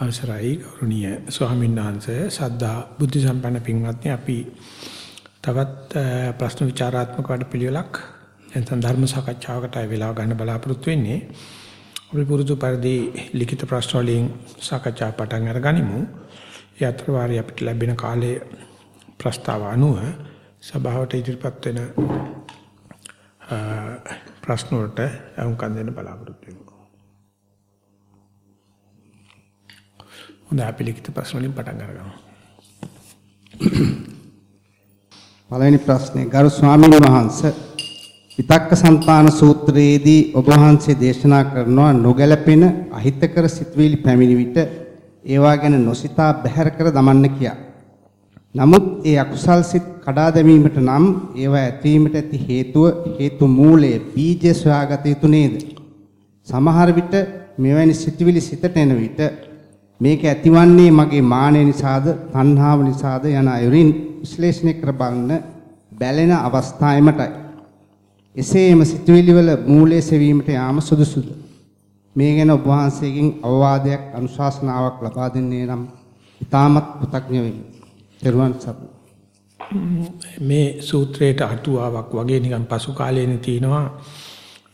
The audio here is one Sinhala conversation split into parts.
අවසරයි ගෞරවනීය ස්වාමීන් වහන්සේ සද්ධා බුද්ධ සම්පන්න පින්වත්නි අපි තවත් ප්‍රශ්න විචාරාත්මක වැඩපිළිවෙලක් නැත්නම් ධර්ම සාකච්ඡාවකට වෙලාව ගන්න බලාපොරොත්තු වෙන්නේ. අපි පුරුදු පරිදි ලිඛිත ප්‍රශ්න වලින් සාකච්ඡා පටන් අරගනිමු. ඒ අතර වාරි අපිට ලැබෙන කාලයේ ප්‍රස්තාව අනුව සභාවට ඉදිරිපත් වෙන ප්‍රශ්න වලට අහුම්කම් දෙන්න බලාපොරොත්තු වෙමු. හොඳ අපි ලිඛිත ප්‍රශ්න වලින් පටන් අරගමු. පළවෙනි ප්‍රශ්නේ ගරු ස්වාමීන් වහන්සේ විතක්ක සම්පාන සූත්‍රයේදී ඔබ වහන්සේ දේශනා කරනවා නොගැලපෙන අහිතකර සිතුවිලි පැමිණි විට ඒවා ගැන නොසිතා බැහැර කර දමන්න කියා. නමුත් ඒ අකුසල් සිත් කඩා දැමීමට නම් ඒවා ඇතිවීමට ඇති හේතුව හේතු මූලයේ බීජ සොයාගත යුතු නේද? සමහර විට මෙවැනි සිතුවිලි සිතට එන විට මේක ඇතිවන්නේ මගේ මානය නිසාද තණ්හාව නිසාද යන අයුරින් විශ්ලේෂණය කර බලන බැලෙන අවස්ථාවෙමටයි. එසේම සිතුවිලි වල මූලයේ සෙවීමට යාම සුදුසුද? මේ ගැන ඔබ වහන්සේගෙන් අවවාදයක් අනුශාසනාවක් ලබා දෙන්නේ නම් ඉතාමත් කෘතඥ වෙමි. ත්වන් සරණයි. මේ සූත්‍රයට අටුවාවක් වගේ නිකන් පසු කාලේනේ තියෙනවා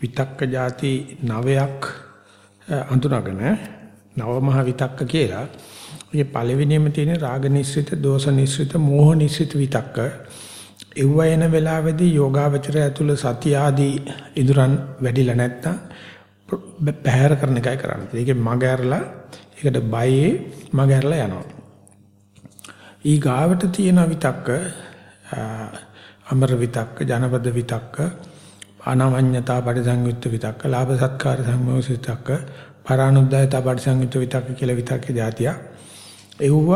විතක්ක ಜಾති නවයක් අඳුනගෙන නවමහ විතක්ක කියලා. ඒ පළවෙනියම තියෙන රාග නිස්සිත, දෝෂ නිස්සිත, මෝහ නිස්සිත විතක්ක. එව්ව එන වෙලාවේදී යෝගාවචරය ඇතුළ සතිය ආදී ඉදurang වැඩිලා නැත්තම් පැහැර කරන එකයි කරන්නේ. ඒකේ මග ඇරලා ඒකට බයේ මග ඇරලා යනවා. ඊ ගාවට තියෙන විතක්ක අමර විතක්ක, ජනපද විතක්ක, අනවඤ්ඤතා පරිසංයුක්ත විතක්ක, ලාභ සත්කාර සම්මෝසිතක්ක, පරානුද්යතා පටිසංයුත විතක්ක කියලා විතක්කේ જાතියක්. ඒව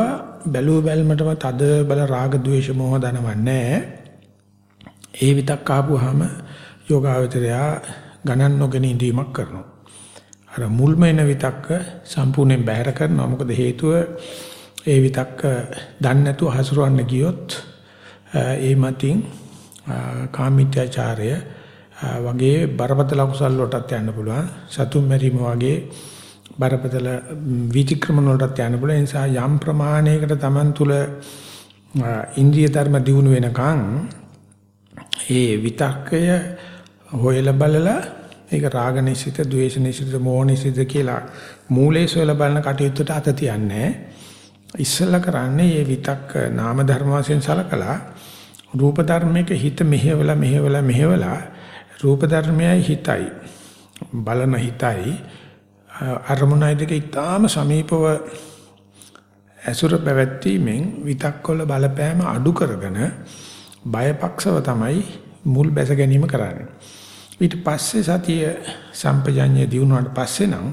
බැලුව බැලමටම තද බල රාග ద్వේෂ මොහ දනවන්නේ ඒ විතක් ආපුවාම යෝගාවචරයා ගණන් නොගෙන ඉඳීමක් කරනවා. අර මුල්ම එන විතක්ක සම්පූර්ණයෙන් බැහැර කරනවා. මොකද හේතුව ඒ විතක්ක දන්නේ නැතුව හසුරවන්න ගියොත් ඒ මතින් කාමීත්‍යචාරය වගේ බරපතල කුසල් වලටත් යන්න පුළුවන්. සතුම් මරීම වගේ බරපතල විතික්‍රමන වලටත් යන්න පුළුවන්. ඒ නිසා යම් ප්‍රමාණයකට Taman තුල ඉන්ද්‍රිය ධර්ම දියුණු වෙනකන් ඒ විතක්කය හොයලා බලලා ඒක රාග නිසිත, ද්වේෂ නිසිත, මෝහ නිසිත කියලා මූලයේ සොයලා බලන කටයුත්තට අත තියන්නේ. ඉස්සෙල්ලා කරන්නේ මේ විතක්ක නාම ධර්ම වශයෙන් සලකලා රූප ධර්මයක හිත මෙහෙवला මෙහෙवला මෙහෙवला රූප ධර්මයයි හිතයි බලන හිතයි අරමුණයි දෙක ඊටාම සමීපව ඇසුර පැවැත්වීමෙන් විතක්කොල බලපෑම අඩු කරගෙන බයපක්ෂව තමයි මුල් බැස ගැනීම කරන්නේ. ඊට පස්සේ සතිය සම්පජඤ්ඤය දිනුනාට පස්සේ නම්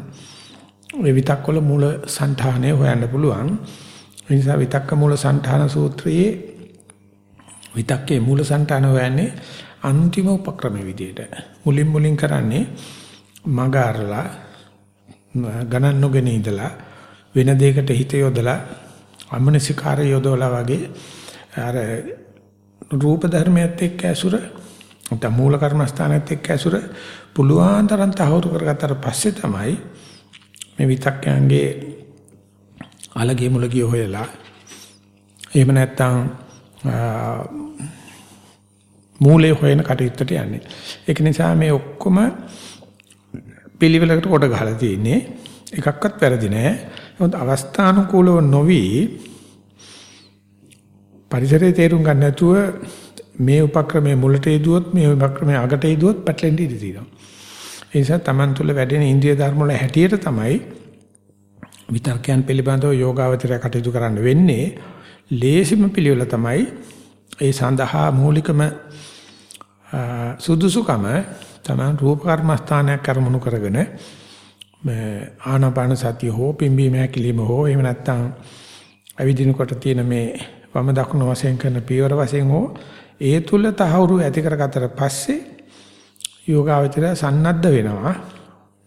ඒ විතක්කොල මූල సంతානය හොයන්න පුළුවන්. ඒ නිසා විතක්ක මූල సంతාන සූත්‍රයේ විතක්කේ මූල సంతාන හොයන්නේ අන්තිම උපක්‍රම විදියට. මුලින් මුලින් කරන්නේ මග අරලා ගණන් නොගෙන ඉඳලා වෙන දෙයකට හිත යොදලා අමනසිකාර යොදවලා වගේ අර රූප ධර්මයත් එක්ක ඇසුර නැත්නම් මූල කර්මස්ථානයත් එක්ක ඇසුර පුළුවන් තරම් තහවුරු කරගත්තට පස්සේ තමයි මේ විතක්යන්ගේ අලගේ මුලගේ හොයලා එහෙම නැත්නම් මූලයේ හොයන කටයුත්තට යන්නේ. ඒක නිසා මේ ඔක්කොම පිළිවෙලකට කොට ගහලා තියෙන්නේ. එකක්වත් වැරදි නෑ. නමුත් අවස්ථානුකූලව නොවි පරිසරයේ තේරුම් ගන්න නැතුව මේ උපක්‍රමයේ මුලට යෙදුවොත් මේ උපක්‍රමයේ අගට යෙදුවොත් පැටලෙන්න ඉඩ තියෙනවා. ඒ නිසා Taman තුල වැඩෙන ඉන්ද්‍රිය ධර්ම වල හැටියට තමයි විතර්කයන් පිළිබඳව යෝගාවචරය කටයුතු කරන්න වෙන්නේ. ලේසිම පිළිවෙල තමයි ඒ සඳහා මූලිකම සුදුසුකම තමයි රූප කර්මස්ථානයක් කරමුණු කරගෙන ආනාපාන සතිය හෝ පිම්බීම හැකිලිම හෝ එහෙම නැත්නම් අවිදිනකොට තියෙන මේ වම දකුණු වශයෙන් කරන පියවර වශයෙන් හෝ ඒ තුල තහවුරු ඇති කරගත්තට පස්සේ යෝගාවචරය සන්නද්ධ වෙනවා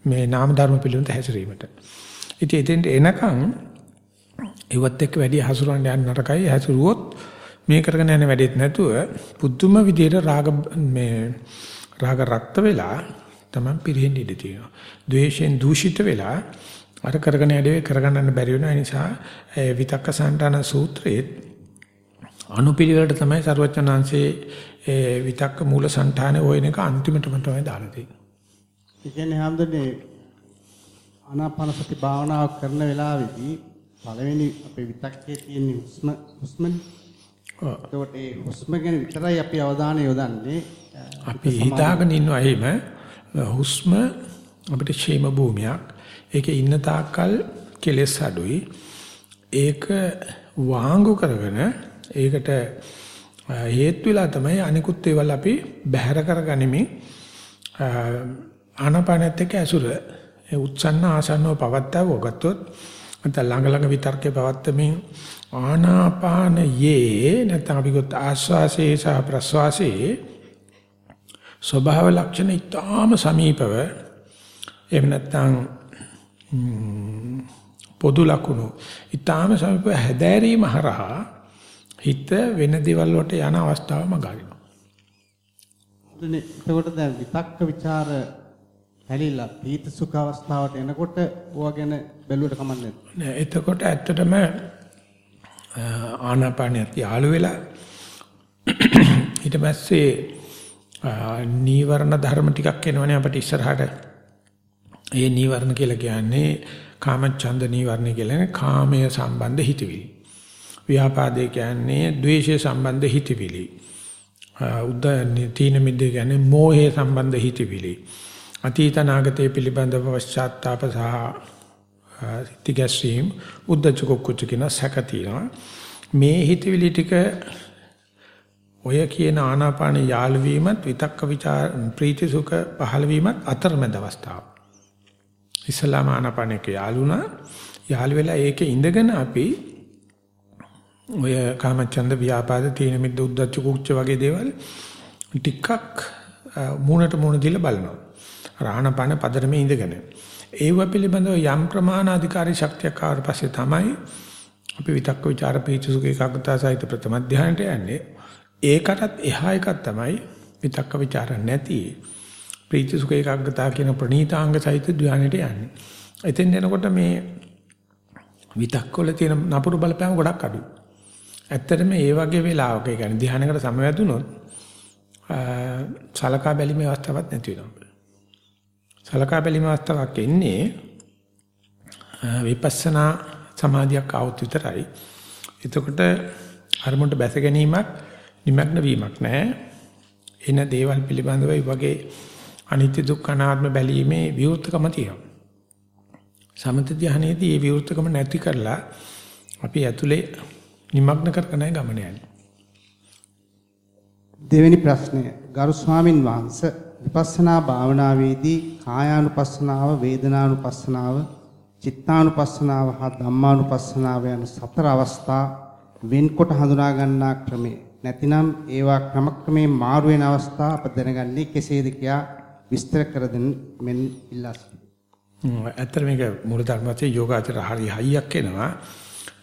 මේ නාම ධර්ම පිළිබඳ හැසිරීමට. ඉතින් එතෙන්ට එනකන් ඒවත් එක්ක වැඩි හසුරවන්න යන්න නරකයි. හසුරුවොත් මේ කරගෙන යන වැඩේත් නැතුව පුදුම විදියට රාග මේ රාග රක්ත වෙලා Taman පිරෙන්න ඉඩ තියෙනවා. ද්වේෂයෙන් දූෂිත වෙලා අර කරගෙන යදී කරගන්න බැරි වෙන නිසා විතක්ක සම්ඨාන සූත්‍රයේ අනුපිළිවෙලට තමයි ਸਰවචනාංශේ විතක්ක මූල සම්ඨානේ හොයන එක අන්තිමටම තමයි දාලා තියෙන්නේ. ඒ කියන්නේ හැමදෙන්නේ ආනාපාන සති භාවනාව කරන වෙලාවේදී පළවෙනි අපේ විතක්කේ තියෙන උස්ම උස්මනේ එතකොට ඒ හුස්ම ගැන විතරයි අපි අවධානය යොදන්නේ. අපි හිතාගෙන ඉන්නවා එහෙම හුස්ම අපිට ക്ഷേම භූමියක්. ඒකේ ඉන්න තාක්කල් කෙලෙස් අඩුයි. ඒක වාංගු කරගෙන ඒකට හේතු වෙලා තමයි අනිකුත් ඒවල් අපි බැහැර කරගනිමින් ආනාපානෙත් එක්ක ඇසුර උත්සන්න ආසන්නව පවත්තව ගත්තොත් නැත්නම් ළඟ ළඟ විතර්කේ පවත්තමින් ආනාපානයේ නැත්නම් අපි ගොත් ආස්වාසේ සහ ප්‍රස්වාසේ ස්වභාව ලක්ෂණ ඊටාම සමීපව එහෙම නැත්නම් පොදු ලකුණු ඊටාම සමීපව හැදෑරීම හරහා හිත වෙන දේවල් වලට යන අවස්ථාව මගහරිනවා. එතකොට දැන් විතක්ක ਵਿਚාර හැලිලා පීත සුඛ අවස්ථාවට එනකොට ඕවා ගැන බැලුවට කමන්නේ නැහැ. එතකොට ඇත්තටම ආනාපානියත් යාළු වෙලා ඊට පස්සේ නීවරණ ධර්ම ටිකක් එනවනේ අපිට ඉස්සරහට. ඒ නීවරණ කියලා කියන්නේ කාමච්ඡන්ද නීවරණ කියලා කාමයේ සම්බන්ධ හිතවිලි. ව්‍යාපාදේ කියන්නේ ද්වේෂය සම්බන්ධ හිතවිලි. උද්ද තීන මිද්ද කියන්නේ මෝහය සම්බන්ධ හිතවිලි. අතීත නාගතය පිළිබඳව පශ්චාත්තාප සහ තිගැස්වීම උද්දච්ච කුච්ච කියන සැක තියෙනවා. මේ හිතවිලි ටික ඔය කියන ආනාපාන යාළු වීමත් විතක්ක ਵਿਚාර ප්‍රීති සුඛ පහළ වීමත් අතරමැද අවස්ථාව. ඉස්ලාම ආනාපානයක යාළුණා යාළු වෙලා ඒකේ ඉඳගෙන අපි ඔය කාමචන්ද ව්‍යාපාද තීන මිද්ද උද්දච්ච කුච්ච වගේ දේවල් ටිකක් මූණට මූණ දීලා බලනවා. රාහනපන පදරමේ ඉඳගෙන ඒව පිළිබඳව යම් ප්‍රමාණ අධිකාරී ශක්තියක් ආවට පස්සේ තමයි අපි විතක්ක ਵਿਚාර පීචසුක ඒකාග්‍රතාව සහිත ප්‍රථම ධානයට යන්නේ. ඒකටත් එහා එකක් තමයි විතක්ක ਵਿਚාර නැති පීචසුක ඒකාග්‍රතාව කියන ප්‍රණීතාංග සහිත ධානයට යන්නේ. එතෙන් යනකොට මේ විතක්ක වල තියෙන නපුරු බලපෑම ගොඩක් අඩුයි. ඇත්තටම ඒ වගේ වෙලාවක ඒ කියන්නේ ධානයකට සමවැදුනොත් සලකා බැලීමේ අවස්ථාවක් නැති වෙනවා. සලකා බැලීම අවස්ථාවක් එන්නේ විපස්සනා සමාධියක් આવුත් විතරයි. එතකොට අරමුණට බැස ගැනීමක් නිමග්න වීමක් නැහැ. එන දේවල් පිළිබඳව මේ වගේ අනිත්‍ය දුක්ඛ අනාත්ම බැලීමේ විවෘතකම තියෙනවා. සමත ධානයේදී මේ විවෘතකම නැති කරලා අපි ඇතුලේ නිමග්න කරගෙන ගමන යන්නේ. දෙවෙනි ප්‍රශ්නය ගරු ස්වාමින් වහන්සේ විපස්සනා භාවනාවේදී කායානුපස්සනාව, වේදනානුපස්සනාව, චිත්තානුපස්සනාව හා ධම්මානුපස්සනාව යන සතර අවස්ථා වෙන්කොට හඳුනා ගන්නා ක්‍රමය. නැතිනම් ඒවා ක්‍රමක්‍රමයෙන් මාරු වෙන අවස්ථා අප දැනගන්නේ කෙසේද කියා විස්තර කර දෙන්න මෙන් ඉල්ලා සිටිනවා. ඇත්තට මේක මූල ධර්මයේ යෝගාචර හරි හයියක් එනවා.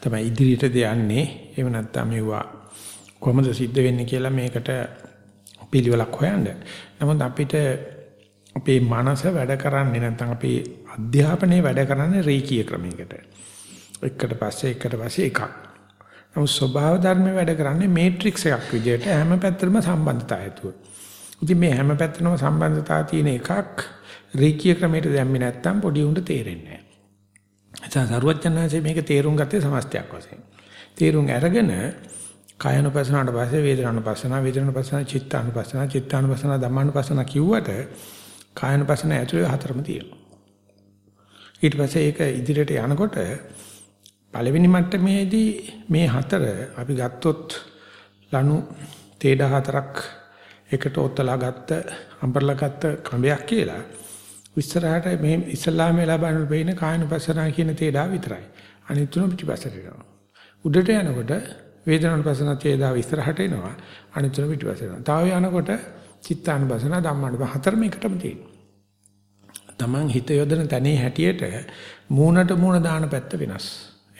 තමයි ඉදිරියටද යන්නේ. එහෙම නැත්නම් මේවා කොහොමද සිද්ධ වෙන්නේ කියලා මේකට පිළිවෙලක් හොයන්න. නමුත් අපිට අපේ මනස වැඩ කරන්නේ නැත්නම් අපේ අධ්‍යාපනයේ වැඩ කරන්නේ රේකී ක්‍රමයකට. එකට පස්සේ එකට පස්සේ එකක්. නමුත් ස්වභාව ධර්ම වැඩ කරන්නේ මේට්‍රික්ස් එකක් විදිහට හැම පැත්තටම සම්බන්ධතාවය ඇතුව. ඉතින් මේ හැම පැත්තටම සම්බන්ධතාව තියෙන එකක් රේකී ක්‍රමයට දැම්මේ නැත්නම් පොඩි උන්ට තේරෙන්නේ නැහැ. එතන සරුවචනාංශයේ මේක තේරුම් ගත්තේ සමස්තයක් වශයෙන්. තේරුම් අරගෙන කායනුපස්සනාවට පස්සේ වේදනානුපස්සන වේදනානුපස්සන චිත්තානුපස්සන චිත්තානුපස්සන ධම්මානුපස්සන කිව්වට කායනුපස්සන ඇතුලේ හතරම තියෙනවා. ඊට පස්සේ ඒක ඉදිරියට යනකොට පළවෙනි මට්ටමේදී මේ හතර අපි ගත්තොත් ලනු තේඩ හතරක් එකට ඔත්තලා ගත්ත අඹරලා ගත්ත කඹයක් කියලා විස්තරහට මේ ඉස්ලාම වෙලා බලන බේන කායනුපස්සන කියන තේඩා විතරයි. අනිත් තුන පිටිපස්සට යනවා. උඩට යනකොට වේදනානුපස්සන චේදාව ඉස්සරහට එනවා. අනිත් තුන පිටිපස්ස එනවා. තව යනකොට චිත්තානුපස්සන ධම්මානුපස්සන හතරම එකටම තියෙනවා. Taman හිත යොදන තැනේ හැටියට මූණට මූණ දාන පැත්ත වෙනස්.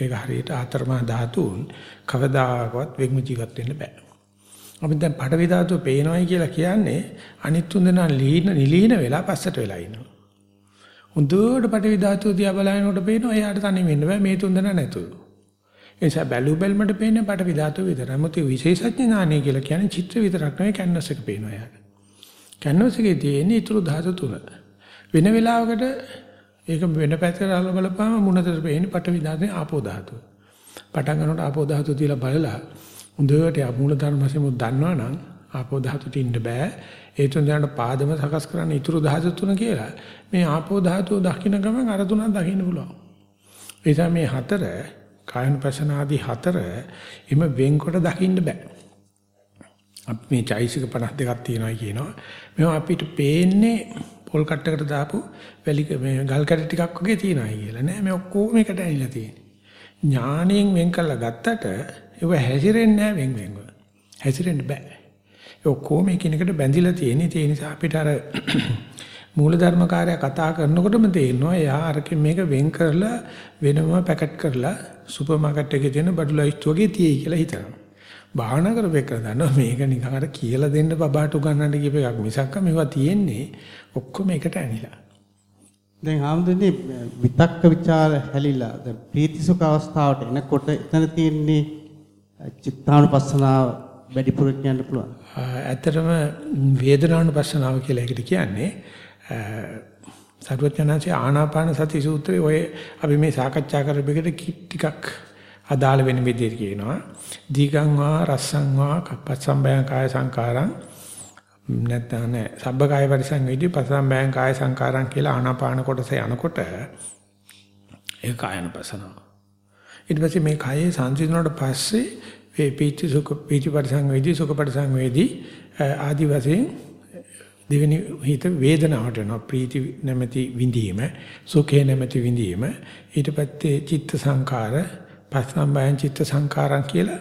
ඒක හරියට ආතරමා ධාතුන් කවදාකවත් වෙග්ම ජීවත් වෙන්න බෑ. අපි දැන් පඩවි ධාතුව පේනවයි කියලා කියන්නේ අනිත් තුන් දෙනා ලීන නිලීන වෙලා පස්සට වෙලා ඉනවා. හොඳට පටවි ධාතුව දිහා බලනකොට පේනවා එයාට තනි වෙන්න බෑ මේ තුන් දෙනා නැතුව. ඒ නිසා බැලු බැලමට පේන්නේ පටවි ධාතුව විතරයි. මොකද විශේෂඥ ඥානය කියලා කියන්නේ චිත්‍ර විතරක් නෙවෙයි කැන්වස් එක පේනවා එයාට. කැන්වස් එකේ තියෙන ඊතුරු ධාතු තුන. වෙන වෙලාවකට ඒක වෙන පැත්තකට අල්ල බලපුවම මුණතට පේන්නේ පටවි ධාතුවේ ආපෝ ධාතුව. පටන් ගන්නකොට ආපෝ ධාතුව තියලා බලලා හොඳට යා මූල ධර්ම වශයෙන් මුත් දන්නවනම් ආපෝ ධාතුවට ඉන්න බෑ. ඒ තුන් දෙනාට පාදම සකස් කරන්න ඊතුරු ධාතු තුන කියලා. මේ ආපෝ ධාතුව දකින්න ගමන් අර තුනක් දකින්න පුළුවන්. ඒ නිසා මේ හතර කායනුපසන ආදී හතර එම වෙන්කොට දකින්න බෑ. අපි මේ චෛසික 52ක් තියෙනවා කියනවා. මේවා අපිට පේන්නේ පොල් කට්ටකට දාපු වැලි මේ ගල් කැට ටිකක් වගේ තියෙනවා කියලා නෑ. මේ ඔක්කොම එකට ඇවිල්ලා තියෙන්නේ. ඥාණයෙන් වෙන් කළා ගත්තට ඒව හැසිරෙන්නේ නෑ වෙන් වෙන්ව. හැසිරෙන්න බෑ. ඒ ඔක්කොම එකිනෙකට බැඳිලා තියෙන. ඒ නිසා අපිට අර මූලධර්මකාරය කතා කරනකොටම තේරෙනවා එයා අරකින් මේක වෙන් කරලා වෙනම පැකට් කරලා සුපර් මාකට් එකේ තියෙන බඩු ලයිස්ට් වගේ තියෙයි කියලා හිතනවා. භාවනා කරපෙක දන්නවා මේක නිකන් අර කියලා දෙන්න බබාට උගන්නන්න කියප එකක් මිසක් මේවා තියෙන්නේ ඔක්කොම එකට ඇනිලා. දැන් ආම්දුනේ විතක්ක ਵਿਚාර හැලිලා දැන් ප්‍රීතිසුඛ අවස්ථාවට එනකොට එතන තියෙන්නේ චිත්තානුපස්සනාව වැඩිපුර කියන්න පුළුවන්. ඇත්තටම වේදනානුපස්සනාව කියලා එකට කියන්නේ සර්වඥාන්සේ ආනාපාන සති සූත්‍රයේ ඔය අපි මේ සාකච්ඡා කරපෙකට ටිකක් අදාළ වෙන විදිහට කියනවා. දීගං වා රස්සං වා කප්පසම්බයං කාය සංකාරං නැත්නම් නෑ සබ්බ කාය පරිසංවේදී පසම්බයං කාය සංකාරං කියලා ආනාපාන කොටස යනකොට ඒ කායනුපස්සනාව. ඊට පස්සේ මේ කායේ සංසිඳුණාට පස්සේ ඒ පීති සුඛ පීති පරිසංවේදී සුඛ පරිසංවේදී ආදි වශයෙන් දෙවෙනි හිත වේදනාවට යනවා ප්‍රීති නැමැති විඳීම සුඛේ නැමැති විඳීම. ඊට පස්සේ චිත්ත සංකාර පස්සම්බයං චිත්ත සංකාරං කියලා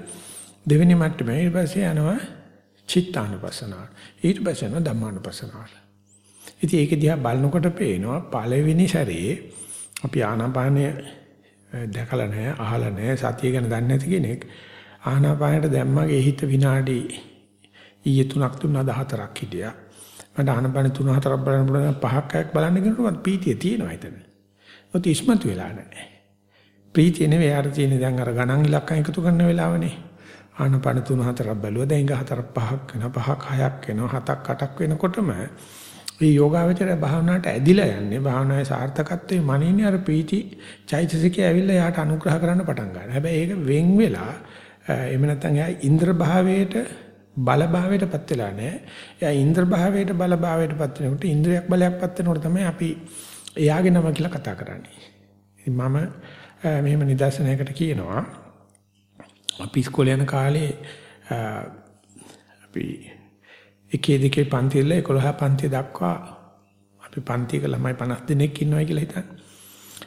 දෙවෙනි මට්ටමේ ඊට පස්සේ යනවා චිත්තානුපස්සනාව. ඊට පස්සේ යනවා ධම්මානුපස්සනාව. ඉතින් ඒක දිහා බලනකොට පේනවා පළවෙනි සැරේ අපි ආනාපානය දැකලා නැහැ අහලා නැහැ සතිය ගැන දන්නේ නැති කෙනෙක් ආනාපානයට දැම්මගේ හිත විනාඩි ඊයේ 3ක් 3 14ක් හිටියා. මට ආනපන 3 4ක් බලන්න පුළුවන් 5ක් 6ක් බලන්න කියනකොට පීතිය තියෙනවා එතන. ඔත ඉස්මතු වෙලා නැහැ. ප්‍රීතිය නෙවෙයි අර තියෙන දැන් අර ගණන් ඉලක්කම් එකතු කරන වෙලාවනේ. ආනපන 3 4ක් බැලුවා දැන් 4 5ක් වෙනවා 5ක් 6ක් වෙනවා 7ක් 8ක් වෙනකොටම මේ යෝගාවචරය භාවනාවට ඇදිලා යන්නේ භාවනාවේ සාර්ථකත්වයේ මනින්නේ අර ප්‍රීති චෛතසිකය ඇවිල්ලා යාට අනුග්‍රහ කරන්න පටන් ගන්නවා. හැබැයි ඒක වෙන් වෙලා එහෙම නැත්නම් එයා ඉන්ද්‍ර භාවයට බල භාවයටපත් වෙලා නැහැ. එයා ඉන්ද්‍ර භාවයට බල භාවයටපත් වෙනකොට ඉන්ද්‍රියක් බලයක්පත් වෙනකොට තමයි අපි එයාගේ නම කියලා කතා කරන්නේ. මම මෙහෙම නිදර්ශනයකට කියනවා. අපි ඉස්කෝලේ යන කාලේ අපි එකේ දෙකේ පන්ති වල 11 පන්ති දක්වා අපි පන්තික ළමයි 50 දෙනෙක් ඉන්නවා කියලා හිතන්න.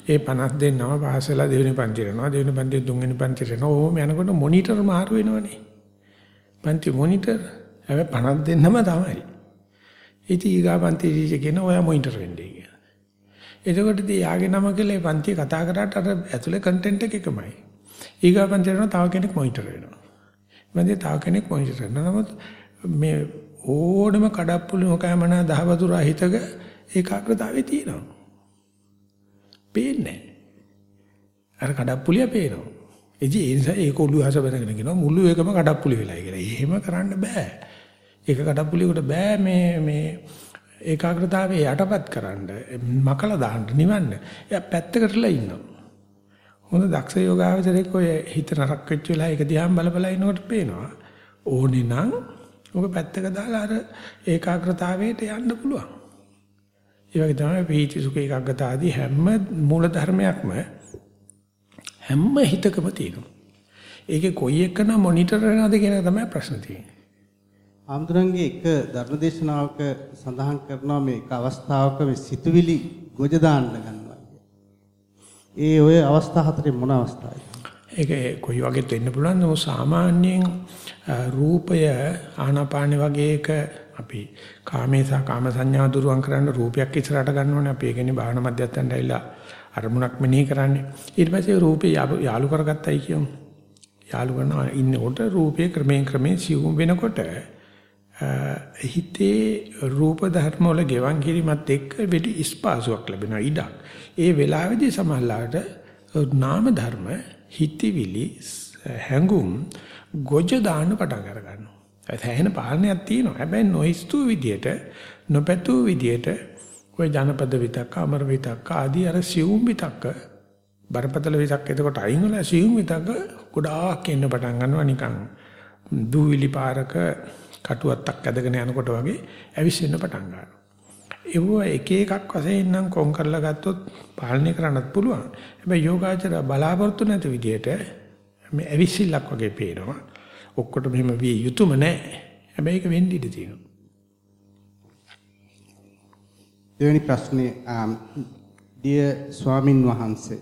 ඒ 50 දෙනාම පාසල දෙවෙනි පන්තියට යනවා. දෙවෙනි පන්තිය තුන්වෙනි පන්තියට යනවා. ඕම යනකොට මොනිටර් මාරු වෙනවනේ. පන්ති මොනිටර් හැබැයි 50 දෙන්නම තමයි. ඉතින් ඊගා පන්ති ටීචර් කියන ඔයා මොනිටර් වෙන්නේ කියලා. එතකොට ඉතින් යාගේ නම කියලා ඒ පන්ති කතා කරාට අර ඇතුලේ කන්ටෙන්ට් එක එකමයි. ඊගා පන්තියට යනවා තව කෙනෙක් මොනිටර් වෙනවා. මන්දේ තව කෙනෙක් මොනිටර් වෙනවා. නමුත් මේ ඕනම කඩප්පුලි මොකෑමනා දහවතුරා හිතක ඒකාග්‍රතාවයේ තියෙනවා. පේන්නේ අර කඩප්පුලිය පේනවා. ඉතින් ඒ නිසා ඒක ඔළුව හස බඳගෙන කියනවා මුළු එකම කඩප්පුලි වෙලා කියලා. එහෙම කරන්න බෑ. ඒක කඩප්පුලියකට බෑ මේ මේ ඒකාග්‍රතාවයේ යටපත් කරන්න මකලා දාන්න නිවන්න. එයා පැත්තකටලා ඉන්නවා. හොඳ දක්ෂ යෝගාවචරයෙක් ඔය හිත නරක වෙච්ච වෙලාව ඒක දිහා බල බල ඉනකොට පේනවා. ඕනේ නම් ඔක පැත්තක දාලා අර ඒකාග්‍රතාවයට යන්න පුළුවන්. ඒ වගේ තමයි පීති සුඛ ඒකාග්‍රතාදී හැම මූල ධර්මයක්ම හැම හිතකම තියෙනවා. ඒකේ කොයි එකන මොනිටර් වෙනවද කියන තමයි ප්‍රශ්න තියෙන්නේ. ආම්දුරන්ගේ එක ධර්මදේශනාවක සඳහන් කරනවා මේ එක අවස්ථාවක මේ සිතුවිලි ගොජ දාන්න ගන්නවා. ඒ ඔය අවස්ථා හතරේ මොන අවස්ථාවද? ඒක කොයි වගේත් වෙන්න පුළුවන් නෝ සාමාන්‍යයෙන් රූපය ආනාපාන වගේ එක අපි කාමේ සහ කාම සංඥා දුරුවන් කරන්න රූපයක් ඉස්සරහට ගන්නවනේ අපි ඒකනේ භාවනා මධ්‍යස්ථානට ඇවිල්ලා අරමුණක් මෙනෙහි කරන්නේ. ඊට පස්සේ රූපේ යාලු කරගත්තයි කියමු. යාලු කරන ඉන්නකොට රූපේ ක්‍රමයෙන් ක්‍රමයෙන් සිවුම් වෙනකොට හිතේ රූප ධර්ම වල ගෙවන් කිරීමත් එක්ක වෙඩි ස්පාසුවක් ලැබෙනවා ඉඩක්. ඒ වෙලාවේදී සමහරලාට නාම ධර්ම හිතවිලි හැඟුම් ගොජ දාන්න පටන් අර ගන්නවා. සෑහෙන පාලනයක් තියෙනවා. හැබැයි නොහිස්තු විදියට නොපැතු විදියට ඔය ජනපද විතක්ක අමර විතක්ක ආදී අර සියුම් විතක්ක බරපතල විතක්ක එතකොට අයින් වෙලා සියුම් විතක්ක ගොඩාක් එන්න පටන් ගන්නවා නිකන් දූවිලි පාරක කටුවත්තක් ඇදගෙන යනකොට වගේ ඇවිස්සෙන්න පටන් ගන්නවා. ඒව එක එකක් වශයෙන් නම් කොම් කරලා ගත්තොත් පාලනය කරන්නත් පුළුවන්. හැබැයි යෝගාචර බලාපොරොත්තු නැති විදිහට මේ ඇවිස්සිල්ලක් වගේ පේනවා. ඔක්කොට මෙහෙම විය යුතුයම නැහැ. හැබැයි ඒක වෙන්න ඉඩ තියෙනවා. දෙවෙනි ප්‍රශ්නේ um, dear ස්වාමින් වහන්සේ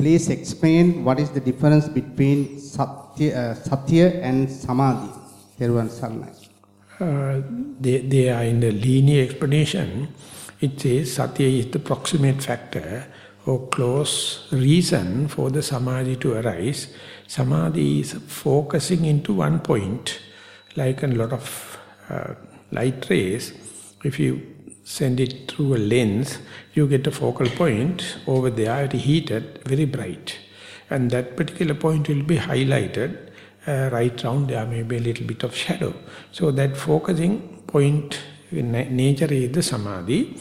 please explain what is the difference between satya, uh, satya and samadhi තෙරුවන් සරණයි. Uh, they, they are in the linear explanation. It says satya is the proximate factor or close reason for the samadhi to arise. Samadhi is focusing into one point, like a lot of uh, light rays. If you send it through a lens, you get a focal point over there, it heated, very bright. And that particular point will be highlighted uh, right round there may be a little bit of shadow. So that focusing point in nature is the samadhi.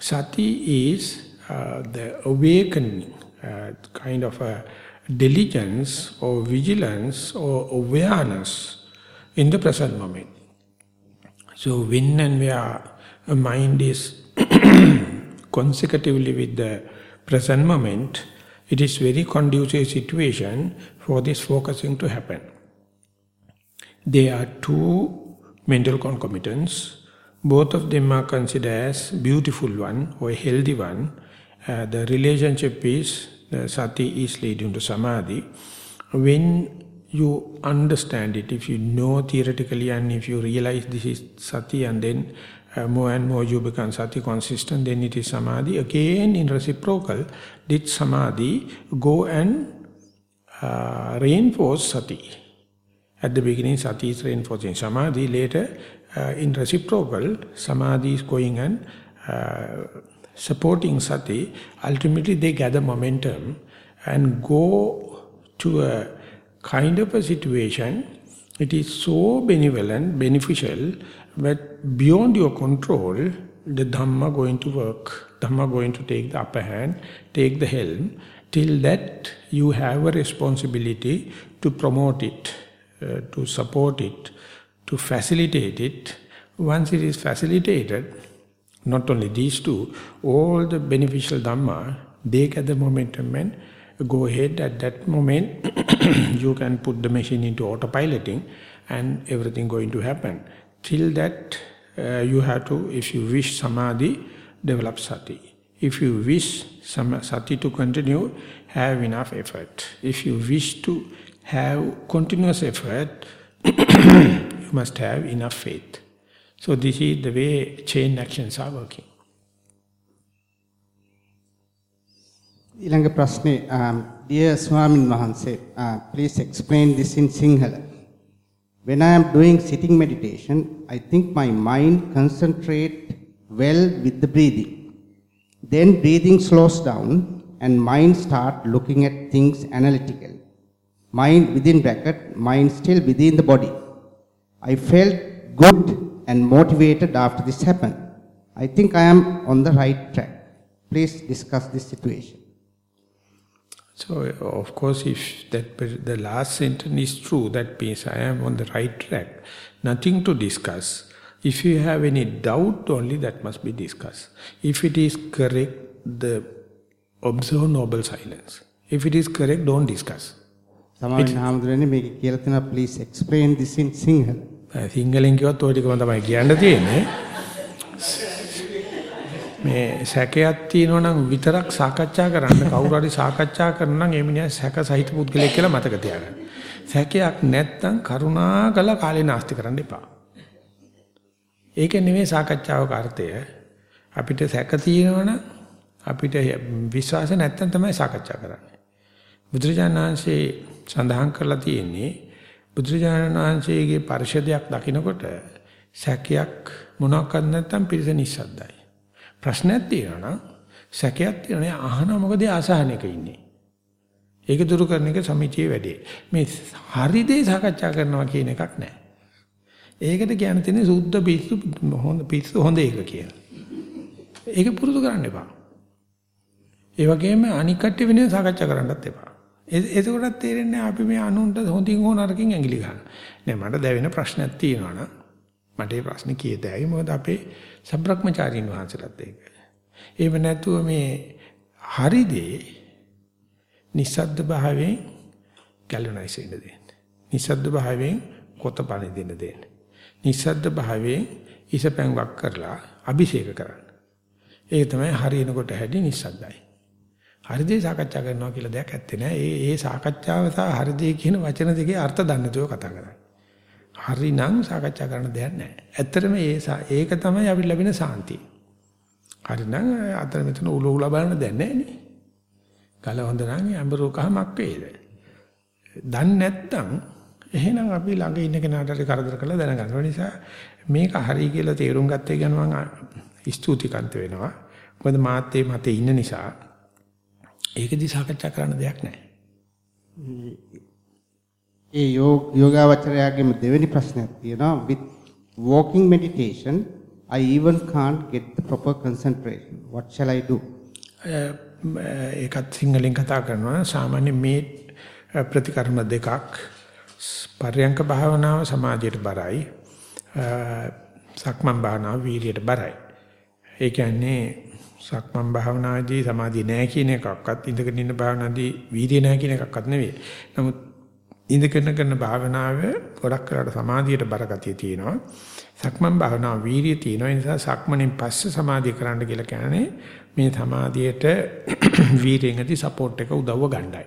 Sati is uh, the awakening, uh, kind of a diligence or vigilance or awareness in the present moment. So when and where mind is consecutively with the present moment, it is very conducive situation for this focusing to happen. There are two mental concomitants. Both of them are considered as beautiful one or healthy one. Uh, the relationship is the sati is leading to samadhi. When you understand it, if you know theoretically and if you realize this is sati and then uh, more and more you become sati consistent, then it is samadhi. Again in reciprocal, did samadhi go and uh, reinforce sati? At the beginning, sati is reinforcing samadhi. Later, uh, in reciprocal, samadhi is going and uh, supporting sati. Ultimately, they gather momentum and go to a kind of a situation. It is so benevolent, beneficial, but beyond your control, the Dhamma going to work, Dhamma going to take the upper hand, take the helm. Till that, you have a responsibility to promote it uh, to support it, to facilitate it. Once it is facilitated, not only these two, all the beneficial Dhamma, they get the momentum and go ahead at that moment, you can put the machine into autopiloting and everything going to happen. Till that, uh, you have to, if you wish samadhi, develop sati. If you wish sati to continue, have enough effort. If you wish to have continuous effort, you must have enough faith. So this is the way chain actions are working. ඊළඟ ප්‍රශ්නේ um, dear swamin wahanse uh, please explain this in sinhala when i am doing sitting meditation i think my mind concentrate well with the breathing then breathing slows down and mind start looking at things analytically mind within bracket, mind still within the body. I felt good and motivated after this happened. I think I am on the right track. Please discuss this situation. So, of course, if that the last sentence is true, that means I am on the right track. Nothing to discuss. If you have any doubt only, that must be discussed. If it is correct, the observe noble silence. If it is correct, don't discuss. සමාවෙන් හාමුදුරනේ මේක කියලා තියෙනවා please explain this in sinhala. සිංහලෙන් කිව්වත් ওই ටිකම තමයි කියන්න තියෙන්නේ. මේ සැකයක් තියෙනවා නම් විතරක් සාකච්ඡා කරන්න කවුරු හරි සාකච්ඡා කරනවා නම් ඒ මිනිහා සැක සහිත පුද්ගලයෙක් කියලා මතක තියාගන්න. සැකයක් නැත්නම් කරුණාකර කාලේ නාස්ති කරන්න එපා. ඒක නෙමෙයි සාකච්ඡාවක අර්ථය. අපිට සැක තියෙනවනම් අපිට විශ්වාස නැත්නම් තමයි සාකච්ඡා කරන්නේ. බුදුරජාණන් වහන්සේ සඳහන් කරලා තියෙන්නේ බුදුරජාණන් වහන්සේගේ පරිශදයක් දකිනකොට සැකයක් මොනවාක්වත් නැත්තම් පිරිස නිස්සද්දයි. ප්‍රශ්නයක් තියෙනවා නම් සැකයක් තියෙනවා අහන මොකද අසහනයක ඉන්නේ. ඒක දුරු කරන එක සමිතියේ වැඩේ. මේ හරි දේ සාකච්ඡා කරනවා කියන එකක් නැහැ. ඒකට කියන්න තියෙන්නේ සුද්ධ පිස්සු හොඳ පිස්සු හොඳ එක කියලා. ඒක පුරුදු කරන්න එපා. ඒ වගේම අනික් කට්ටිය වෙන සාකච්ඡා කරන්නත් එපා. එතකොටත් තේරෙන්නේ අපි මේ අනුන්ට හොඳින් හෝ නරකින් ඇඟිලි ගන්න. නෑ මට දැවෙන ප්‍රශ්නයක් තියෙනවා නම් මට ඒ ප්‍රශ්නේ කීයදයි මොකද අපේ සබ්‍රක්‍මචාරින් වහන්සේලාත් ඒක. එහෙම නැතුව මේ හරි දේ නිස්සද්ද භාවයෙන් ගැලුණයිස් වෙන්න දෙන්න. නිස්සද්ද භාවයෙන් කොතපණ දෙන්න දෙන්න. නිස්සද්ද භාවයෙන් ඉසපැන් වක් කරලා අභිෂේක කරන්න. ඒක තමයි හරියනකොට හැටි නිස්සද්දයි. හරිදේ සාකච්ඡා කරනවා කියලා දෙයක් ඇත්තේ නෑ. ඒ ඒ සාකච්ඡාව සහ හරිදේ කියන වචන දෙකේ අර්ථ දන්නේ නැතුව කතා කරන්නේ. හරිනම් සාකච්ඡා කරන්න දෙයක් නෑ. ඇත්තටම ඒ ඒක තමයි අපි ලැබෙන සාන්තිය. හරිනම් අතර මෙතන උල උල බලන්න දෙයක් නෑනේ. ගල හොඳ නම් අඹරුකමක් වේද? දන්නේ නැත්තම් එහෙනම් අපි ළඟ ඉන්න කෙනාට කරදර කරලා දැනගන්න. ඒ නිසා මේක හරි කියලා තේරුම් ගත්තේ ගැන මම ස්තුතිකන්ත වෙනවා. මොකද මාත් මේ මතේ ඉන්න නිසා ඒකදී සාකච්ඡා කරන්න දෙයක් නැහැ. ඒ යෝගාවචරයාගේම දෙවෙනි ප්‍රශ්නයක් තියෙනවා. With walking meditation I even can't get the proper concentration. What shall I do? ඒකත් සිංහලෙන් කතා කරනවා. සාමාන්‍ය මේ ප්‍රතිකර්ම දෙකක්. පර්යංක භාවනාව සමාධියට බරයි. සක්මන් භාවනාව වීර්යයට බරයි. ඒ කියන්නේ සක්මන් භාවනාදී සමාධිය නැහැ කියන එකක්වත් ඉඳගෙන ඉන්න භාවනාදී වීර්ය නැහැ කියන එකක්වත් නෙවෙයි. නමුත් ඉඳගෙන කරන භාවනාව ගොඩක් කරලා සමාධියට බරගතිය තියෙනවා. සක්මන් භාවනාව වීර්ය තියෙනවා. ඒ නිසා සක්මණෙන් පස්සේ සමාධිය කරන්න කියලා කියන්නේ මේ සමාධියට වීර්යෙන් ඇති සපෝට් එක උදව්ව ගන්නයි.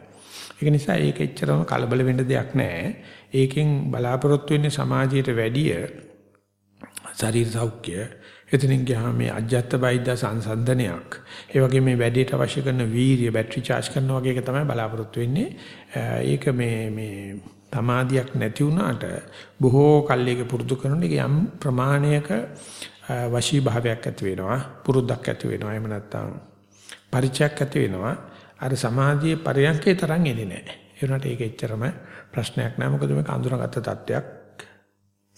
ඒක නිසා ඒක එච්චරම කලබල වෙන්න දෙයක් නැහැ. ඒකෙන් බලාපොරොත්තු වෙන්නේ සමාජයට වැඩිය ශරීර සෞඛ්‍ය එතනින් ගියාම මේ අජත්ත බයිද්ද සංසන්දනයක්. ඒ වගේ මේ වැඩේට අවශ්‍ය කරන වීර්ය බැටරි charge කරනවා වගේ එක තමයි බලාපොරොත්තු වෙන්නේ. ඒක මේ මේ තමාදියක් නැති වුණාට බොහෝ කල්යක පුරුදු කරනකොට යම් ප්‍රමාණයක වශී භාවයක් ඇති වෙනවා. පුරුද්දක් ඇති වෙනවා. එහෙම නැත්නම් පරිචයක් ඇති වෙනවා. අර සමාධියේ පරයන්කේ තරම් එන්නේ නැහැ. ඒ වුණාට ඒක එච්චරම ප්‍රශ්නයක් නෑ. මොකද මේක අඳුනගත්ත තත්වයක්.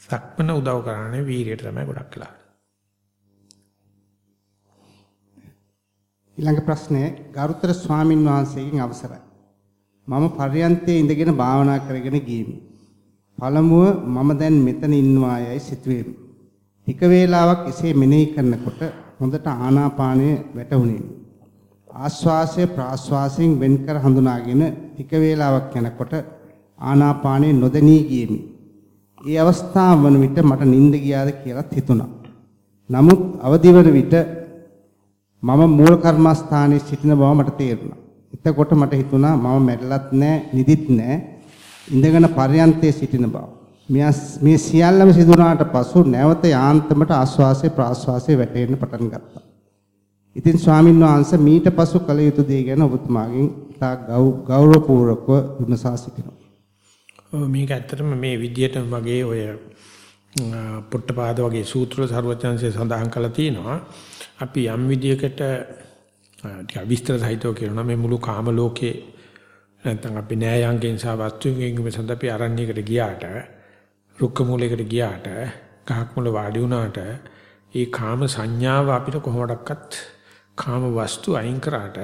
සක්මන උදව් කරන්නේ වීරියට තමයි ගොඩක් වෙලා. ඊළඟ ප්‍රශ්නය ගරුතර ස්වාමින් වහන්සේගෙන් අවසරයි. මම පර්යන්තයේ ඉඳගෙන භාවනා කරගෙන ගියෙමි. පළමුව මම දැන් මෙතන ඉන්නවායයි සිතුවෙමි. ටික වේලාවක් එසේ මෙනෙහි කරනකොට හොඳට ආනාපානය වැටහුණෙමි. ආස්වාසය ප්‍රාස්වාසයෙන් වෙන්කර හඳුනාගෙන ටික වේලාවක් යනකොට ආනාපානය නොදැනී ගියෙමි. ඒ අවස්ථාව වන විට මට නිින්ද ගියාද කියලාත් හිතුණා. නමුත් අවදි වන විට මම මූල කර්මස්ථානයේ සිටින බව මට තේරුණා. එතකොට මට හිතුණා මම මැරෙලත් නැහැ, නිදිත් නැහැ. ඉඳගෙන පර්යන්තයේ සිටින බව. මේ සියල්ලම සිදුනාට පසු නැවත යාන්තමට ආස්වාසේ ප්‍රාස්වාසේ වැටෙන්න පටන් ගත්තා. ඉතින් ස්වාමින් වහන්සේ මීට පසු කළ යුතු දේ ගැන ඔබතුමාගෙන් තා ගෞරවපූර්වකව විමසා සිටිනවා. මේක ඇත්තටම මේ විදියට වගේ ඔය පුට්ටපාද වගේ සූත්‍ර සර්වචන්සේ සඳහන් කළා තියෙනවා. අපි යම් විදියකට ටික විස්තර සහිතව කියනවා මේ මුළු කාම ලෝකේ නැත්නම් අපි නෑයන්ගෙන් සහ වස්තුන්ගෙන් මෙසඳ අපි අරණ්‍යයකට ගියාට රුක්ක මූලයකට ගියාට ගහක් මුල වාඩි වුණාට ඒ කාම සංඥාව අපිට කොහොමඩක්වත් කාම වස්තු අයින් කරාට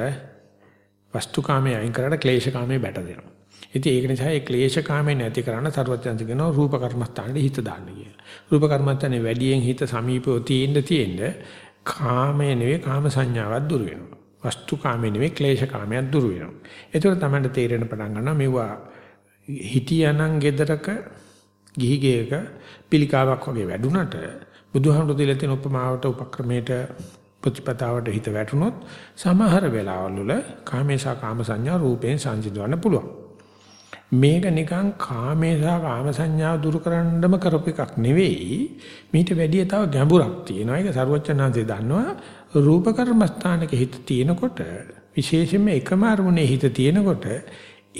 වස්තු කාමයේ අයින් කරාට ක්ලේශ කාමයේ බැට දෙනවා. ඉතින් ඒක නිසා ඒ ක්ලේශ කාමයේ නැති කරන්න සර්වඥාන්ත කියනවා රූප කර්මස්ථානෙ හිත දාන්න කියලා. රූප කර්මස්ථානේ වැඩියෙන් හිත සමීපව තියෙන්න තියෙන්න කාමයේ නෙවෙයි කාම සංඥාවක් දුර වෙනවා. වස්තු කාමයේ නෙවෙයි ක්ලේශ කාමයක් දුර වෙනවා. ඒතකොට තමයි තේරෙන පටන් ගන්නවා මෙවුවා හිටියානම් gedaraක ගිහි ගේක පිළිකාවක් වගේ වැඩුණට බුදුහාමුදුරු දීලා තියෙන උපමාවට උපක්‍රමයට ප්‍රතිපතාවට හිත වැටුනොත් සමහර වෙලාවල් වල කාමේශා කාම සංඥා රූපයෙන් සංසිඳවන්න පුළුවන්. මේක නිකන් කාමේසා කාම සංඥාව දුරු කරන්නම කරපු එකක් නෙවෙයි මීට වැඩිය තව ගැඹුරක් තියෙනවා ඒක සරුවචනාංශය දන්නවා රූප කර්මස්ථානක හිත තියෙනකොට විශේෂයෙන්ම එකම අරමුණේ හිත තියෙනකොට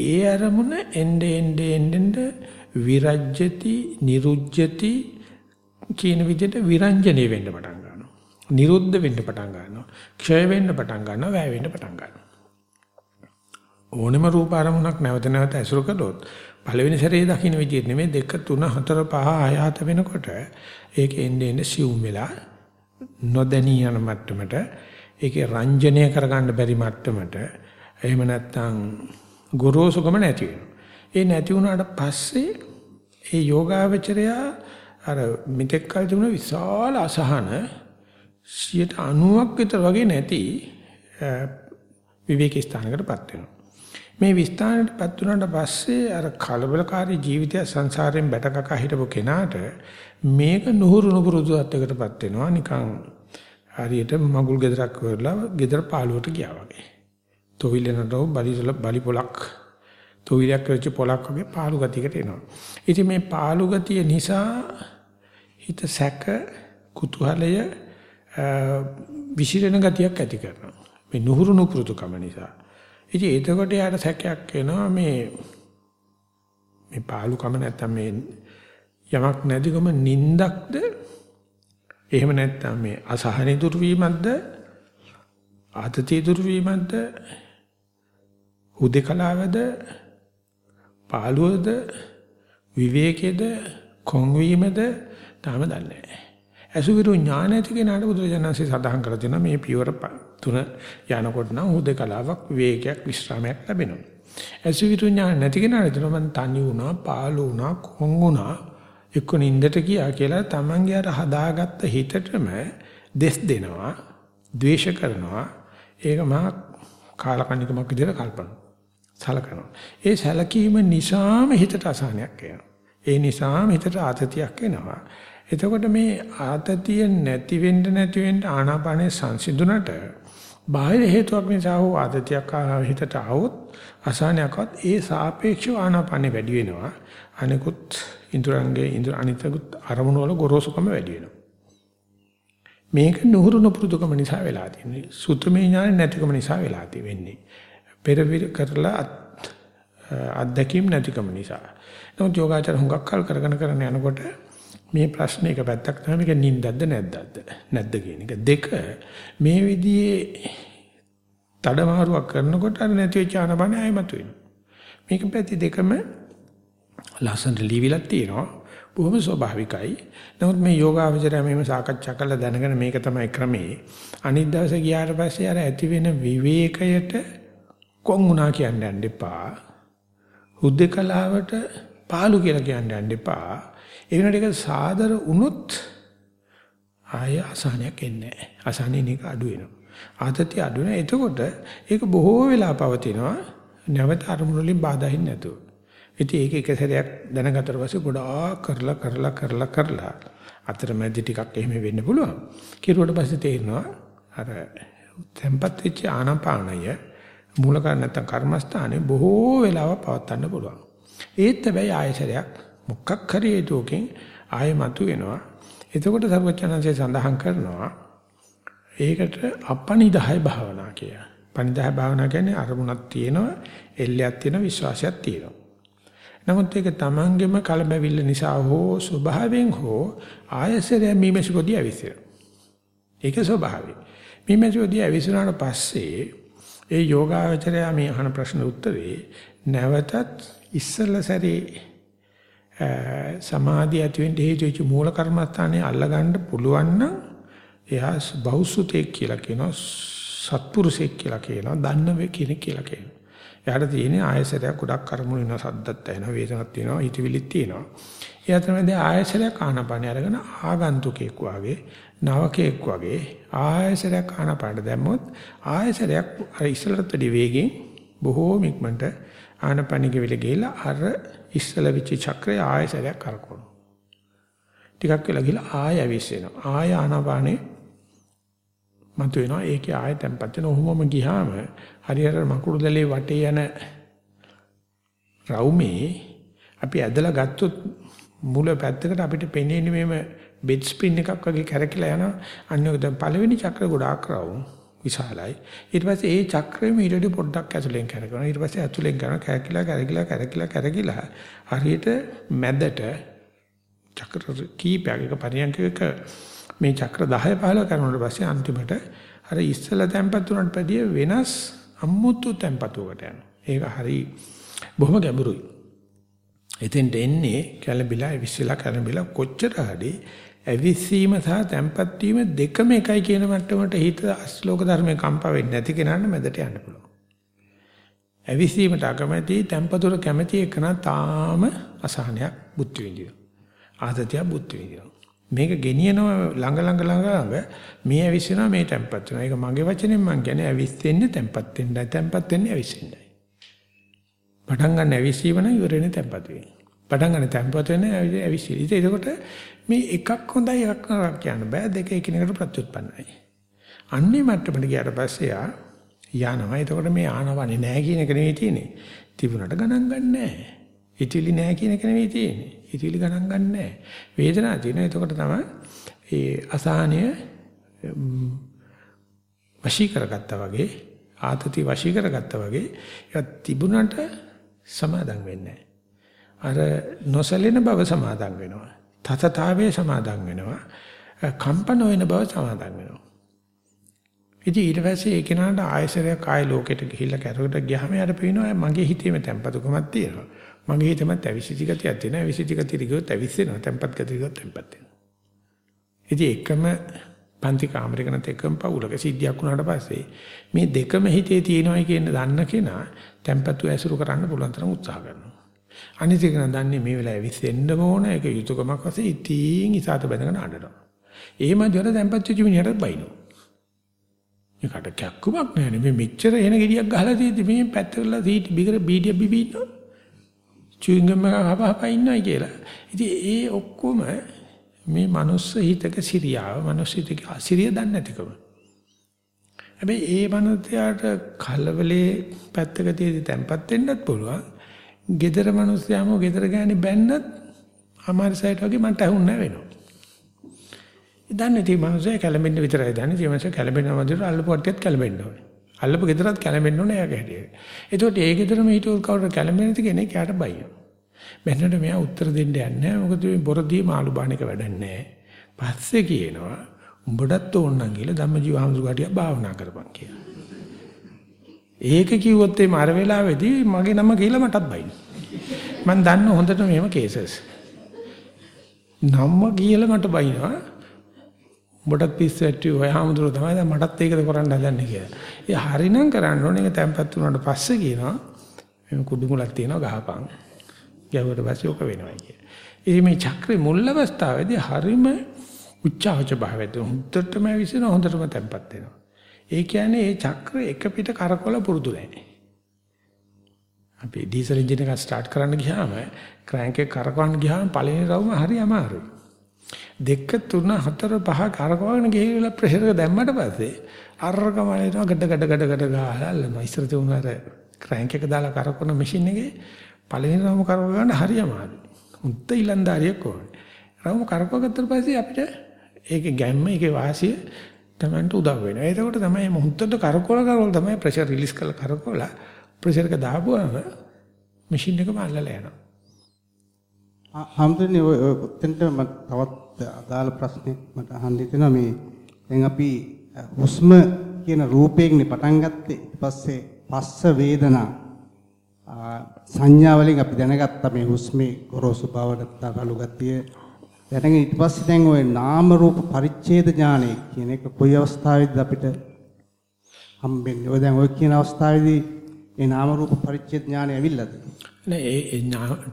ඒ අරමුණ එnde ende ende විරජ්‍යති නිරුජ්‍යති කියන විදිහට විරංජනේ වෙන්න පටන් ගන්නවා. නිරුද්ධ වෙන්න පටන් ගන්නවා. ක්ෂය වෙන්න පටන් ගන්නවා. වැය වෙන්න පටන් ගන්නවා. ඕනෙම රූප අරමුණක් නැවත නැවත ඇසුරු කළොත් පළවෙනි සැරේ දකින්න විදිහට නෙමෙයි 2 3 4 5 6 7 වෙනකොට ඒක එන්නේ එන්නේ සිවුම් වෙලා නොදැනී යන මට්ටමට ඒකේ රංජනය කරගන්න බැරි මට්ටමට එහෙම නැත්නම් ගොරෝසුකම නැති වෙනවා. ඒ නැති වුණාට පස්සේ ඒ යෝගාවචරය අර මිත්‍යක් කල් තිබුණ විශාල අසහන 90ක් විතර වගේ නැති විවේක ස්ථානකටපත් වෙනවා. මේ විස්ථානයටපත් වුණාට පස්සේ අර කලබලකාරී ජීවිතය සංසාරයෙන් බැටකක හිටපු කෙනාට මේක නුහුරු නුපුරුදු අත්යකටපත් වෙනවා නිකන් හරියට මගුල් ගෙදරක් කරලා ගෙදර පාළුවට ගියා වගේ. තොවිලනටෝ බලිසල බලි පොලක් තොවිලයක් කරච්ච පොලක් වගේ පාළු ගතියකට එනවා. ඉතින් මේ පාළු ගතිය නිසා හිත සැක කුතුහලය විසිරෙන ගතියක් ඇති කරනවා. මේ නුහුරු නුපුරුදුකම නිසා. ඉතින් එතකොට යාට සැකයක් එනවා මේ මේ පාළුකම නැත්තම් මේ යමක් නැතිකම නින්දක්ද? එහෙම නැත්තම් මේ අසහනෙ දුරු වීමක්ද? ආතතිය දුරු වීමක්ද? හුදේකලාවද? පාළුවද? විවේකයේද? කොන්වීමද තාම දන්නේ නැහැ. අසුවිරු ඥාන ඇති කෙනාට බුදුරජාණන්සේ සඳහන් කරලා තියෙනවා මේ පියවර තුන යනකොට නම් හුදේකලාවක් විවේකයක් විශ්‍රාමයක් ලැබෙනවා. අසුවිරු ඥාන නැති කෙනාට දෙනවා මං තනි වුණා, පාළු වුණා, කොන් වුණා, එක්ක නින්දට ගියා කියලා තමන්ගේ අර හදාගත්ත හිතටම දෙස් දෙනවා, ද්වේෂ කරනවා. ඒක මහා කාලකන්නිකමක් විදිහට කල්පනා සලකනවා. ඒ සැලකීම නිසාම හිතට අසහනයක් එනවා. ඒ නිසාම හිතට ආතතියක් එනවා. එතකොට මේ ආතතිය නැති වෙන්න නැති වෙන්න ආනාපානේ සංසිඳුණට බාහිර හේතුවක් නිසා හෝ ආතතියක් හිතට આવොත් අසහනයක්වත් ඒ සාපේක්ෂව ආනාපානේ වැඩි වෙනවා. අනිකුත් ඉන්ද්‍රයන්ගේ ඉන්ද්‍ර අනිතකුත් අරමුණු වල ගොරෝසුකම වැඩි වෙනවා. මේක නුහුරුන පුරුදුකම නිසා වෙලා තියෙන්නේ. සුතමේ ඥාන නැතිකම නිසා වෙලා තියෙන්නේ. පෙරවිර කරලා අත්දැකීම් නැතිකම නිසා. නමුත් යෝගාචර හුඟක් කල් කරගෙන කරගෙන යනකොට මේ ප්‍රශ්නේ එක පැත්තක් තමයි මේක නින්දක්ද නැද්දක්ද නැද්ද කියන එක. දෙක මේ විදිහේ තඩමාරුවක් කරනකොට අර නැති වෙච්ච ආනපන ආයමතු වෙනවා. මේක පැති දෙකම ලස්සනට ලිවිලක් තියෙනවා. බොහොම ස්වභාවිකයි. නමුත් මේ යෝගාවචරය මෙහෙම සාකච්ඡා කරලා දැනගෙන මේක තමයි ක්‍රමේ. අනිත් දවසේ ගියාට පස්සේ අර ඇති වෙන විවේකයට කොන් වුණා කියන්න යන්න එපා. හුද්දකලාවට පාළු කියලා කියන්න යන්න එපා. ඒ වෙනට ඒක සාදර වුණොත් ආය අසහනයක් එන්නේ නැහැ. අසහනෙන් එක අඩු වෙනවා. ආතතිය අඩු වෙනවා. එතකොට ඒක බොහෝ වෙලා පවතිනවා. නැවත අරමුණු වලින් බාධා හින් නැතුව. ඉතින් ඒක එක සැරයක් දැනගත්තට පස්සේ ගොඩාක් කරලා කරලා කරලා කරලා අතරමැදි ටිකක් එහෙම වෙන්න පුළුවන්. කිරුවට පස්සේ තේරෙනවා අර tempat වෙච්ච ආනාපානය මූල කර නැත්තම් කර්මස්ථානේ බොහෝ වෙලාවක් පවත්වන්න පුළුවන්. ඒත් හැබැයි ආයසරයක් මොකක් හරි හේතුවකින් ආයෙ මතුවෙනවා. එතකොට සර්වචනන්සේ සඳහන් කරනවා ඒකට අපනිදාය භාවනා කියලා. පනිදාය භාවනා කියන්නේ අරමුණක් තියෙනවා, එල්ලයක් තියෙනවා, විශ්වාසයක් තියෙනවා. නමුත් ඒක තමන්ගෙම කලබැවිල්ල නිසා හෝ ස්වභාවයෙන් හෝ ආයසරය මීමැසිපොඩි ඇවිස්සෙනවා. ඒක ස්වභාවය. මීමැසිපොඩි ඇවිස්සුනාට පස්සේ ඒ යෝගාවචරය මේ අහන ප්‍රශ්න උත්තරේ නැවතත් ඉස්සල සැරේ සමාධිය ඇති වෙන්න හේතු වෙච්ච මූල කර්මස්ථානයේ අල්ලගන්න පුළුවන් නම් එයා බෞසුතෙක් කියලා කියනවා සත්පුරුෂෙක් කියලා කියනවා දන්න කෙනෙක් කියලා කියනවා. එයාට තියෙන්නේ ආයසරයක් ගොඩක් කර්මුණු වෙනවා සද්දත් ඇහෙනවා වේදනක් තියෙනවා හිතවිලිත් තියෙනවා. එයා තමයි දැන් ආයසරයක් ආනපන අරගෙන ආගන්තුකෙක් වගේ නවකෙක් වගේ ආයසරයක් ආනපන දැම්මොත් ආයසරයක් අර ඉස්සලට වැඩි වේගෙන් බොහෝ ඉක්මනට ආනපනික විල ගිහලා අර ඉස්සල විච චක්‍රය ආයසරයක් කරකවනවා. ටිකක් වෙලා ගිහලා ආය ඇවිස්සෙනවා. ආය ආනපානේ මතු වෙනවා ඒකේ ආය තැම්පත් වෙන ඔහොමම ගියාම හරියට මකුළු දැලේ වටේ යන රවුමේ අපි ඇදලා ගත්තොත් මුල පැත්තකට අපිට පෙනෙන්නේ මේ බෙඩ් ස්පින් එකක් වගේ කැරකිලා යනවා අන්න දැන් පළවෙනි චක්‍ර ගොඩාක් රවුම් විශාලයි ඊට පස්සේ ඒ චක්‍රෙම ඊටදී පොඩ්ඩක් ඇතුලෙන් කරනවා ඊට පස්සේ ඇතුලෙන් කරනවා කැරකිලා කැරකිලා කැරකිලා කැරකිලා හරියට මැදට චක්‍ර කීපයක එක පරියන්කයක මේ චක්‍ර 10 15 කරනකොට පස්සේ අන්තිමට අර ඉස්සලා තැම්පත් වුණාට පැදිය වෙනස් අමුතු තැම්පතුවකට යනවා. ඒක හරි බොහොම ගැඹුරුයි. එතෙන්ට එන්නේ කැළඹිලා විශ්සලා කැළඹිලා කොච්චර හරි ඇවිස්සීම සහ තැම්පත් වීම දෙකම එකයි කියන මට්ටමට හිත අශ්ලෝක ධර්මයේ කම්පා වෙන්නේ නැති කෙනාට මැදට යන්න පුළුවන්. ඇවිස්සීමට අකමැති තැම්පතුර කැමැති එකන තාම අසහනයක් බුද්ධ විඳිනවා. ආතතිය බුද්ධ විඳිනවා. මේක ගෙනියනවා ළඟ ළඟ ළඟ ළඟ මේ ඇවිස්සෙනවා මේ තැම්පත් වෙනවා. ඒක මගේ වචනෙන් මම කියන්නේ ඇවිස්සෙන්නේ තැම්පත් වෙන්නයි තැම්පත් වෙන්නේ ඇවිස්සෙන්නයි. පටන් ගන්න ඇවිස්සීම නම් ඉවර වෙන්නේ තැම්පත් වෙන්නේ. පටන් ගන්න තැම්පත් වෙන්නේ ඇවිස්සීම. ඉතින් ඒකට මේ එකක් හොඳයි එකක් නරක කියන්න බෑ දෙක එකිනෙකට ප්‍රත්‍යুৎපන්නයි. අන්නේ මට්ටමට ගියාට පස්සේ ආ යනවා. එතකොට මේ ආනවනේ නැහැ කියන එක නෙවෙයි තියෙන්නේ. තිබුණට ගණන් ගන්න නැහැ. ඉතිලි නැහැ කියන එක නෙවෙයි තියෙන්නේ. ඉතිලි ගණන් ගන්න නැහැ. වේදනාව තියෙනවා. එතකොට තමයි ඒ අසහනය වශී කරගත්තා වගේ ආතති වශී කරගත්තා වගේ ඒක තිබුණට සමාදම් වෙන්නේ අර නොසලෙන බව සමාදම් වෙනවා. තතතාවයේ සමාදම් වෙනවා. කම්පන වෙන බව සමාදම් වෙනවා. ඉතින් ඊට පස්සේ ඒ කෙනාට ආයසරයක් ආය ලෝකෙට ගිහිල්ලා කැරකට ගියාම යාට පේනවා මගේ හිතේම තැම්පතුකමක් තියෙනවා. මගේ හිතෙමත් ඇවිසිති ගතියක් තියෙනවා. ඇවිසිති ගතිය ගියොත් ඇවිස්සෙනවා. තැම්පත් ගතිය ගියොත් තැම්පත් වෙනවා. ඉතින් එකම පන්ති කාමරයක නැත එකම පවුලක සිද්ධියක් වුණාට පස්සේ මේ දෙකම හිතේ තියෙනවයි කියන දන්න කෙනා තැම්පතු ඇසුරු කරන්න පුළුවන් තරම් උත්සාහ කරනවා. අනිත් එක දන්නේ මේ වෙලාවේ විසෙන්න ඕන ඒක යුතුයකමක් වශයෙන් ඉතින් ඉසాత බැඳගෙන අඬනවා. එහෙම ජොර තැම්පත් වෙච්ච මිනිහට බයිනවා. මේකට කැක්කුමක් නැහැ මේ මෙච්චර එන ගෙඩියක් ගහලා තියෙද්දි මේ පැත්තකලා සීටි බිගර බීඩිය බිබී ඉන්නවා. චුයින්ගම් එක හපහප ඉන්නයි කියලා. ඉතින් ඒ ඔක්කොම මේ මනුස්ස හිතක සිරියාව මනුස්ස හිතක අසිරිය දන්නේ නැතිකම. හැබැයි ඒ මනුස්සයාට කලබලේ පැත්තක තියදී තැම්පත් වෙන්නත් පුළුවන්. Gedara මනුස්සයාම gedara ගෑණි බැන්නත් අමාරු සයිඩ් වගේ මන්ට ඇහුන්නේ වෙනවා. දන්නේ තේ මනුස්සයා කැළඹෙන්න විතරයි දන්නේ. ඒ මනුස්සයා කැළඹෙනවා වදිර අල්ලපු කට්ටියත් කැළඹෙන්න ඕනේ. අල්ලපු ගෙදරත් කැළඹෙන්න ඕනේ එයාගේ හැටියට. ඒකට ඒ ගෙදරම හිටවල් කවුරු කැළඹෙන්නේ නැති කෙනෙක් යාට බයිය. බැන්නට මෙයා උත්තර දෙන්න යන්නේ නැහැ. මොකද මේ බොරදී මාළු බාන එක වැඩක් නැහැ. පස්සේ කියනවා උඹටත් ඕන නම් කියලා ධම්මජීව හමුදුගටිය භාවනා කරපන් කියලා. ඒක කිව්වොත් ඒ මාර වෙලාවේදී මගේ නම කියලා මටත් බයින. මම දන්න හොඳට මේව කේසස්. නම්ම කියලා මට බයිනවා. උඹටත් පිස්සෙට්ටි ඔය හමුදුර තමයි දැන් මටත් ඒකද කරන්න හදන්නේ කියලා. ඒ හරිනම් කරන්න ඕනේ ඒක තැම්පත් වුණාට පස්සේ කියනවා මේ කුඩු මුලක් තියෙනවා ගහපන්. ගැවුවට පස්සේ ඔක වෙනවා කිය. ඉතින් මේ චක්‍රේ මුල් අවස්ථාවේදී හරිම උච්චාවච භාවයට හොඳටම විසින හොඳටම තැම්පත් වෙනවා. ඒ කියන්නේ මේ චක්‍ර එක පිට කරකවල පුරුදු නැහැ. අපි ඩීසල් එන්ජින් එක ස්ටාර්ට් කරන්න ගියාම ක්‍රෑන්ක් එක කරකවන්න ගියාම පළවෙනි රවුම හරි අමාරුයි. දෙක තුන හතර පහ කරකවගෙන ගිහිල්ලා ප්‍රෙෂර් එක දැම්මට පස්සේ අරකම එනවා ගඩ ගඩ ගඩ ගඩ ගහලා ඉස්සර තිබුණ අර ක්‍රෑන්ක් එක දාලා කරකවන මැෂින් එකේ පළවෙනි රවුම කරකව ගන්න හරි අමාරුයි. මුත්ත ඉලන්දාරියක් ඕනේ. රවුම කරකව ගත්තට පස්සේ අපිට ඒකේ ගැම්ම ඒකේ වාසිය තමන්ට උදව් වෙනවා. එතකොට තමයි මුහුත්තට කරකවල කරකවල තමයි ප්‍රෙෂර් රිලීස් කරලා කරකවලා ප්‍රෙෂර් එක දාපුවම මැෂින් එකම අල්ලලා යනවා. හම්දුනේ ඔය ඔතෙන්ට මම තවත් අදාළ ප්‍රශ්නයක් මට අහන්න හිතෙනවා මේ දැන් අපි හුස්ම කියන රූපයෙන් පටන් ගත්තේ ඊට පස්සේ පස්ස වේදනා සංඥා වලින් අපි දැනගත්තා මේ හුස්මේ ගොරෝසු බව නැත්නම් රළු ගතිය දැනගෙන ඊට පස්සේ දැන් ওই නාම රූප පරිච්ඡේද ඥානය කියන එක කොයි අවස්ථාවේද අපිට හම්බෙන්නේ? ඔය දැන් ඔය කියන අවස්ථාවේදී මේ නාම රූප පරිච්ඡේද ඥානය ඇවිල්ලාද? නෑ ඒ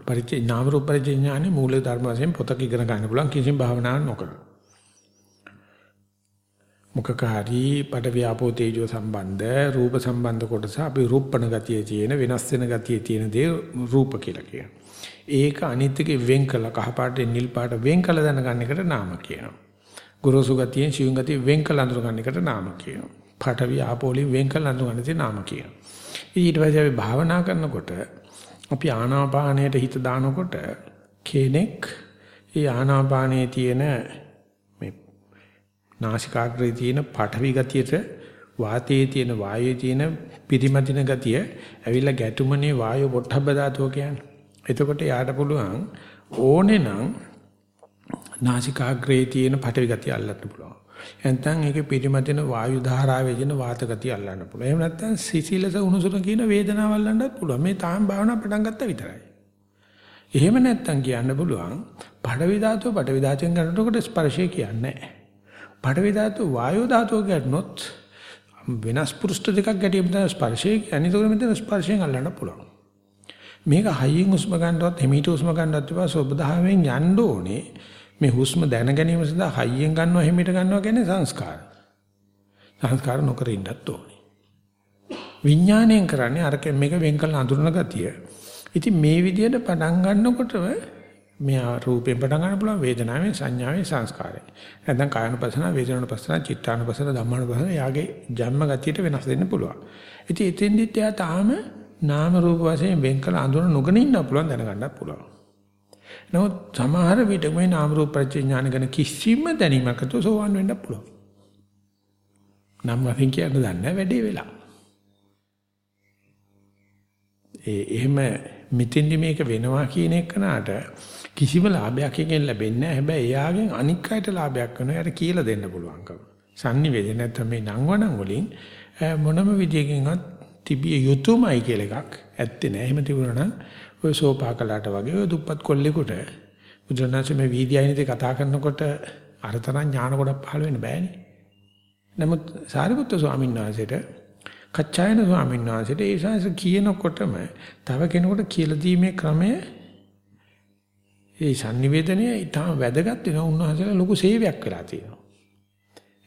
පරිච්ඡේද නාම රූප පරිච්ඡේද ඥානෙ මූල ධර්ම වශයෙන් පොතක ඉගෙන ගන්න පුළුවන්. කිසිම භාවනාවක් නොකර. මුඛකාරී පඩ ව්‍යාපෝ තේජෝ සම්බන්ධ රූප සම්බන්ධ කොටස අපි රූපණ ගතියේ තියෙන වෙනස් වෙන ගතියේ තියෙන දේ රූප කියලා කියනවා. ඒක අනිත් එකේ වෙන් කළ කහ පාටේ නිල් පාට වෙන් කළ දැනගන්න එකට නාම කියනවා. ගුරුසු ගතියෙන් සියුම් ගතිය වෙන් කළ අඳුර ගන්න එකට නාම කියනවා. පඨවි ආපෝලි වෙන් කළ අඳුර ගන්න තේ නාම කියනවා. ඊට පස්සේ අපි භාවනා කරනකොට අපි ආනාපානයට හිත දානකොට කෙනෙක් ඒ ආනාපානයේ තියෙන නාසිකාග්‍රේ තියෙන පඨවි ගතියට වාතයේ තියෙන වායයේ තියෙන පිරිමදින ගතිය ඇවිල්ලා ගැටුමනේ වායු පොට්ටබ්බ ධාතුව කියන්නේ. එතකොට යාට පුළුවන් ඕනේ නම් නාසිකාග්‍රේ තියෙන පටවි ගතිය අල්ලන්න පුළුවන්. නැත්නම් ඒකේ පිරිමැදෙන වායු ධාරාවේ දෙන වාත ගතිය අල්ලන්න පුළුවන්. එහෙම නැත්නම් සිසිලස උණුසුම කියන වේදනාව අල්ලන්නත් පුළුවන්. මේ තාම භාවනා පටන් ගත්තා විතරයි. එහෙම නැත්නම් කියන්න පුළුවන් පඩවි ධාතුව පඩවි ධාතුවෙන් ගන්නකොට ස්පර්ශය කියන්නේ නැහැ. පඩවි ධාතුව වායෝ ධාතුව ගන්නොත් වෙනස් පෘෂ්ඨ දෙකක් ගැටීම තමයි ස්පර්ශය කියන්නේ. ඒක මෙතන ස්පර්ශයෙන් අල්ලන්න පුළුවන්. මේක හයියෙන් හුස්ම ගන්නවත් හිමීට හුස්ම ගන්නවත් එපා සෝබධාවෙන් යන්න ඕනේ. මේ හුස්ම දැන ගැනීම සඳහා හයියෙන් ගන්නවා හිමීට ගන්නවා කියන්නේ සංස්කාර. සංස්කාර නොකර ඉන්නත් ඕනේ. විඥාණයෙන් කරන්නේ අර මේක වෙන් කළ අඳුරන ගතිය. ඉතින් මේ විදිහට පටන් ගන්නකොටම මෙයා රූපයෙන් පටන් ගන්න පුළුවන් වේදනාවෙන් සංඥාවෙන් සංස්කාරයෙන්. නැත්නම් කායනුපසන, වේදනානුපසන, චිත්තානුපසන, ධම්මානුපසන යාගේ ජන්ම ගතියට වෙනස් වෙන්න පුළුවන්. ඉතින් එතෙන්දිත් එයා තාම නාම රූප වශයෙන් වෙන් කළ අඳුර නොගෙන ඉන්න පුළුවන් දැනගන්නත් පුළුවන්. නමුත් සමහර විට මේ නාම රූප ප්‍රඥාන ගැන කිසිම දැනීමක් නැතුව සෝවන් වෙන්න පුළුවන්. නම් වශයෙන් කියන්න දන්නේ වැඩේ වෙලා. ඒ එහෙම මෙතෙන්දි මේක වෙනවා කියන එකනට කිසිම ලාභයක් එකෙන් ලැබෙන්නේ නැහැ. හැබැයි එයාගෙන් අනික් අයට ලාභයක් වෙනවා. එයාට කියලා දෙන්න පුළුවන්කම. sannivedana නැත්නම් මේ නංවනන් වලින් මොනම විදියකින්වත් තිබිය යුතුයමයි කියලා එකක් ඇත්තේ නැහැ. එහෙම තිබුණා නම් ඔය සෝපාකලාට වගේ ඔය දුප්පත් කොල්ලෙකුට බුදුරණාහි මේ වීදියායිනිතේ කතා කරනකොට අරතරන් ඥාන කොට පහළ වෙන්න බෑනේ. නමුත් සාරිපුත්‍ර ස්වාමීන් වහන්සේට කච්චායන ස්වාමීන් වහන්සේට ඒ ශාස්ත්‍ර කියනකොටම තව කෙනෙකුට කියලා දීමේ ක්‍රමය ඒ sannivedanaya ඊටම වැදගත් වෙනවා උන්වහන්සේලා ලොකු සේවයක් කරලා තියෙනවා.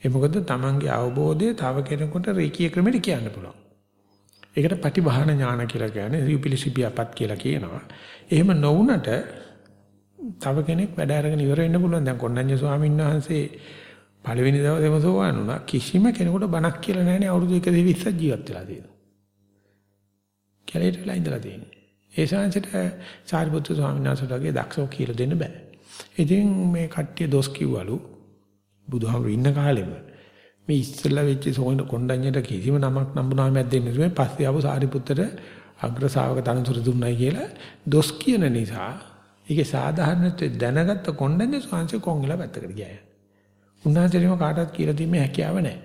ඒ මොකද තමන්ගේ අවබෝධය තව කෙනෙකුට රීකී ක්‍රමෙට කියන්න පුළුවන්. ඒකට පටිභාන ඥාන කියලා කියන්නේ රිපිලිසිපියපත් කියලා කියනවා. එහෙම නොවුනට තව කෙනෙක් වැඩ අරගෙන ඉවර වෙන්න පුළුවන්. දැන් කොණ්ණඤ්ඤ ස්වාමීන් වහන්සේ පළවෙනි දවසේම සෝවාන් වුණා. කිසිම කෙනෙකුට බණක් කියලා නැහැනේ අවුරුදු 120ක් ජීවත් වෙලා තියෙනවා. කැලේට වෙලා ඉඳලා තියෙනවා. ඒ ශාන්සිට සාරිපුත්තු ස්වාමීන් වහන්සේලාගේ දක්ෂව කියලා දෙන්න බෑ. ඉතින් මේ කට්ටිය දොස් කිව්වලු බුදුහාමුදුරු ඉන්න කාලෙම මේ ඉස්සෙල්ලා වෙච්ච සෝන කොණ්ඩඤ්ඤට කිසිම නමක් නම්බුනාමයක් දෙන්නේ නැහැ. පස්සේ ආපු සාරිපුත්තට අග්‍ර ශාවක තනතුරු දුන්නයි කියලා දොස් කියන නිසා ඒකේ සාධාරණත්වය දැනගත්ත කොණ්ඩඤ්ඤ ස්වාංශ කොංගල පැත්තකට ගියා. උන්වහන්සේම කාටවත් කියලා දීමේ හැකියාව නැහැ.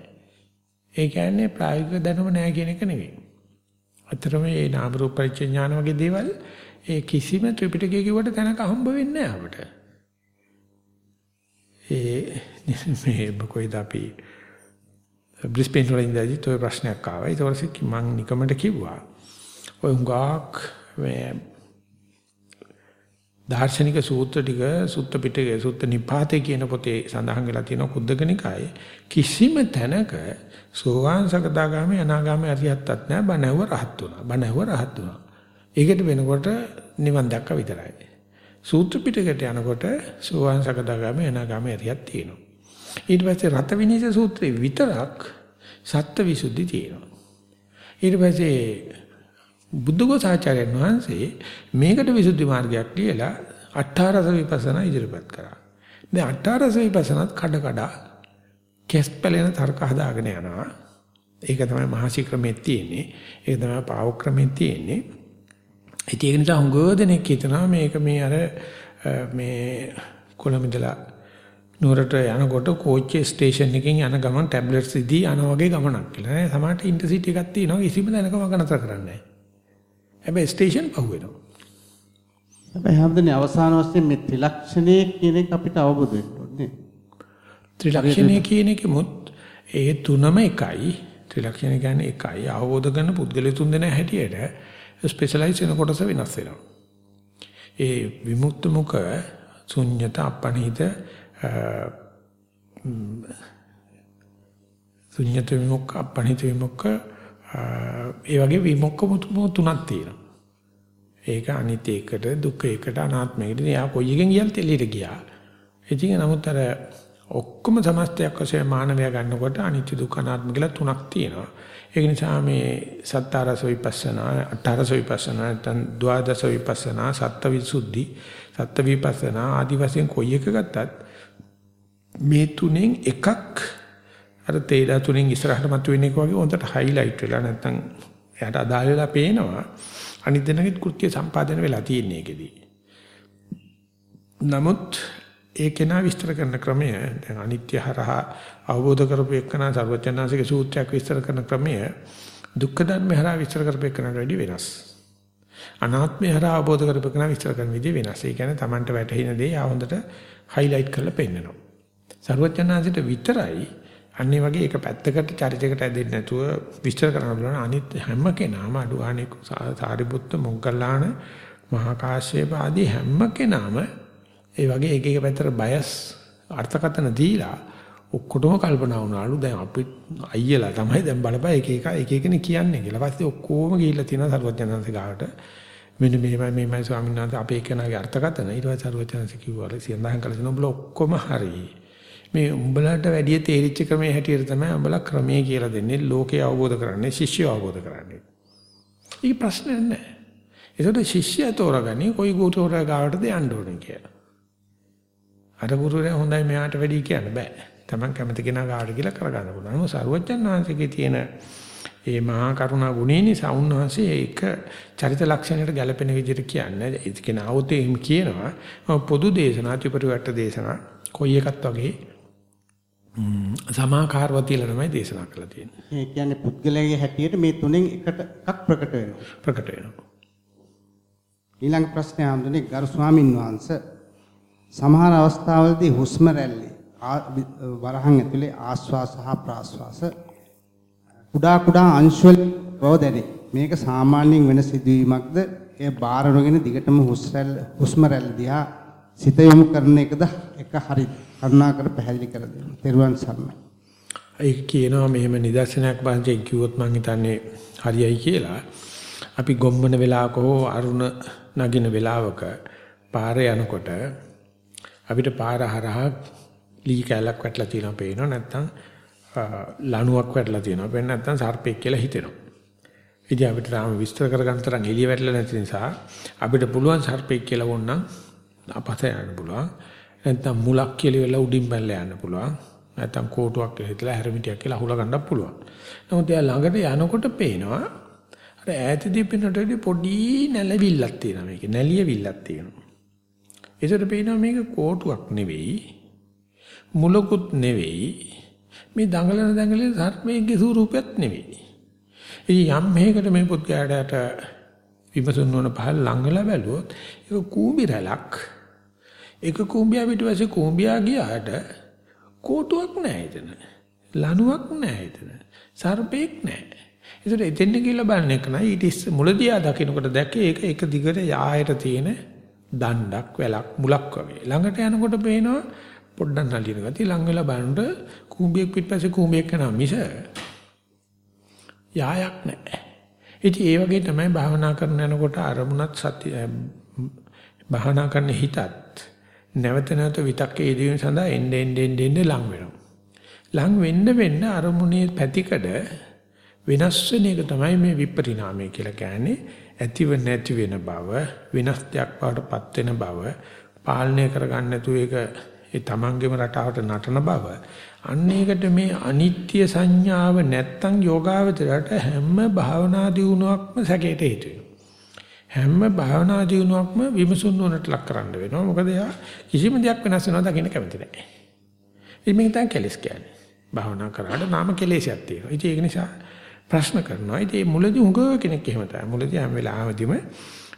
ඒ කියන්නේ ප්‍රායෝගික දැනුම නැහැ කියන එක නෙවෙයි. අතරම මේ නාම රූප පරිච්ඡේඥාන වගේ දේවල් ඒ කිසිම ත්‍රිපිටකයේ කිව්වට තැනක හම්බ වෙන්නේ නැහැ අපට. ඒ මේ කොයිද අපි බ්‍රිස්බේන් වල ඉඳලා toy ප්‍රශ්නයක් ආවා. ඒක වලසි මම නිකමට කිව්වා. ඔය හුඟක් මේ දාර්ශනික සූත්‍ර ටික සුත්ත පිටකේ සුත්ත නිපාතේ කියන පොතේ සඳහන් වෙලා තියෙනවා කුද්දකනිකායේ කිසිම තැනක සෝවාන් සකදාගාමී අනාගාමී අරියත්තක් නැහැ බණව රහත් වුණා බණව රහත් වුණා ඒකට වෙනකොට නිවන් දැක්ක විතරයි සූත්‍ර පිටකයට යනකොට සෝවාන් සකදාගාමී අනාගාමී අරියක් තියෙනවා ඊට පස්සේ රත විනීත සූත්‍රේ විතරක් සත්ත්ව විසුද්ධි තියෙනවා ඊට පස්සේ බුද්ධඝෝසාචාර්යයන් වහන්සේ මේකට විසුද්ධි මාර්ගයක් කියලා අට්ඨාරස විපස්සනා ඉදිරිපත් කරා. දැන් අට්ඨාරස විපස්සනාත් කඩ කඩ කෙස් පැලෙන තර්ක හදාගෙන යනවා. ඒක තමයි මහසි ක්‍රමෙත් තියෙන්නේ. ඒක තමයි පාව ක්‍රමෙත් තියෙන්නේ. ඒක නිසා හුඟ දෙනෙක් හිතනවා මේක මේ අර මේ කොළඹදලා නුවරට යනකොට කෝච්චි ස්ටේෂන් එකකින් යන ගමන් ටැබ්ලට්ස් ඉදී යන වගේ ගමනක් කියලා. නෑ සමහරට ඉන්ටර්සිටි එකක් තියෙනවා කිසිම දැනක මම නතර කරන්නේ නෑ. හැබැයි ස්ටේෂන් පහු වෙනවා. හැබැයි හැමදෙනේ අවසාන වශයෙන් මේ ත්‍රිලක්ෂණයේ කියන එක අපිට අවබෝධ වෙන්න ඕනේ. ත්‍රිලක්ෂණය කියන එකමුත් ඒ තුනම එකයි. ත්‍රිලක්ෂණ කියන්නේ එකයි. අවබෝධ කරන පුද්ගලයන් තුන් දෙනා හැටියට ස්පෙෂලායිස් වෙන කොටස වෙනස් වෙනවා. ඒ විමුක්ත මුඛ ශුන්්‍යත අපනිහිත ශුන්්‍යත විමුක්ඛ අපනිහිත විමුක්ඛ ඒ වගේ විමුක්ඛ තුනක් තියෙනවා. ඒක අනිත්‍ය එකට දුක්ඛ එකට අනාත්මයකට එයා කොයි එකෙන් ගියත් එළියට ගියා. ඉතින් නමුත් අර ඔක්කොම සමස්තයක් වශයෙන් මානවය ගන්නකොට අනිත්‍ය දුක්ඛ අනාත්ම කියලා තුනක් තියෙනවා. ඒක නිසා මේ සත්තරස විපස්සනා, අට්ඨරස විපස්සනා, නැත්නම් ද්වාදස විපස්සනා, සත්ත්වවිසුද්ධි, සත්ත්වවිපස්සනා ආදි වශයෙන් කොයි එක ගත්තත් මේ තුනෙන් එකක් අර තේලා තුනෙන් ඉස්සරහට මතුවෙන එක වගේ හොඳට highlight වෙලා නැත්නම් එයාට අදාළ වෙලා පේනවා අනිත් දෙනගෙත් කෘත්‍ය සම්පාදනය වෙලා තියෙන එකදී. නමුත් ඒ කෙනා විස්තර කරන ක්‍රමය දැන් අනිත්‍ය හරහා අවබෝධ කරපු එකනා සර්වඥාන්සේගේ සූත්‍රයක් විස්තර කරන ක්‍රමය දුක්ඛ ධර්ම හරහා විස්තර කරපු එකනට වැඩි වෙනස්. අනාත්මය හරහා අවබෝධ කරපු එකනා විස්තර කරන විදිහ වෙනස්. ඒ කියන්නේ Tamanට වැටහෙන දේ ආවොන්දට highlight කරලා පෙන්නනවා. සර්වඥාන්සේට විතරයි අන්නේ වගේ එක පැත්තකට චරිතයකට ඇදෙන්නේ නැතුව විස්තර කරන්න බලන අනිත් හැම කෙනාම අඩුවානේ සාරිපුත්ත මොග්ගල්ලාන මහා කාශ්‍යප ආදී හැම කෙනාම ඒ වගේ එක එක පැත්තට බයස් අර්ථකථන දීලා ඔක්කොටම කල්පනා වුණාලු දැන් අපි අයියලා තමයි දැන් බලපෑ එක එක එක එකනේ කියන්නේ කියලා. පස්සේ ඔක්කොම ගිහිල්ලා තියෙනවා සර්වඥාන්සේ ගාවට. මෙන්න මෙහෙමයි මෙහෙමයි ස්වාමීන් වහන්සේ අපේ කෙනාගේ අර්ථකථන ඊට පස්සේ සර්වඥාන්සේ කිව්වා සියඳහන් කළ දෙනවා උඹලා ඔක්කොම හරි. මේ උඹලට වැඩි තේරිච්ච ක්‍රමයේ හැටියට තමයි උඹලා ක්‍රමයේ කියලා දෙන්නේ ලෝකේ අවබෝධ කරන්නේ ශිෂ්‍යය අවබෝධ කරන්නේ. ඒක ප්‍රශ්නයක් නෑ. ඒකට ශිෂ්‍යයා තෝරගන්නේ කොයි ගුරුවරයා ගාවටද යන්න ඕනේ කියලා. අර ගුරුවරයා හොඳයි මෙයාට වැඩි කියන්න බෑ. Taman කැමති කෙනා ගාවට කියලා කරගන්න පුළුවන්. මොකද සරුවච්චන් වහන්සේගේ තියෙන ඒ මහා කරුණා ගුණය නිසා උන්වහන්සේ ඒක චරිත ලක්ෂණයට ගැලපෙන විදිහට කියන්නේ. ඒක කෙනාවොත් එහෙම කියනවා. පොදු දේශනා, ත්‍රිපරිවට්ට දේශනා කොයි එකත් වගේ සමාකාරව තියලා තමයි දේශනා කරලා තියෙන්නේ. ඒ කියන්නේ පුද්ගලයාගේ හැටියට මේ තුනෙන් එකට එකක් ප්‍රකට වෙනවා. ප්‍රකට වෙනවා. ඊළඟ ප්‍රශ්නය ආන්දනේ ගරු ස්වාමින් වහන්සේ සමහර අවස්ථාවලදී හුස්ම රැල්ලේ වරහන් ඇතුලේ ආශ්වාස හා ප්‍රාශ්වාස කුඩා කුඩා අංශවල බව දැනේ. මේක සාමාන්‍යයෙන් වෙන සිදුවීමක්ද? එය බාර නොගෙන දිගටම හුස්ම රැල්ල දිහා සිත යොමු කරන එකද එක හරි කරුණාකර පැහැදිලි කර දෙන්න. තෙරුවන් සරණයි. ඒ කියනවා මෙහෙම නිදර්ශනයක් වශයෙන් කිව්වොත් මම හිතන්නේ හරියයි කියලා. අපි ගොම්බන වෙලාවක හෝ අරුණ නගින වෙලාවක පාරේ යනකොට අපිට පාර හරහා ලී කැලක් වැටලා තියෙනවා පේනවා නැත්නම් ලණුවක් වැටලා තියෙනවා පේන්නේ නැත්නම් සර්පෙක් කියලා හිතෙනවා. ඉතින් අපිට තාම විස්තර කරගන්න තරම් එළිය වැටලා නැති නිසා අපිට පුළුවන් සර්පෙක් කියලා වොන්නම් අපත යන්න පුළුවන්. නැත්නම් මුලක් කියලා වෙලා උඩින් බැලලා යන්න පුළුවන්. නැත්නම් කෝටුවක් කියලා හිතලා හැරමිටියක් කියලා අහුලා ගන්නත් පුළුවන්. නමුත් එයා ළඟට යනකොට පේනවා අර ඈතදී පෙනෙනට පොඩි නැලවිල්ලක් තියෙනවා මේකේ. නැලියවිල්ලක් තියෙනවා. ඒසට පේනවා මේක කෝටුවක් නෙවෙයි. මුලකුත් නෙවෙයි. මේ දඟලන දඟලන සර්පයේ ස්වරූපයක් නෙවෙයි. ඉතින් යම් මේකට මේ පුත්කයාට විමසුන් වන පහල ළඟලා බැලුවොත් ඒක කූඹි රැලක්. ඒක කූඹියා පිටුපස්සේ කූඹියා ගියාට කෝටුවක් නැහැ එතන. ලණුවක් නැහැ එතන. සර්පෙක් නැහැ. ඒතර එතෙන් ගිහිල්ලා බලන එක නයි ඊට ඉස්ස මුලදී ආ දකින්නකොට දැක්කේ ඒක එක දිගට යායට තියෙන දණ්ඩක් වැලක් මුලක් වගේ. ළඟට යනකොට පේනවා පොඩ්ඩක් නලියන ගතිය ලඟ වෙලා බලනකොට කූඹියක් පිටපස්සේ කූඹියක් යනවා මිස යායක් නැහැ. ඉතින් ඒ වගේ තමයි භාවනා කරන යනකොට අරමුණත් සත්‍ය භාවනා කරන හිතත් නැවත නැවත විතක්කේ යෙදීම සඳහා එන්න එන්න එන්න එන්න ලං වෙනවා. ලං වෙන්න වෙන්න අරමුණේ පැතිකඩ වෙනස් වෙන එක තමයි මේ විපරිණාමය කියලා කියන්නේ. ඇතිව නැති වෙන බව, වෙනස් දෙයක් වඩපත් වෙන බව, පාලනය කරගන්න නැතුව ඒක ඒ තමන්ගේම රටාවට නටන බව. අන්න ඒකට මේ අනිත්‍ය සංඥාව නැත්තම් යෝගාවචරයට හැම භාවනා දියුණුවක්ම සැකයට හේතු හැම භාවනා දියුණුවක්ම විමසුන් නොනට ලක් කරන්න වෙනවා. මොකද එයා කිසිම දෙයක් වෙනස් වෙනවා දකින්න කැමති නැහැ. ඉතින් මේක තමයි කෙලස් කියන්නේ. භාවනා කරාට නාම කෙලෙසයක් තියෙනවා. ඉතින් ඒක නිසා ප්‍රශ්න කරනවා. ඉතින් මුලදී උඟ කෙනෙක් එහෙම තමයි. මුලදී හැම වෙලාවෙදිම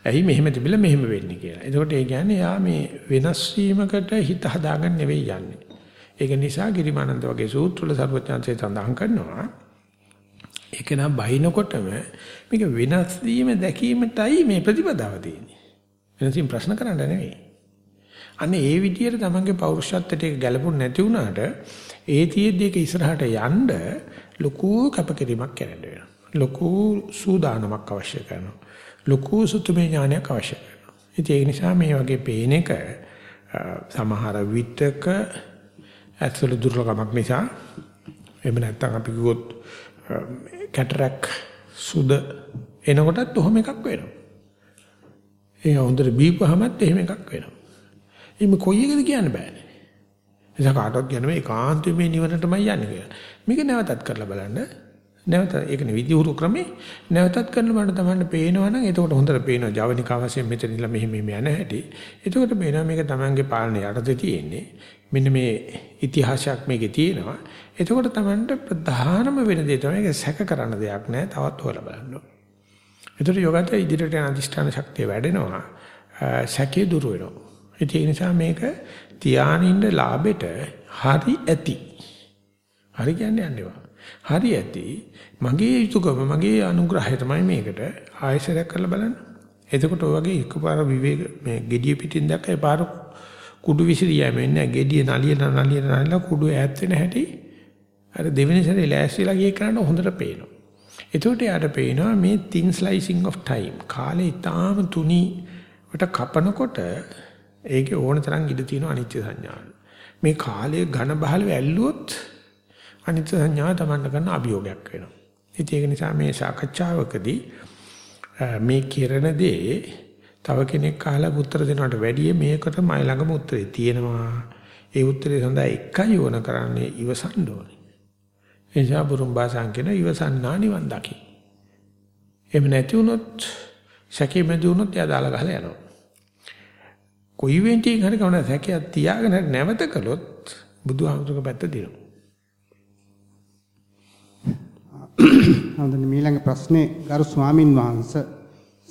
ඇයි මෙහෙම තිබිලා මෙහෙම වෙන්නේ කියලා. එතකොට ඒ කියන්නේ යා මේ වෙනස් වීමකට හිත හදාගන්න නෙවෙයි යන්නේ. ඒක නිසා ගිරිමානන්ද වගේ සූත්‍රවල සර්වඥාන්සේ සඳහන් කරනවා. ඒක නම් බයිනකොටම මේක වෙනස් වීම දැකීමටයි මේ ප්‍රතිපදාව තියෙන්නේ. වෙනසින් ප්‍රශ්න කරන්න නෙවෙයි. අන්න ඒ විදිහට තමන්ගේ පෞරුෂත්වයට ඒක ගැලපුණ නැති වුණාට ඒ තියෙද්දි ඒක ඉස්සරහට යන්න ලොකු කැපකිරීමක් කරන්න වෙනවා. ලොකු සූදානමක් අවශ්‍ය කරනවා. ලොකු සුතුමේ ඥානයක් අවශ්‍ය කරනවා. ඉතින් ඒ නිසා මේ වගේ පේන එක සමහර විටක ඇතුළ දුර්ලභමක් නිසා එහෙම නැත්නම් අපි කිව්වොත් කැටරක් සුද එනකොටත් ඔහොම එකක් වෙනවා. ඒ හොඳට බීපුවහමත් එහෙම එකක් වෙනවා. ඉතින් කොයි එකද කියන්න බෑනේ. එතකොට කාටවත් කියන්න මේ ඒකාන්තයෙන් මේ නිවනටමයි යන්නේ කියලා. මේක නැවතත් කරලා බලන්න. නැවත ඒක නෙවෙයි විදිහුරු ක්‍රමේ නැවතත් කරලා මට තමන්ට පේනවනම් එතකොට හොඳට පේනවා ජවනිකා වශයෙන් මෙතන ඉඳලා මෙහෙම මෙහෙම යන හැටි. එතකොට පේනවා මේක තමන්ගේ පාලනය යටතේ තියෙන්නේ. මෙන්න මේ ඉතිහාසයක් මේකේ තියෙනවා. එතකොට තමන්ට ප්‍රධානම වෙන දේ තමයි සැක කරන්න දෙයක් නැහැ. තවත් හොයලා බලන්න ඕනේ. එතකොට යෝගාට ඉදිරියට යන අධිෂ්ඨාන ශක්තිය වැඩෙනවා. සැකේ දුර වෙනවා. ඒ නිසා මේක තියානින්න ලාභෙට හරි ඇති. හරි කියන්නේ යන්නේවා. හරි ඇති. මගේ යුතුයකම මගේ අනුග්‍රහය තමයි මේකට ආයෙසරයක් කරලා බලන්න. එතකොට ඔය වගේ එකපාර විවේක මේ gediya පිටින් දැක්ක ඒ පාර කුඩු විසිරියම එන්නේ gediya නලියන නලියන නලියන කුඩු ඈත් වෙන හැටි අර දෙවෙනි සැරේ ලෑස්තිලා ගියේ කරන්න හොඳට පේනවා. එතකොට යාට පේනවා මේ thin slicing of time කාලේ ඊටාම තුනි වට කපනකොට ඒකේ ඕන තරම් ඉඳ තියෙන අනිත්‍ය සංඥාව. මේ කාලයේ ඝන බහල වැල්ලුවොත් අනිත්‍ය සංඥාව තමන්න කරන අභියෝගයක් වෙනවා. ඉතින් ඒක නිසා මේ සාකච්ඡාවකදී මේ කිරණ දේ තව කෙනෙක් අහලා උත්තර දෙනවට වැඩිය මේකට මයි ළඟම උත්තරේ තියෙනවා. ඒ උත්තරේ සඳහා එකයි ඕන කරන්නේ ඉවසන්න ඕනේ. ඒ නිසා බුරුම් භාෂාන් කියන ඉවසන්නා නිවන් දකි. එහෙම නැති වුණොත් සැකේ මැද වුණොත් එයා දාලා ගහලා යනවා. කොයි වෙන්ටින් හරි කවුනා සැකයක් තියාගෙන නැවත කළොත් බුදුහාමුදුරගේ පැත්ත දිනනවා. හඳුන මීළඟ ප්‍රශ්නේ ගරු ස්වාමින් වහන්සේ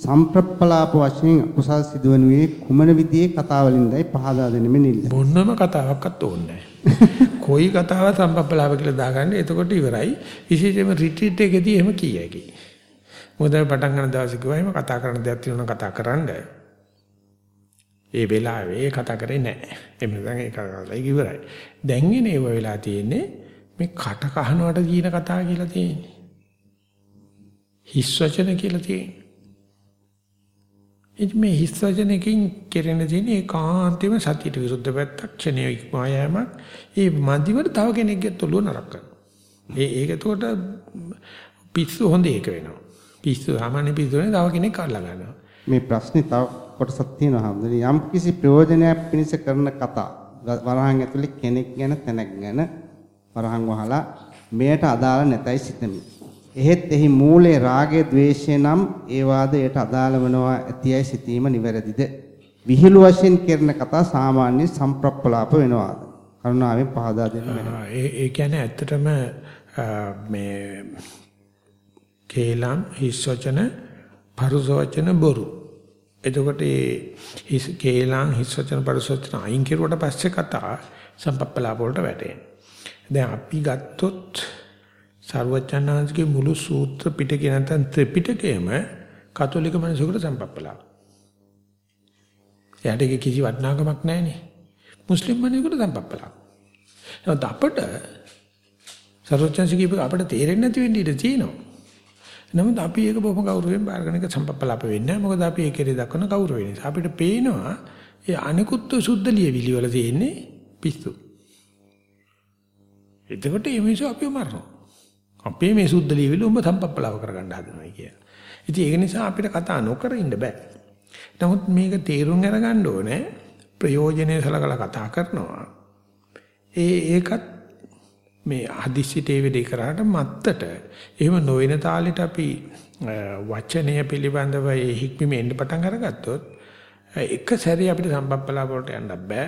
සම්ප්‍රප්පලාප වශයෙන් කුසල් සිදුවනුයේ කුමන විදියේ කතාවලින්දයි පහදා දෙනෙමින් ඉල්ල. මොනම කතාවක්වත් ඕනේ කොයි කතාවක් සම්ප්‍රප්පලාප කියලා දාගන්න එතකොට ඉවරයි. විශේෂයෙන්ම රිට්‍රීට් එකේදී එහෙම කිය හැකියි. මොකද පටන් ගන්න දවසේ කිව්වා එහෙම කතා කරන්න දෙයක් තියෙනවා කතා කරන්න. ඒ වෙලාවේ කතා කරේ නැහැ. එමෙ දැන් ඒක කරලා ඉවරයි. දැන් ඉන්නේ ඒ වෙලාව තියෙන්නේ මේ කට කහනවට කියන කතා කියලා තියෙන්නේ. හිස් වචන කියලා තියෙන්නේ. ඉතින් මේ හිස් වචනකින් කෙරෙන තියෙන ඒකාන්තෙම සතියට විරුද්ධ පැත්තක් ක්ෂණය ඉක්මවා යෑමක්. ඒ මදිවට තව කෙනෙක්ගේ තොලුව නරක කරනවා. ඒ ඒක එතකොට පිස්සු හොඳ එක වෙනවා. පිස්සු සාමාන්‍ය පිස්සුනේ තව කෙනෙක් අල්ලා ගන්නවා. මේ ප්‍රශ්නේ තව කොටසක් තියෙනවා හැමදේම යම් කිසි ප්‍රයෝජනයක් පිණිස කරන කතා වරහන් ඇතුලේ කෙනෙක් ගැන තැනක් ගැන වරහන් වහලා මෙයට අදාළ නැතයි සිතමි. එහෙත් එහි මූලයේ රාගය ద్వේෂය නම් ඒ වාදයට අදාළ වනවා ඇතියයි සිතීම නිවැරදිද? විහිළු වශයෙන් කරන කතා සාමාන්‍ය සම්ප්‍රප්පලාප වෙනවාද? කරුණාවෙන් පහදා දෙන්න වෙනවා. ඒ ඒ කියන්නේ ඇත්තටම මේ කේලම් හිස් වචන පරුස වචන බොරු. එතකොට ඒ හිස් කේලම් හිස් වචන පරුස වචන අයින් කෙරුවට පස්සේ කතා සම්පප්පලාප වලට වැටෙනවා. දැන් අපි ගත්තොත් සර්වචන්නාංශගේ මුළු සූත්‍ර පිටකේ නැත්නම් ත්‍රිපිටකයම කතෝලික මිනිසෙකුට සම්පප්පලාප. එයාට කිසි වටිනාකමක් නැහැනේ. මුස්ලිම් මිනිසෙකුට සම්පප්පලාප. නමුත් අපට සර්වචන්සිකී අපට තේරෙන්නේ නැති වෙන්න ඉඩ තියෙනවා. නමුත් අපි ඒක බොහොම ගෞරවයෙන් බාරගෙන එක සම්පප්පලාප වෙන්නේ නැහැ. මොකද අපි ඒකේ දක්වන ගෞරවය නිසා. අපිට පේනවා ඒ අනිකුත් සුද්ධ ලියවිලි වල තියෙන්නේ පිස්සු. එතකොට මේ මිනිස්සු අපිව මරනවා. අපේ මේ සුද්ධ ලියවිලි උඹ සම්පප්පලාප කරගන්න හදනවා කියලා. ඉතින් ඒක නිසා අපිට කතා නොකර ඉන්න බෑ. නමුත් මේක තේරුම් අරගන්න ඕනේ ප්‍රයෝජනෙ සලකලා කතා කරනවා. ඒ ඒකත් මේ හදිස්සියට ඒ වෙලේ කරාට මත්තට එහෙම නොවන තාලෙට අපි වචනය පිළිබඳව ඒ හික්මීම එන්න පටන් අරගත්තොත් එක සැරේ අපිට සම්පප්පලා වලට යන්න බෑ.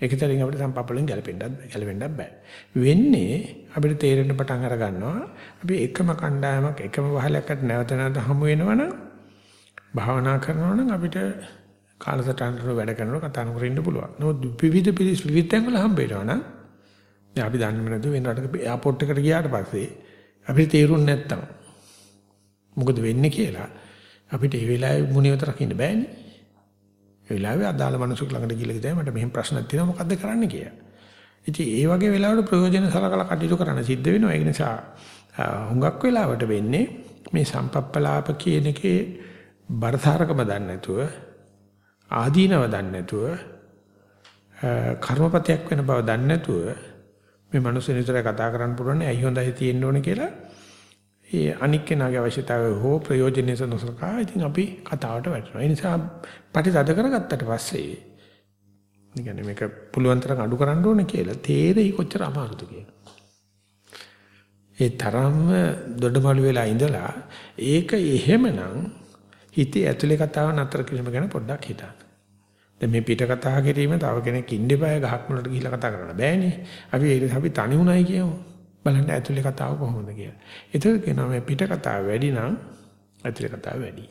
එකතරින් අපිට සම්පප්පලෙන් ගැලපෙන්නත් ගැලවෙන්නත් බෑ. වෙන්නේ අපිට තේරෙන්න පටන් අර ගන්නවා අපි එකම කණ්ඩායමක් එකම වහලකට නැවත නැවත හමු වෙනවනම් භාවනා කරනවා නම් අපිට කාලසටහනට වැඩ කරනකොට කතා නොකර ඉන්න පුළුවන්. නමුත් විවිධ පිළිස් විවිධ තැන්වල හම්බ වෙනවනම් දැන් අපි දන්නේ නැතුව වෙන රටක එයාපෝට් එකට ගියාට පස්සේ අපිට තේරුන්නේ නැත්තම් මොකද වෙන්නේ කියලා අපිට ඒ වෙලාවේ මුනියත රකින්න බෑනේ. ඒ වෙලාවේ අදාළ මනුස්සයෙක් ළඟට ගිහලා කිව්වා මට මෙහෙම ප්‍රශ්නක් තියෙනවා මොකද්ද කරන්න කියලා. ඉතින් ඒ වගේ වෙලාවට ප්‍රයෝජන සලකලා කටයුතු කරන්න සිද්ධ වෙනවා. ඒ නිසා හුඟක් වෙලාවට වෙන්නේ මේ සම්පප්පලාප කියන එකේ බරසාරකම දන්නේ නැතුව ආදීනව දන්නේ නැතුව කර්මපතයක් වෙන බව දන්නේ නැතුව මේ මිනිස්සු නිතර කතා කරන්න පුළුවන් ඇයි හොඳයි තියෙන්න ඕනේ කියලා ඒ අනික් කෙනාගේ අවශ්‍යතාවය හෝ ප්‍රයෝජනෙ සනසලකා ඉතින් අපි කතාවට වැටෙනවා. ඒ නිසා පරිතද කරගත්තට පස්සේ නිකන් මේක පුළුවන් තරම් අඩු කරන්න ඕනේ කියලා තේරෙයි කොච්චර අමාරුද කියලා. ඒ තරම්ම දොඩමළු වෙලා ඉඳලා ඒක එහෙමනම් හිතේ ඇතුලේ කතාව නතර කිරීම ගැන පොඩ්ඩක් හිතන්න. දැන් මේ පිට කතා කිරීම තව කෙනෙක් ඉන්නේපය ගහක් මුලට ගිහිල්ලා කතා කරන්න බෑනේ. අපි ඒක අපි තනි උනායි කියමු. බලන්න ඇතුලේ කතාව කොහොමද කියලා. ඒක කියනවා මේ පිට කතාව වැඩි නම් ඇතුලේ කතාව වැඩි.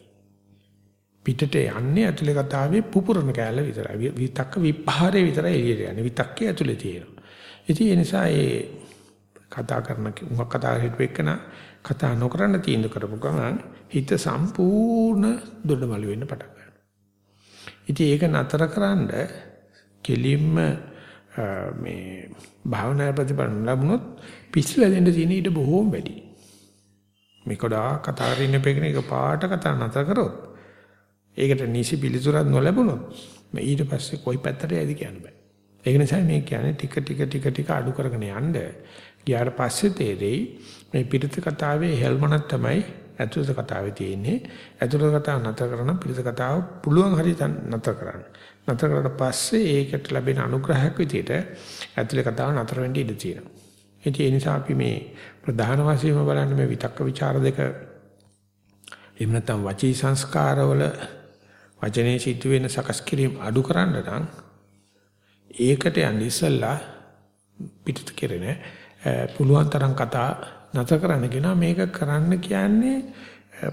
පිටට යන්නේ ඇතුලේ කතාවේ පුපුරන කෑල්ල විතරයි. විතක්ක විපහාරේ විතරයි එළියට යන්නේ. විතක්කේ ඇතුලේ තියෙනවා. ඉතින් ඒ නිසා ඒ කතා කරන උඟක් කතා හිටුවෙකන කතා නොකරන තීන්දුව කරපු ගමන් හිත සම්පූර්ණ දොඩමළු වෙන්න පටන් ගන්නවා. ඉතින් ඒක නතරකරනද කෙලින්ම මේ භාවනා ප්‍රතිපල ලැබුණොත් පිස්සු වැදෙන්න තියෙන ඊට බොහෝම වැඩි. මේ කොටා කතා කරගෙන ඉපේකන එක පාට කතා නතර කරොත් ඒකට නිසි පිළිතුරක් නොලැබුණොත් ඊට පස්සේ කොයි පැත්තට යයිද කියන්න බෑ. ඒක නිසා මේ කියන්නේ ටික ටික ටික ටික අඩු කරගෙන යන්න ගියාට පස්සේ තේරෙයි මේ පිටිත කතාවේ හෙල්මනක් තමයි ඇතුළත කතාවේ තියෙන්නේ. ඇතුළත කතාව නැතර කරන පිටිත කතාව පුළුවන් හරි නැතර කරන්න. නැතර කරලා පස්සේ ඒකට ලැබෙන අනුග්‍රහයක් විදිහට ඇතුළේ කතාව නැතර වෙන්න ඉඩ තියෙනවා. ඒ නිසා අපි මේ ප්‍රධාන වශයෙන්ම බලන්නේ මේ විතක්ක ਵਿਚාර දෙක එහෙම නැත්නම් වචී සංස්කාරවල වචනේ සිද්ධ වෙන සකස් කිරීම අඩු කරන්න නම් ඒකට යන්න ඉස්සෙල්ලා පිටත කෙරෙන පුළුවන් තරම් කතා නැත කරන්න කියනවා මේක කරන්න කියන්නේ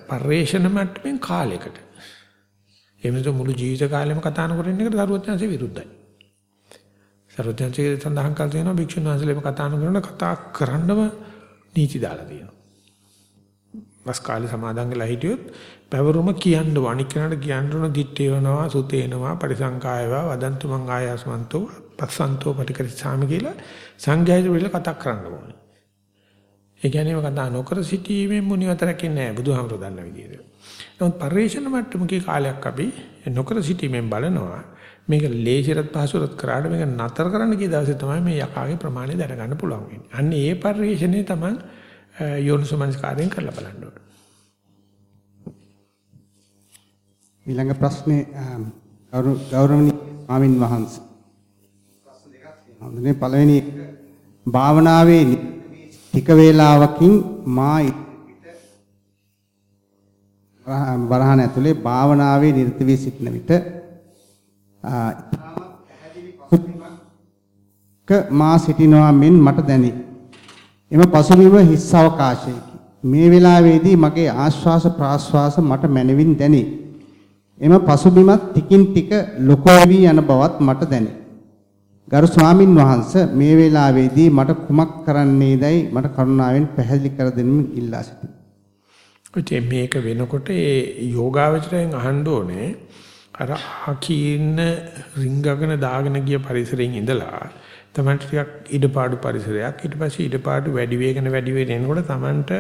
පරිේශන මට්ටමින් කාලයකට. එහෙම නැත්නම් මුළු ජීවිත කාලෙම කතා නොකරන එකට සරුවත්‍යංශේ විරුද්ධයි. සරුවත්‍යංශේ සඳහන් කළ තියෙනවා භික්ෂුන් වහන්සේලම කතා නොකරන කතා කරන්නම නීති දාලා තියෙනවා. වස් කාලේ සමාදන් වෙලා හිටියොත් පැවරුම කියන්න අනික් කෙනාට කියන්න ඕන දිත්තේ වෙනවා සුතේනවා පරිසංකායවා වදන්තු මං ආයස්මන්තෝ පස්සන්තෝ පටිකරිසාම කියලා සංඝයාට විල කතා කරන්න ඕනේ. ඒ කියන්නේ කතා නොකර සිටීමෙන් මුනිවතරක් ඉන්නේ නැහැ බුදුහාමර දන්න විදිහට. නමුත් පරිේශන මට්ටමකේ කාලයක් අපි නොකර සිටීමෙන් බලනවා මේක ලේසියට පහසුරත් කරාට මේක නතර කරන්න කිය දවසේ තමයි මේ යකාගේ ප්‍රමාණය දැනගන්න පුළුවන් වෙන්නේ. අන්න ඒ පරිේශනේ තමයි යෝනිසමනස්කාරයෙන් කරලා බලන්න ඕනේ. ඊළඟ ප්‍රශ්නේ ගෞරවනීය ස්වාමින් වහන්සේ හඳුනේ පළවෙනි භාවනාවේ ටික වේලාවකින් මා වරහන් ඇතුලේ භාවනාවේ නිරත වී සිටින විට මා සිටිනවා මෙන් මට දැනේ. එම පසුබිම හිස් අවකාශයකි. මේ වෙලාවේදී මගේ ආශ්වාස ප්‍රාශ්වාස මට මනවින් දැනේ. එම පසුබිමත් ටිකින් ටික ලොකු වී යන බවත් මට දැනේ. ගරු ස්වාමින් වහන්සේ මේ වෙලාවේදී මට කුමක් කරන්නේදයි මට කරුණාවෙන් පැහැදිලි කර දෙන්න ඉල්ලා සිටිනවා. මේක වෙනකොට ඒ යෝගාවචරයෙන් අහන්න ඕනේ අර අකීන රිංගගෙන දාගෙන ගිය පරිසරයෙන් ඉඳලා තමයි ටිකක් ඉඩපාඩු පරිසරයක් ඊට පස්සේ ඉඩපාඩු වැඩි වේගන වැඩි වෙගෙන එනකොට Tamanට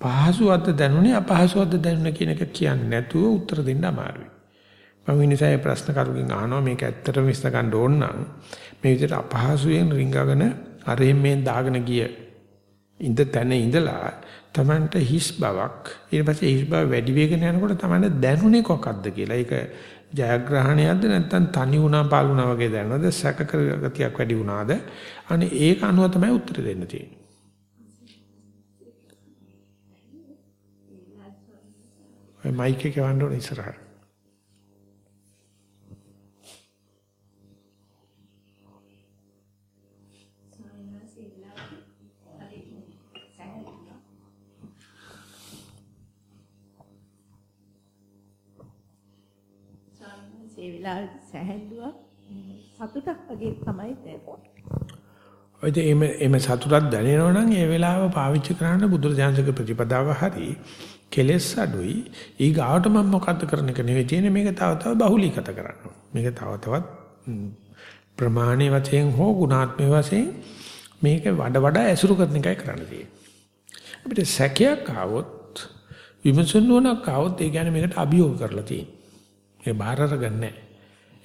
පහසුවක්ද දැනුනේ අපහසුවක්ද දැනුනේ කියන එක කියන්නේ නැතුව උත්තර දෙන්න අමාරුයි. මම ඉනිසා මේ ප්‍රශ්න කරුගෙන් අහනවා මේක ඇත්තටම විශ්ල ගන්න ඕන නම් මේ විදිහට අපහසුයෙන් රිංගගෙන අරෙන් මේ දාගෙන ගිය ඉඳ තැන ඉඳලා Tamanට හිස් බවක් ඊට පස්සේ හිස් බව වැඩි වෙගෙන යනකොට Tamanට දැනුනේ කොකක්ද කියලා. ඒක ජයග්‍රහණයක්ද නැත්නම් තනි වුණා පාළු වුණා වගේ දැනනද සැක කරගතියක් වැඩි වුණාද? අනේ ඒක අනුව තමයි උත්තර දෙන්න තියෙන්නේ. මයික් එක වන්න ඕන ඉස්සරහට. ඒ වෙලාවේ සැහැල්ලුවක් සතුටක් වගේ තමයි දැනෙන්නේ. ඔය දෙෙම එම සතුටක් දැනෙනවා නම් ඒ වෙලාව පාවිච්චි කරන්න බුදුරජාණන්ගේ ප්‍රතිපදාව හරි කෙලෙස් අඩුයි. ඊ ගාවට මම මොකද්ද කරන එක නෙවෙයි තියෙන්නේ මේක තව තව බහුලීගත කරන්න. මේක තව තවත් ප්‍රමාණයේ වශයෙන් හෝ ගුණාත්මක වශයෙන් මේක වඩ වඩා ඇසුරු කරන එකයි කරන්න තියෙන්නේ. අපිට සැකයක් ආවොත් විමසුන් නොනක් ආවොත් ඒ කියන්නේ මේකට අභියෝග කරලා තියෙන්නේ. ඒ බාහිර අරගන්නේ නැහැ.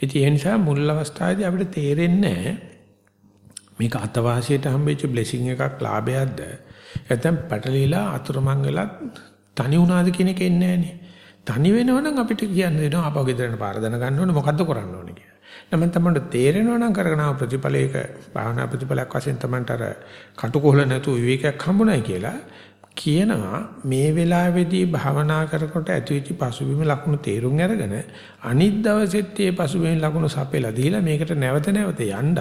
ඉතින් ඒ නිසා මුල් අවස්ථාවේදී අපිට තේරෙන්නේ මේක අතවාසියට හම්බෙච්ච බ්ලෙසිං එකක් ලාභයක්ද නැත්නම් පැටලිලා අතුරුමං වෙලා තනි වුණාද කියන එක එන්නේ නැහනේ. තනි වෙනවනම් අපිට කියන්න දෙනවා ආපහු ගෙදරට පාර දැන ගන්න ඕනේ මොකද්ද කරන්න ඕනේ කියලා. නම් තමයි තේරෙනවා නම් කරගෙන ආව ප්‍රතිඵලයක භාවනා ප්‍රතිඵලයක් වශයෙන් තමයි අර කටුකොහල නැතු විවේකයක් හම්බුනායි කියලා කියනවා මේ වෙලාවේදී භාවනා කරනකොට ඇතිවෙච්ච පසුබිම ලකුණු තේරුම් අරගෙන අනිත් දවසෙත් මේ පසුබිම ලකුණු සපෙලා දීලා මේකට නැවත නැවත යන්නත්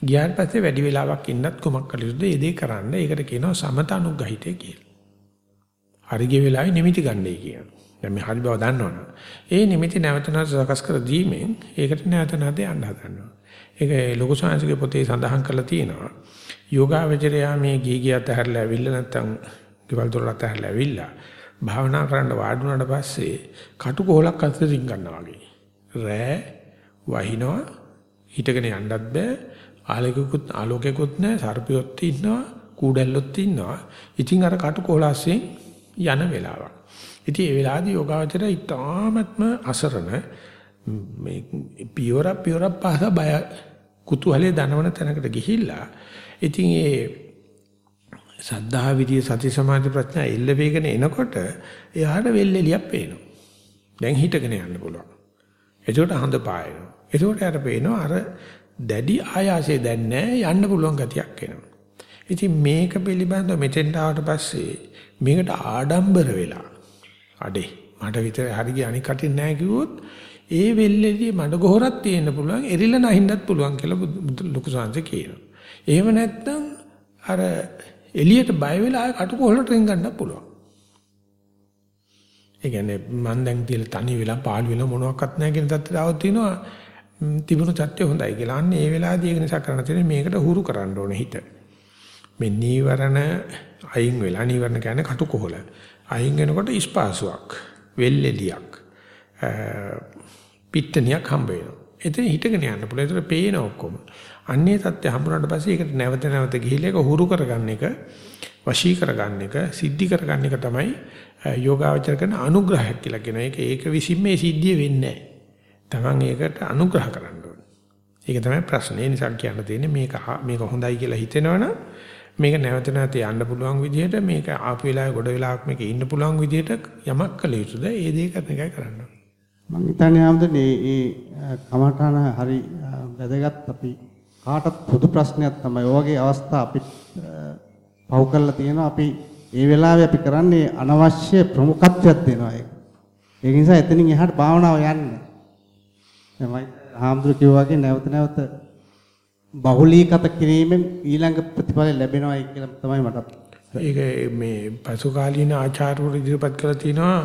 ගියාට පස්සේ වැඩි වෙලාවක් ඉන්නත් කුමක් කළ යුතුද ඒ දේ කරන්න. ඒකට කියනවා සමත අනුග්‍රහිතය කියලා. හරිගේ වෙලාවේ නිමිති ගන්නයි කියනවා. දැන් මේ හරි බව දන්නවනේ. ඒ නිමිති නැවත නැවත සකස් කර දීමෙන් ඒකට නැවත නැවත යන්න හදනවා. ඒක ලොකු සංස්කෘතික පොතේ සඳහන් කරලා තියෙනවා. යෝගාවචරයා මේ ගී ගියත් හැරලා ඇවිල්ලා නැත්තම් ගෙවල් දොරලත් හැරලා ඇවිල්ලා භාවනා කරන්න වාඩි වුණාට පස්සේ කටුකොහලක් අතට රින් ගන්නවා වගේ. රෑ වහිනවා හිටගෙන යන්නත් බෑ ආලෝකයකුත් ආලෝකයකුත් නැහැ සර්පියොත් ඉන්නවා කූඩැල්ලොත් ඉන්නවා. ඉතින් අර කටුකොහලස්යෙන් යන වෙලාවක්. ඉතින් ඒ වෙලාවේදී යෝගාවචරය ඉතාමත්ම අසරණ මේ පියවර පියවර පහස බය කුතුහලයේ දනවන තැනකට ගිහිල්ලා ඉතින් ඒ සද්ධා විදියේ සති සමාධි ප්‍රඥා එල්ල වේගන එනකොට එයාට වෙල්ෙලියක් පේනවා. දැන් හිටගෙන යන්න පුළුවන්. එතකොට හඳ පායනවා. එතකොට යාට පේනවා අර දැඩි ආයාසය දැන් නැහැ යන්න පුළුවන් ගතියක් එනවා. ඉතින් මේක පිළිබඳව මෙතෙන්ට ආවට පස්සේ මේකට ආඩම්බර වෙලා අඩේ මට විතර හරි ගිය අනික් කටින් නැහැ කිව්වොත් ඒ වෙල්ලේදී මඩ ගොහරක් තියෙන්න පුළුවන් එරිලා නැහින්නත් පුළුවන් කියලා ලොකු සංසය කියනවා. එහෙම නැත්නම් අර එළියට බය වෙලා ආය කටුකොහලට රින් ගන්නත් පුළුවන්. ඒ කියන්නේ මම දැන් තියලා තනි වෙලා පාළු වෙලා මොනවත් නැහැ කියන තත්ත්වයට આવත් තිනවා තිබුණු තත්ත්වය හොඳයි කියලා. අන්න ඒ වෙලාවදී ඒක නිසා කරන්න තියෙන්නේ මේකට හුරු කරන්න ඕනේ හිත. මේ නීවරණ අයින් වෙලා නීවරණ කියන්නේ කටුකොහල. අයින් වෙනකොට ඉස්පාසුවක්, වෙල්ෙලියක්, පිට්ටනියක් හම්බ වෙනවා. එතන හිටගෙන යන්න පුළුවන්. ඒතර පේන ඔක්කොම. අන්නේ தත්ත්වය හම්බුනාට පස්සේ ඒකට නැවත නැවත ගිහිල්ලා ඒක හුරු කරගන්න එක, වශී කරගන්න එක, සිද්ධි කරගන්න එක තමයි යෝගාවචර කරන අනුග්‍රහයක් කියලා කියනවා. ඒක ඒක විසින් මේ සිද්ධිය වෙන්නේ නැහැ. Taman ඒකට අනුග්‍රහ කරන්න ඕනේ. ඒක තමයි ප්‍රශ්නේ. ඒ නිසා කියන්න තියෙන්නේ මේක මේක හොඳයි කියලා හිතෙනවනම් මේක නැවත නැවත යන්න පුළුවන් විදිහට මේක ආපු වෙලාවේ ගොඩ වෙලාවක් මේක ඉන්න පුළුවන් විදිහට යමක් කළ යුතුද ඒ දේ කරන එකයි කරන්න මම හිතන්නේ ආම්දනේ ඒ කමඨාන හරි වැදගත් අපි කාටත් පොදු ප්‍රශ්නයක් තමයි ඔය වගේ අවස්ථා අපි පව් කරලා තියෙනවා අපි ඒ වෙලාවේ අපි කරන්නේ අනවශ්‍ය ප්‍රමුඛත්වයක් දෙනවා ඒක. ඒ නිසා එතනින් එහාට භාවනාව යන්නේ. තමයි හාමුදුරු කිව්වා වගේ නැවත නැවත බහුලීගත කිරීමෙන් ඊළඟ ප්‍රතිඵල ලැබෙනවායි කියලා තමයි මට ඒක මේ පසුකාලීන ආචාර්යවරු ඉදිරිපත් කරලා තිනවා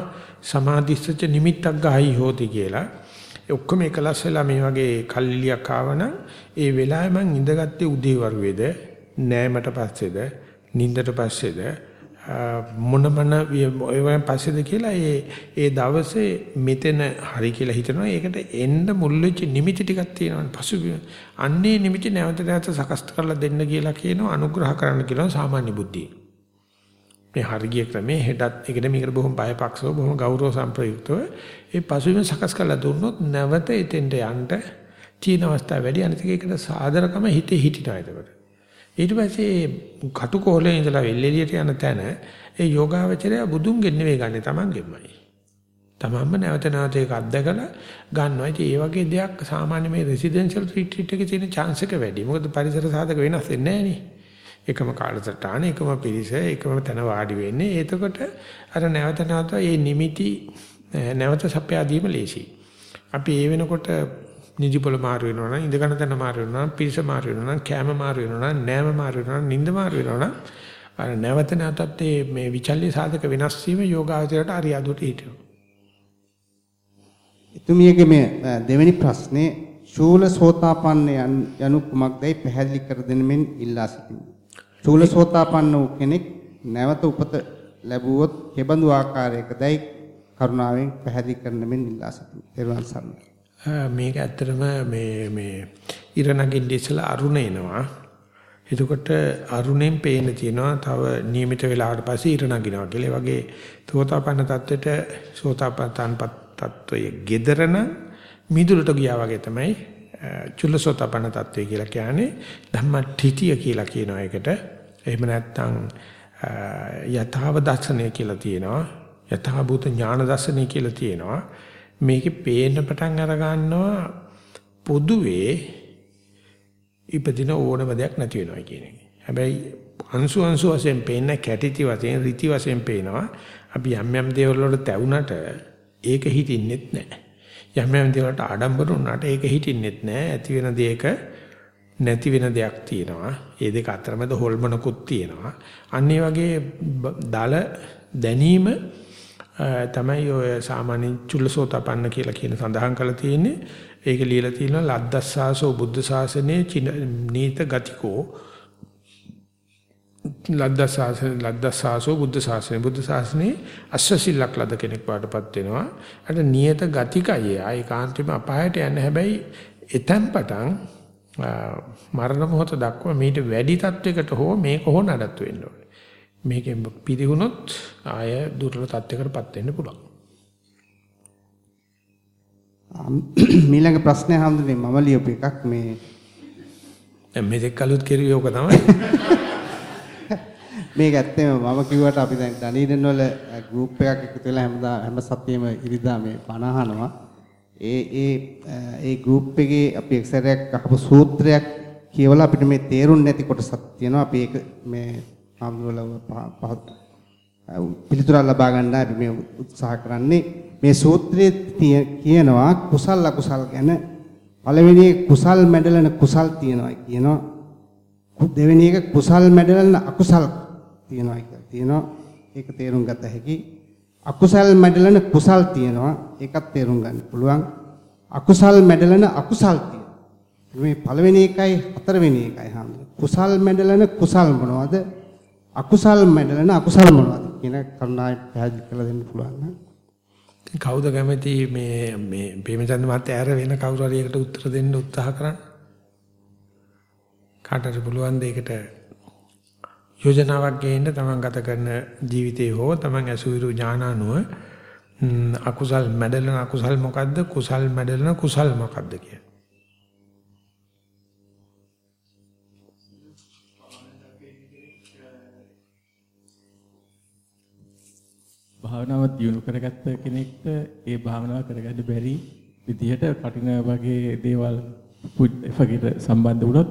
සමාධිස්සච නිමිත්තක් ගහයි හෝති කියලා. ඔක්කොම එකලස් වෙලා මේ වගේ කල්ලියක් ආවනම් ඒ වෙලාවේ මං ඉඳගත්තේ උදේවරුවේද නෑමට පස්සේද නිින්දට පස්සේද මොන මොන ඔය පස්සේද කියලා ඒ ඒ දවසේ මෙතන හරි කියලා හිතනවා. ඒකට එන්න මුල් වෙච්ච නිමිති ටිකක් තියෙනවා. පසුබිම. අන්නේ නිමිති නැවත නැවත සකස් කරලා දෙන්න කියලා කියනවා. අනුග්‍රහ කරන්න කියනවා සාමාන්‍ය බුද්ධිය. මේ හරිය ක්‍රමේ හෙටත් ඒකට මේකට බොහොම බයපක්ෂව බොහොම ගෞරව සම්ප්‍රයුක්තව ඒ පසුබිම සකස් කරලා දුන්නොත් නැවත එතෙන්ට යන්න තියෙන අවස්ථාව වැඩි අනිත් එකකට සාදරකම හිතේ හිටිනවා එතකොට. ඊට පස්සේ කටුකොහලේ ඉඳලා වෙල්ෙලියට යන තැන ඒ යෝගාවචරය බුදුන්ගෙන් නෙවෙයි ගන්නෙ තමන්ගෙන්මයි. තමන්ම නැවත නැවත ඒක අත්දකලා ගන්නවා. ඉතින් ඒ වගේ දෙයක් සාමාන්‍ය මේ රෙසිඩෙන්ෂල් රිට්‍රීට් එකේ තියෙන chance එක වැඩි. මොකද පරිසර සාධක වෙනස් වෙන්නේ නැහැ එකම කාලසටහන එකම පිරිස එකම තැන වාඩි වෙන්නේ. එතකොට අර නැවත නැවත මේ නිමිති නැවත සපයා දීම ලේසියි. අපි ඒ වෙනකොට නිදිපොළ මාරු වෙනවා නම් ඉඳගන්න තැන මාරු වෙනවා නම් පිරිස මාරු වෙනවා නම් කෑම මාරු වෙනවා නම් නෑම මාරු වෙනවා නම් නිින්ද මාරු වෙනවා නම් අර නැවත නැවතත් මේ විචල්්‍ය සාධක වෙනස් වීම යෝගාවචරයට අරියාදුට හිටිනවා. එතුමියගේ මේ දෙවෙනි ප්‍රශ්නේ ශූල සෝතාපන්න යනු කුමක්දයි පැහැදිලි කර දෙනෙමින් ඉල්ලා සිටිමි. චූලසෝතාපන්න වූ කෙනෙක් නැවත උපත ලැබුවොත් කෙබඳු ආකාරයකදයි කරුණාවෙන් පැහැදිලි කරන්න මෙන් ඉල්ලා සිටිනවා. පෙරවන් සම්මත. මේක ඇත්තටම මේ මේ ඉර නගින්න ඉස්සලා අරුණ එනවා. එතකොට අරුණෙන් පේන තියෙනවා තව નિયમિત වෙලාවට පස්සේ ඉර නගිනවා කියලා. ඒ වගේ සෝතාපන්න தත්වෙට සෝතාපන්නපත් තත්වයේ gederana මිදුලට ගියා වගේ තමයි චුල්ලසෝතපන්න තත්වය කියලා කියන්නේ ධම්මඨිතිය කියලා කියනවා ඒකට. එහෙම නැත්නම් යථාව දර්ශනය කියලා තියෙනවා. යථාභූත ඥාන දර්ශනය කියලා තියෙනවා. මේකේ පේන්න පටන් අර ගන්නවා පොදුවේ ඉපදින ඕනම දෙයක් නැති වෙනවා කියන එක. හැබැයි අංශු අංශු වශයෙන් පේන කැටිති වශයෙන් රීති වශයෙන් පේනවා. අපි යම් යම් දේවල් වලට තැවුනට ඒක හිතින්නෙත් නැහැ. යම් යම් දේවල්ට ආඩම්බර වුණාට ඒක හිතින්නෙත් නැහැ. ඇති වෙන දේක නැති වෙන දෙයක් තියෙනවා. ඒ දෙක අතරමැද හොල්මනකුත් තියෙනවා. අන්න වගේ දල දැනීම තමයි ඔය සාමාන්‍ය චුල්ලසෝතපන්න කියලා කියන සඳහන් කරලා තියෙන්නේ. ඒක ලියලා තියෙනවා ලද්දස්සාසෝ බුද්ධ ශාසනයේ නීත ගතිකෝ ලද්දසාසන ලද්දසාසෝ බුද්ධ ශාසනය බුද්ධ ශාසනයේ අශ්වසිල්ලක් ලද කෙනෙක් වඩපත් වෙනවා. අර නියත ගතිකය ඒකාන්තයෙන්ම අපායට යන්නේ හැබැයි එතෙන් පටන් මරණ මොහොත දක්වා මීට වැඩි තත්වයකට හෝ මේක හෝ නඩත්තු වෙන්න ඕනේ. මේකෙන් පිළිහුනොත් ආය දුර්වල තත්වයකටපත් වෙන්න පුළුවන්. මීළඟ ප්‍රශ්නය හඳුනේ මම ලියපු එකක් මේ දැන් මේක කලුත් කෙරුවේ ඕක තමයි. මේක ඇත්තම මම කිව්වට අපි දැන් ඩනීඩන් වල ගෲප් එකක් එකතු වෙලා හැමදා හැම සතියෙම ඉරිදා මේ බණ අහනවා. ඒ ඒ ඒ ගෲප් එකේ අපි එක්සරයක් අහපු සූත්‍රයක් කියවලා අපිට මේ තේරුම් නැති කොටසක් තියෙනවා. අපි ඒක මේ ආම්වල පහත් පිළිතුරක් ලබා ගන්න අපි මේ උත්සාහ කරන්නේ මේ සූත්‍රයේ කියනවා කුසල් අකුසල් ගැන පළවෙනි කුසල් මැඩලන කුසල් තියෙනවා කියනවා. දෙවෙනි එක කුසල් මැඩලන අකුසල් තියෙනවා කියලා තියෙනවා. ඒක තේරුම් ගත හැකි. අකුසල් මැඩලන කුසල් තියෙනවා. ඒකත් තේරුම් ගන්න පුළුවන්. අකුසල් මැඩලන අකුසල් තියෙනවා. මේ පළවෙනි එකයි හතරවෙනි එකයි හම්බුනේ. කුසල් මැඩලන කුසල් මොනවද? අකුසල් මැඩලන අකුසල් මොනවද කියන කරුණායි පැහැදිලි කරලා දෙන්න පුළුවන් නේද? කවුද කැමති මේ මේ ප්‍රේමචන්ද්‍ර මහත්තයා ඇර වෙන කවුරු හරි එකට උත්තර දෙන්න උත්සාහ කරන්න? කාටද පුළුවන් දෙයකට යෝජනාවක් ගේන්න තමන් ගත කරන ජීවිතේ හෝ තමන් අසුවිරු ඥානානුව අකුසල් මැඩලන අකුසල් මොකද්ද කුසල් මැඩලන කුසල් මොකද්ද කිය. භාවනාව දියුණු කරගත්ත කෙනෙක්ට ඒ භාවනාව කරගන්න බැරි විදිහට කටින වගේ දේවල් පුඩ් සම්බන්ධ වුණොත්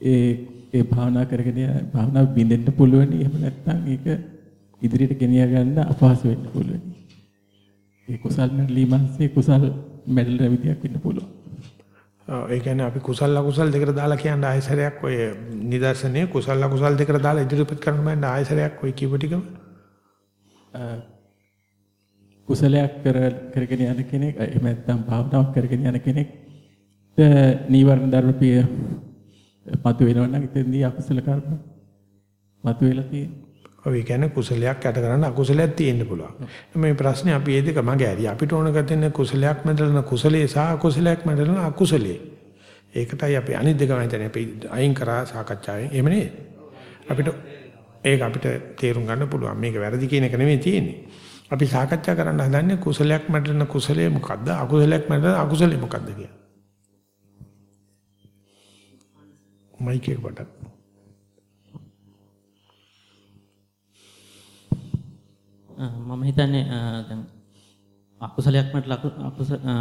ඒ ඒ භාවනා කරගෙන භාවනාව බින්දෙන්න පුළුවන්. එහෙම නැත්නම් ඒක ඉදිරියට ගෙනිය ගන්න අපහසු වෙන්න පුළුවන්. ඒ කුසල් මැඩලීමන්සේ කුසල් මැඩල විදියක් වෙන්න පුළුවන්. ඒ කියන්නේ අපි කුසල අකුසල් දෙකට දාලා කියන ආයසරයක් ඔය නිදර්ශනයේ කුසල අකුසල් දෙකට දාලා ඉදිරිපත් කරන්න බෑ ආයසරයක් ඔය කියපු ටිකම කුසලයක් කර කරගෙන යන කෙනෙක් එහෙම නැත්නම් භාවනාවක් කරගෙන යන කෙනෙක් නීවරණ ධර්ම පිය මතු වෙනවා නම් එතෙන්දී අකුසල කර්ම මතු වෙලා තියෙනවා. ඔය කියන්නේ කුසලයක් යට කරන්න අකුසලයක් තියෙන්න පුළුවන්. මේ ප්‍රශ්නේ අපි මේ දෙක මගේ හරි අපිට ඕන කරන්නේ කුසලයක් මැදලන කුසලයේ සහ අකුසලයක් මැදලන අකුසලයේ. ඒකටයි අපි අනිත් දෙකම හිතන්නේ අපි අයින් කරා සාකච්ඡාවෙන්. එහෙම නේද? අපිට ඒක අපිට තේරුම් ගන්න පුළුවන්. මේක වැරදි කියන එක නෙමෙයි තියෙන්නේ. අපි සාකච්ඡා කරන්න හදන්නේ කුසලයක් මැදලන කුසලයේ මොකද්ද? අකුසලයක් මැදලන අකුසලයේ මොකද්ද කියලා. මයික් එක පටන්. මම හිතන්නේ දැන් අකුසලයක් මැඩලා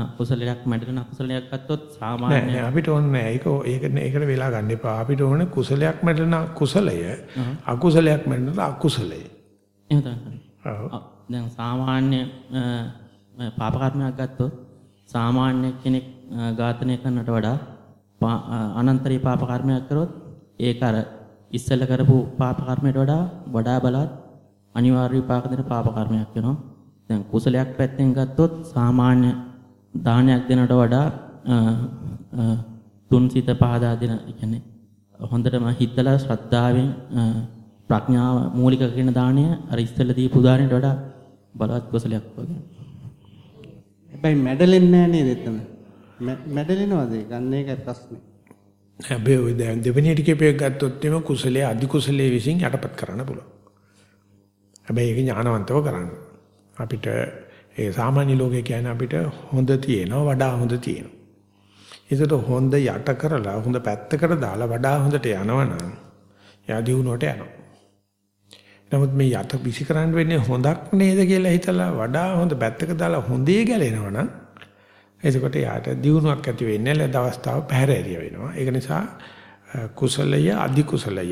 අකුසලයක් මැඩලන අකුසලයක් ගත්තොත් සාමාන්‍ය නෑ අපිට ඕනේ නෑ. ඒක ඒක ඒකට වෙලා ගන්න එපා. අපිට ඕනේ කුසලයක් මැඩලන කුසලය අකුසලයක් මැඩලන අකුසලය. එහෙම තමයි දැන් සාමාන්‍ය පාප කර්මයක් ගත්තොත් සාමාන්‍ය කෙනෙක් ඝාතනය කරනට වඩා අනන්තරී පාප කර්මයක් කරොත් ඒක අර ඉස්සෙල්ල කරපු පාප කර්මයට වඩා වඩා බලවත් අනිවාර්ය විපාක දෙන පාප කර්මයක් වෙනවා. දැන් කුසලයක් පැත්තෙන් ගත්තොත් සාමාන්‍ය දානයක් දෙනට වඩා තුන් සිත පහදා දෙන කියන්නේ හොඳටම හිතලා ශ්‍රද්ධාවෙන් ප්‍රඥාව මූලික කරගෙන දාණය අර ඉස්සෙල්ල දීපු දාණයට වඩා බලවත් කුසලයක් වගේ. හැබැයි මැඩලෙන්නේ නැහැ නේද එතන? මැඩලෙනවද ගන්න එකයි ප්‍රශ්නේ. හැබැයි ඔය දැන් දෙවෙනි ටිකේ ගත්තොත් එම කුසලයේ අධි කුසලයේ විසින් යටපත් කරන්න පුළුවන්. හැබැයි ඒක ඥානවන්තව කරන්න. අපිට ඒ සාමාන්‍ය ලෝකේ කියන්නේ අපිට හොඳ තියෙනවා වඩා හොඳ තියෙනවා. ඒකට හොඳ යට කරලා හොඳ පැත්තකට දාලා වඩා හොඳට යනවනම් එයා දිනුවට යනවා. නමුත් මේ යට විසි කරන්න වෙන්නේ හොඳක් නේද කියලා හිතලා වඩා හොඳ පැත්තක දාලා හොඳේ ගැලෙනවනම් එතකොට යාට දියුණුවක් ඇති වෙන්නේ නැහැ දවස්තාව පැහැරෙරිය වෙනවා. ඒක නිසා කුසලය අධි කුසලය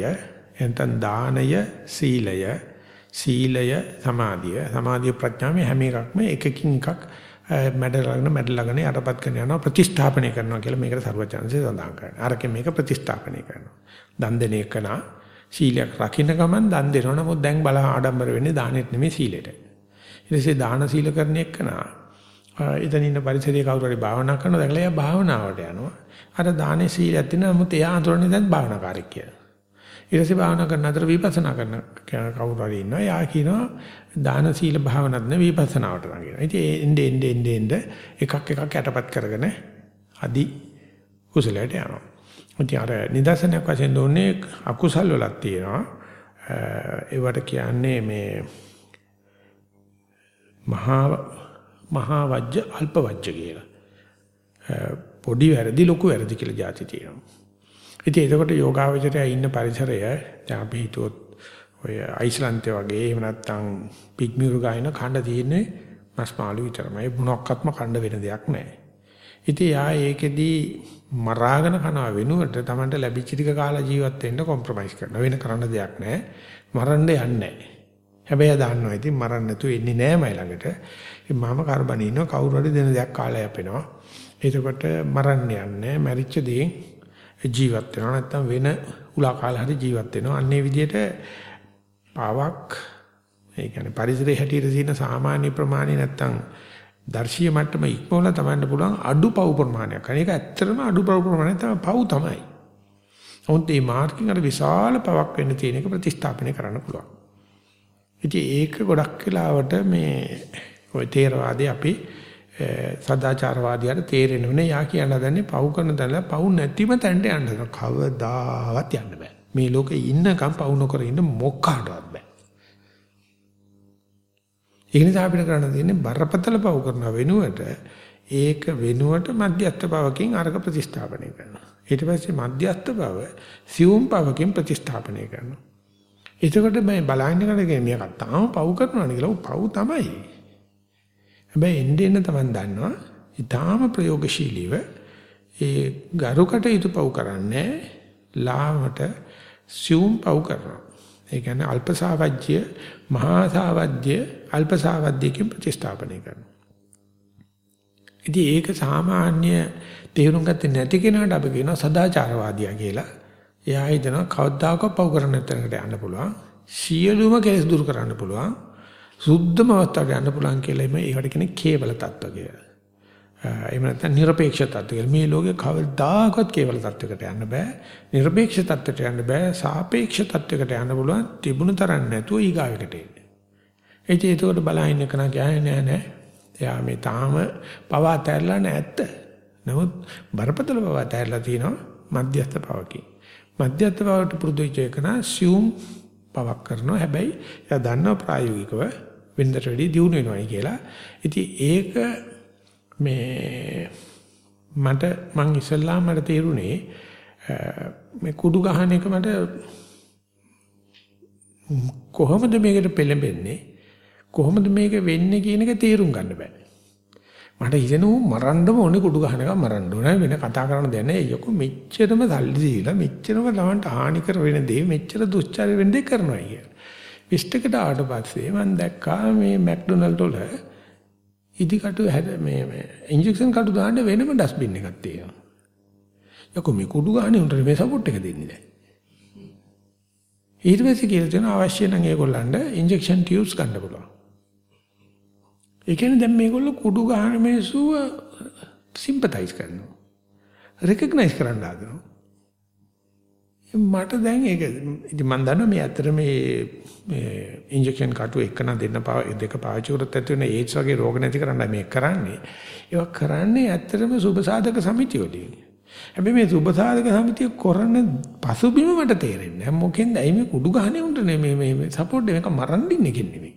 එතෙන් දානය සීලය සීලය සමාධිය සමාධිය ප්‍රඥාව හැම එකක්ම එකකින් එකක් මැඩලගෙන මැඩලගෙන යටපත් කරන යනවා ප්‍රතිස්ථාපනය කරනවා කියලා මේකට සරුවචාන්සේ සඳහන් කරනවා. අරකින් මේක ප්‍රතිස්ථාපනය කරනවා. දන් දෙන එකන සීලයක් රකින්න ගමන් දන් දෙනවා. නමුත් දැන් බල ආඩම්බර වෙන්නේ දානෙත් නෙමෙයි සීලෙට. ඊට පස්සේ දාන සීල කරන එකන එතන ඉන්න පරිසරයේ කවුරු හරි භාවනා කරනවා දැකලා එයා භාවනාවට යනවා. අර දානේ සීලයක් තියෙනවා නමුත් එයා අඳුරන්නේ දැන් භාවනාකාරයෙක් කියලා. ඊට පස්සේ භාවනා කරන අතර විපස්සනා කරන කවුරු හරි ඉන්නවා. එයා කියනවා දාන සීල භාවනාවක් නෙවෙයි විපස්සනාවට නගිනවා. ඉතින් එnde එnde එnde එnde එකක් එකක් යටපත් කරගෙන අදි කුසලයට යනවා. ඉතින් අර නිදර්ශනයක් වශයෙන් දුන්නේ අකුසල් වලක් තියෙනවා. ඒවට කියන්නේ මේ මහා මහා වජ්‍ය අල්ප වජ්‍ය කියලා. පොඩි වැරදි ලොකු වැරදි කියලා જાති තියෙනවා. ඉතින් එතකොට යෝගාවචරය ඉන්න පරිසරය දැන් අපි හිතුවොත් ඔය අයිස්ලන්තේ වගේ එහෙම නැත්නම් පිග්මිරු ගායන කණ්ඩ තියෙන්නේ මස් මාළු විතරමයි මොනක්වත්ම කණ්ඩ වෙන දෙයක් නැහැ. ඉතින් යා ඒකෙදී මරාගෙන කනවා වෙනුවට Tamanට ලැබිච්ච ටික කාලා ජීවත් වෙන්න කොම්ප්‍රොමයිස් කරනවා. වෙන කරන්න දෙයක් නැහැ. මරන්න යන්නේ නැහැ. හැබැයි දන්නවා ඉතින් මරන්න නැතුව එන්නේ නැහැ මයි ළඟට. ඉතින් මම කරබනේ ඉන්නවා කවුරු හරි දෙන දෙයක් කාලා යපෙනවා. එතකොට මරන්න යන්නේ මැරිච්ච දේෙන් ජීවත් වෙනවා නැත්නම් වෙන උලා කාලා හරි ජීවත් වෙනවා. අන්නේ විදිහට පාවක් ඒ කියන්නේ පරිසරයේ හැටියට තියෙන සාමාන්‍ය ප්‍රමාණය නැත්නම් දර්ශීය මට්ටම ඉක්මවලා තමන්න පුළුවන් අඩු පව් ප්‍රමාණයක්. අනේක ඇත්තටම අඩු පව් ප්‍රමාණය තමයි පව් තමයි. මොකද මේ මාර්කින් අර විශාල පවක් වෙන්න තියෙන එක ප්‍රතිස්ථාපනය කරන්න පුළුවන්. ඉතින් ඒක ගොඩක් වෙලාවට මේ ওই තේරවාදී අපි සදාචාරවාදියාට තේරෙන්නේ යා කියන දන්නේ පව් කරන දල පව් නැතිම තැනට යන්න කවදාවත් යන්න බෑ. මේ ලෝකේ ඉන්නකම් පව් නොකර ඉන්න මොකකටවත් බෑ. ඒ නිසා අපිට කරන්න තියෙන්නේ බරපතල පව් කරන වෙනුවට ඒක වෙනුවට මධ්‍යස්ථ භවකින් අර්ග ප්‍රතිස්ථාපනය කරනවා. ඊට පස්සේ මධ්‍යස්ථ භව සියුම් භවකින් ප්‍රතිස්ථාපනය කරනවා. එතකොට මේ බලන්න කරගෙන මේක තාම පව් කරනවා නේ කියලා පව් තමයි. හැබැයි එන්න එන්න තමයි දන්නවා ඊටාම ප්‍රයෝගශීලීව ඒ ගරුකට යුතු පව් කරන්නේ ලාවට සියුම් පව් කරනවා. ඒ කියන්නේ අල්පසාවජ්‍ය මහා සාවජ්‍ය අල්පසාවජ්‍යකින් ප්‍රතිස්ථාපනය කරනවා. ඉතින් ඒක සාමාන්‍ය තේරුම් ගත්තේ නැති කෙනාට අපි කියනවා සදාචාරවාදියා කියලා. එයා හිතනවා කවදාකවත් පව් කරන්න නැතනකට යන්න පුළුවන්. සියලුම කෙලෙස් දුරු කරන්න පුළුවන්. සුද්ධම අවස්ථාවට යන්න පුළුවන් කියලා එමේ ඒකට කියන්නේ කේවල තත්ත්ව කියලා. එහෙම නැත්නම් নিরপেক্ষ තත්ත්ව කියලා. මේ ලෝකේ කවදාකවත් කේවල තත්ත්වයකට යන්න බෑ. নিরপেক্ষ තත්ත්වයට යන්න බෑ. සාපේක්ෂ තත්ත්වයකට යන්න පුළුවන්. තිබුණු තරම් නැතුව ඊගාවකට එන්න. ඒ කිය ඒකට බලහින්න කන කියන්නේ නෑ නෑ. එයා මේ තාම පවා තැරලා නැත්ත. නමුත් බරපතල පවා තැරලා තිනවා මධ්‍යස්ථ පවකින්. මධ්‍යස්ථ පවට පුරුදු වෙච්ච එකන සියුම් පවක් කරනවා. හැබැයි එයා දන්නවා ප්‍රායෝගිකව වෙනදට වැඩිය දියුණු වෙනවායි කියලා. ඉතින් ඒක මේ මට මං ඉස්සල්ලා මට තේරුනේ මේ කුඩු ගහන එක මට කොහොමද මේකට පෙළඹෙන්නේ? කොහොමද මේක වෙන්නේ කියන එක තේරුම් ගන්න බෑ. මට හිතෙනවා මරන්නම ඕනේ කුඩු ගහන එක මරන්න ඕනේ. වෙන කතා කරන්න දෙයක් නෑ. යකෝ මෙච්චරම සල්ලි දීලා මෙච්චරම ළමන්ට හානි කර වෙන දේ මෙච්චර දුස්චාර වෙන දේ කරනවා කියලා. විස්ටකට ආවට පස්සේ මම දැක්කා මේ මැක්ඩොනල්ඩ් වල ඉදි කටු හැද මේ මේ ඉන්ජෙක්ෂන් කටු දාන්න වෙනම ඩස්බින් එකක් තියෙනවා. යකෝ මේ කුඩු ගානේ උන්ට මේ සපෝට් එක දෙන්නේ නැහැ. ඊට පස්සේ කියලා තියෙනවා අවශ්‍ය නම් ඒගොල්ලන්ට ඉන්ජෙක්ෂන් ටියුබ්ස් ගන්න පුළුවන්. ඒ කියන්නේ දැන් මේගොල්ලෝ කුඩු ගහන මිනිස්සුව සිම්පතයිස් කරනවා. රෙකග්නයිස් කරන්න හදනවා. මට දැන් ඒක ඉතින් මම දන්නවා මේ ඇත්තට මේ මේ ඉන්ජෙක්ෂන් කටු එකන දෙන්න දෙක පාවිච්චි කරත් ඇති වෙන ඒඩ්ස් වගේ රෝග නැති කරන්න මේ කරන්නේ. ඒක කරන්නේ ඇත්තටම සුබසාධක සමිතිය වලින්. හැබැයි මේ සුබසාධක සමිතිය කරන පසුබිම මට තේරෙන්නේ නැහැ. මොකෙන්ද? ඇයි මේ කුඩු ගහන්නේ උන්ට මේ මේ සපෝට් එක මරන්න ඉන්නේ කෙනෙක්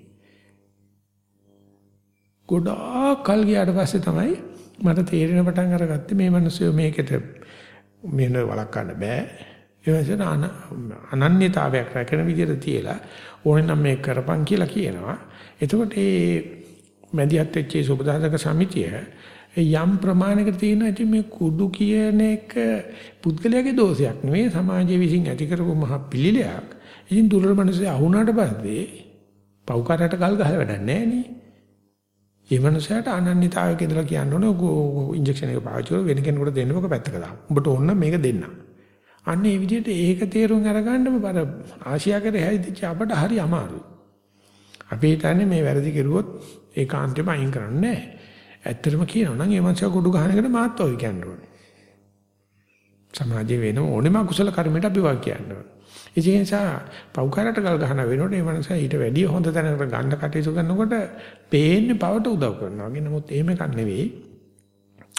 ගොඩාක් කල් ගියාට පස්සේ තමයි මට තේරෙන පටන් අරගත්තේ මේ මිනිස්සු මේකට මෙන්න වළක්වන්න බෑ. ඒ වගේම අනන්‍යතාවයක් රැකෙන විදිහට තියලා ඕනේ නම් මේක කරපන් කියලා කියනවා. එතකොට මේ මැදිහත් වෙච්ච සුබදාසක සමිතිය යම් ප්‍රමාණයකට තියෙනවා ඉතින් මේ කුඩු කියන එක පුද්ගලයාගේ දෝෂයක් නෙවෙයි සමාජයේ විසින් ඇති කරපු මහ පිළිලයක්. ඉතින් දුර්වල මිනිස්සු අහුණාට පස්සේ පව්කාරයට ගල් ගහලා වැඩක් නැහැ නේ. ඒ මනුස්සයාට අනන්‍යතාවයක ඉඳලා කියන්න ඕනේ ඉන්ජෙක්ෂන් එක පාවිච්චි කරලා වෙන කෙනෙකුට දෙන්න ඕක පැත්තක දාන්න. උඹට ඕන මේක දෙන්න. අන්න ඒ විදිහට ඒක තේරුම් අරගන්නම බර ආසියාකරේ හැදිච්ච අපට හරි අමාරුයි. අපි හිතන්නේ මේ වැරදි කෙරුවොත් ඒකාන්තයෙන්ම අයින් කරන්නේ නැහැ. ඇත්තටම කියනවා නම් ඒ මනුස්සයා කුඩු ගහන එකට මාත් ඔය කියන්න ඕනේ. සමාජයේ වෙන ඕනෙම කුසල කර්මයට අපි වා කියන්න ඕනේ. ඒ නිසා පව්කාරට ගල් ගහන වෙනකොට මේ මනුස්සයා ඊට වැඩිය හොඳ තැනකට ගන්න කටයුතු කරනකොට පේන්නේ පවට උදව් කරනවා. වගේ නමුත් එහෙම එකක් නෙවෙයි.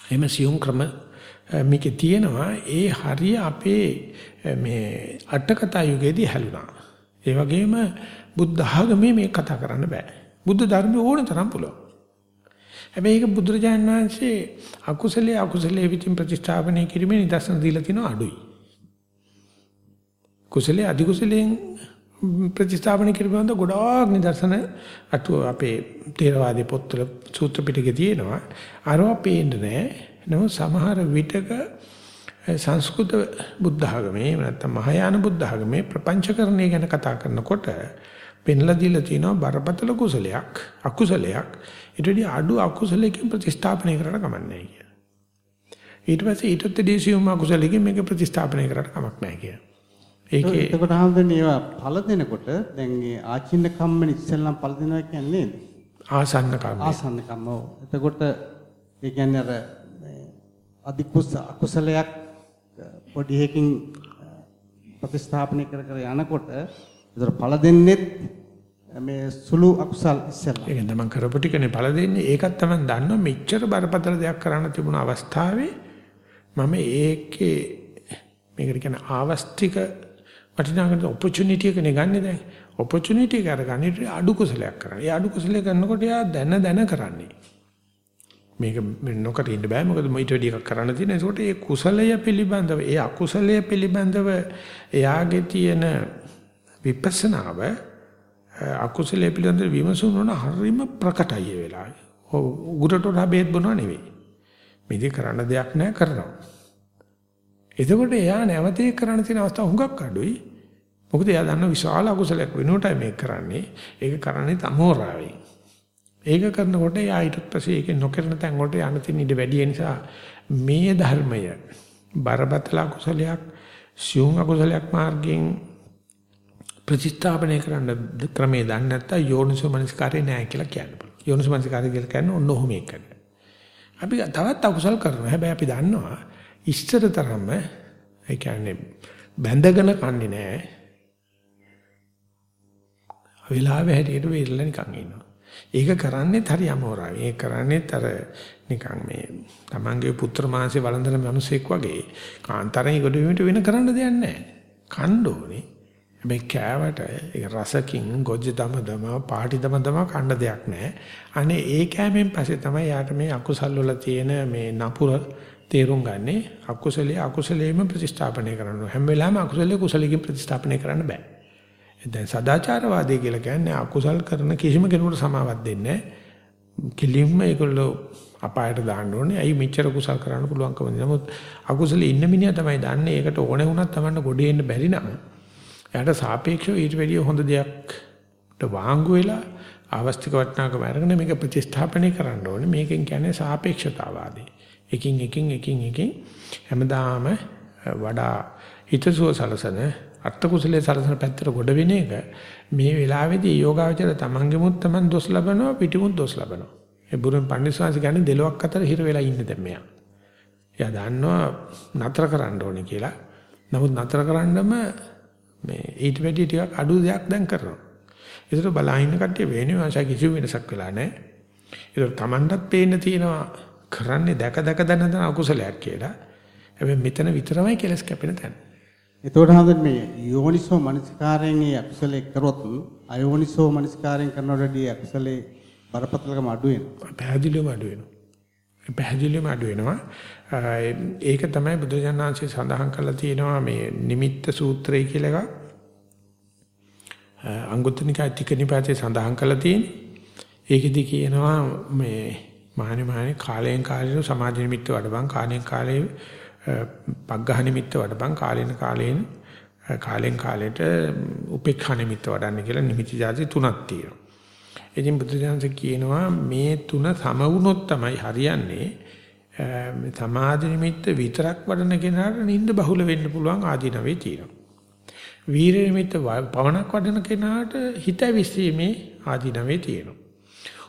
එහෙම සියුම් ක්‍රම මේකේ තියෙනවා ඒ හරිය අපේ මේ අටකතා යුගයේදී හැලුණා. ඒ වගේම බුද්ධ ආගමේ මේක කතා කරන්න බෑ. බුද්ධ ධර්මයේ ඕන තරම් පුළුවන්. හැබැයි ඒක බුදුරජාණන් වහන්සේ අකුසලයේ අකුසලයේ විචින් ප්‍රතිස්ථාපනය කිරීමේ නිදර්ශන දීලා තිනවා අඩුයි. කුසලයේ අධිකුසලයෙන් ප්‍රතිස්ථාපනය කිරීමෙන්ද ගොඩාක් නිදර්ශන අතු අපේ තේරවාදී පොත්වල සූත්‍ර පිටකේ තියෙනවා. අරවා පේන්නේ නැහැ. නමුත් සමහර විටක සංස්කෘත බුද්ධ ආගමේ නැත්නම් මහායාන බුද්ධ ආගමේ ප්‍රපංචකරණය ගැන කතා කරනකොට පෙන්ලා දීලා තියෙනවා බරපතල කුසලයක් අකුසලයක් ඊට වඩා අඩු අකුසලයකින් ප්‍රතිස්ථාපනය කරන්න කමක් නැහැ කිය. ඊට පස්සේ ඊටත් දේශියුම අකුසලයකින් මේක ප්‍රතිස්ථාපනය කරන්න කමක් නැහැ කිය. ඒකේ එතකොට හම්දන්නේ ඒවා පළ දෙනකොට දැන් ඒ ආචින්න කම්මන ඉස්සෙල්ලම් පළ දෙනවා කියන්නේ ආසන්න කම්ම. ආසන්න කම්ම. එතකොට ඒ කියන්නේ අර අධිකුස අකුසලයක් පොඩි එකකින් ප්‍රතිස්ථාපනය කර කර යනකොට ඒතර ඵල දෙන්නෙත් මේ සුළු අකුසල් ඉස්සෙල්ලා. ඒක තමයි කරපු ටිකනේ ඵල දෙන්නේ. ඒකත් තමයි දන්නවා මෙච්චර බරපතල දෙයක් කරන්න තිබුණ අවස්ථාවේ මම ඒකේ මේකට කියන ආවස්තික වටිනාකම ඔපචුනිටි එකනේ ගන්නෙ දැන්. ඔපචුනිටි එක අරගන්නේ අඩු කුසලයක් කරන්නේ. ඒ අඩු කුසලයක් කරනකොට යා දැන දැන කරන්නේ. මේක නොකර ඉන්න බෑ මොකද ඊට වැඩි එකක් කරන්න තියෙන. ඒකට ඒ කුසලය පිළිබඳව ඒ අකුසලය පිළිබඳව එයාගේ තියෙන විපස්සනාව අකුසලයේ පිළිබඳ විමසුම් නොන හරීම ප්‍රකටයි ඒ වෙලාවේ. උගුරට රබේත් බොනව නෙවෙයි. මේක කරන්න දෙයක් නැහැ කරනවා. එතකොට එයා නැවත ඒක කරන්න තියෙන අවස්ථාව හුඟක් අඩුයි. මොකද එයා දන්න විශාල අකුසලයක් වෙනුවටයි මේක කරන්නේ. ඒක කරන්නේ තමෝරාවෙන්. ඒක කරනකොට එයා ඊට පස්සේ ඒක නොකරන තැන් වලට යන්න තියෙන ඉඩ වැඩි නිසා මේ ධර්මය බරපතල අකුසලයක් සියුම් අකුසලයක් මාර්ගයෙන් ප්‍රතිස්ථාපනය කරන්න ක්‍රමේ දන්නේ නැත්නම් යෝනිසෝ මනස්කාරේ නැහැ කියලා කියන්න පුළුවන්. යෝනිසෝ මනස්කාරය කියලා කියන්නේ ඔන්න ඔහොම එකක්. අපි තවත් අකුසල් කරනවා. හැබැයි අපි දන්නවා ඉස්තර තරම ඒ කියන්නේ බැඳගෙන කන්නේ නැහැ. වෙලාවෙ හැටියට වෙරලා නිකන් ඉන්නවා. ඒක කරන්නේත් හරි අමෝරාවයි. ඒක කරන්නේත් අර නිකන් මේ තමන්ගේ පුත්‍ර මාංශේ වළඳන මිනිසෙක් වගේ කාන්තරේ ගොඩ වෙන කරන්න දෙයක් නැහැ. කන්න ඕනේ. හැබැයි කෑවට ඒ රසකින් ගොජ්ජ දම දම පාටි දම දම කන්න දෙයක් නැහැ. අනේ ඒ කෑමෙන් පස්සේ තමයි යාට මේ අකුසල් වල තියෙන මේ නපුර තේරුම් ගන්නේ අකුසලයේ අකුසලයේම ප්‍රතිස්ථාපනය කරන්න හැම වෙලාවෙම අකුසලයේ කුසලයෙන් ප්‍රතිස්ථාපනය කරන්න බෑ. දැන් සදාචාරවාදී කියලා කියන්නේ අකුසල් කරන කිසිම කෙනෙකුට සමාවක් දෙන්නේ නැහැ. කිලින්ම ඒගොල්ලෝ අපායට දාන්න ඕනේ. ඇයි මෙච්චර කුසල් කරන්න පුළුවන්කම නමුත් අකුසලේ ඉන්න මිනිහා තමයි දන්නේ ඒකට ඕනේ වුණත් Tamanne ගොඩේ එන්න බැරි නම් එයාට සාපේක්ෂව ඊට වැඩිය හොඳ දෙයක්ට වාංගු වෙලා අවස්තික වටනාකම අරගෙන මේක ප්‍රතිස්ථාපනය කරන්න ඕනේ. මේකෙන් කියන්නේ සාපේක්ෂතාවාදී. එකින් එකින් එකින් එකින් හැමදාම වඩා හිතසුව සලසන අර්ථ කුසලයේ සලසන පැත්තට ගොඩ වෙන එක මේ වෙලාවේදී යෝගාවචර තමන්ගෙමුත් තමන් දොස් ලබනවා පිටිමුත් දොස් ලබනවා. ඒ බුරුන් පඬිස්වාංශ කියන්නේ දෙලොක් අතර හිර වෙලා ඉන්න දැන් මෙයා. එයා දන්නවා නතර කරන්න ඕනේ කියලා. නමුත් නතර කරන්නම මේ ඊට වැඩි ටිකක් අඩු දෙයක් දැන් කරනවා. ඒතර බලහින්න කට්ටිය වෙන්නේ මාෂා කිසි වෙනසක් වෙලා නැහැ. ඒතර තමන්ටත් පේන්න තියෙනවා කරන්නේ දැක දැක දන දන අකුසලයක් කියලා. හැබැයි මෙතන විතරමයි කෙලස් කැපෙන තැන. එතකොට හඳුන් මේ යෝනිසෝ මනසිකාරයෙන් ඒ අකුසලේ කරොත් අයෝනිසෝ මනසිකාරයෙන් කරනකොටදී අකුසලේ බරපතලකම අඩු වෙනවා. පැහැදිලිවම අඩු වෙනවා. පැහැදිලිවම අඩු වෙනවා. ඒක තමයි බුදුජානනාංශය සඳහන් කරලා තියෙනවා මේ නිමිත්ත සූත්‍රය කියලා එකක්. අංගුත්තර නිකාය තික නිපාතේ සඳහන් කරලා තියෙන්නේ. ඒකෙදි කියනවා මේ මහණි මහණි කාලයෙන් කාලෙට සමාධි නිමිත්ත වඩපන් කාලයෙන් කාලේ පග්ඝහ නිමිත්ත වඩපන් කාලෙන් කාලෙන් කාලෙන් කාලෙට උපේක්ෂා නිමිත්ත වඩන්න කියලා නිමිති જાති තුනක් තියෙනවා. ඉතින් බුදුදහම කියනවා මේ තුන සම වුණොත් තමයි හරියන්නේ. සමාධි නිමිත්ත විතරක් වඩන කෙනාට නිින්ද බහුල වෙන්න පුළුවන් ආධිනවේ තියෙනවා. වීර නිමිත්ත පවණක් වඩන කෙනාට හිත විශ්ීමේ ආධිනවේ තියෙනවා.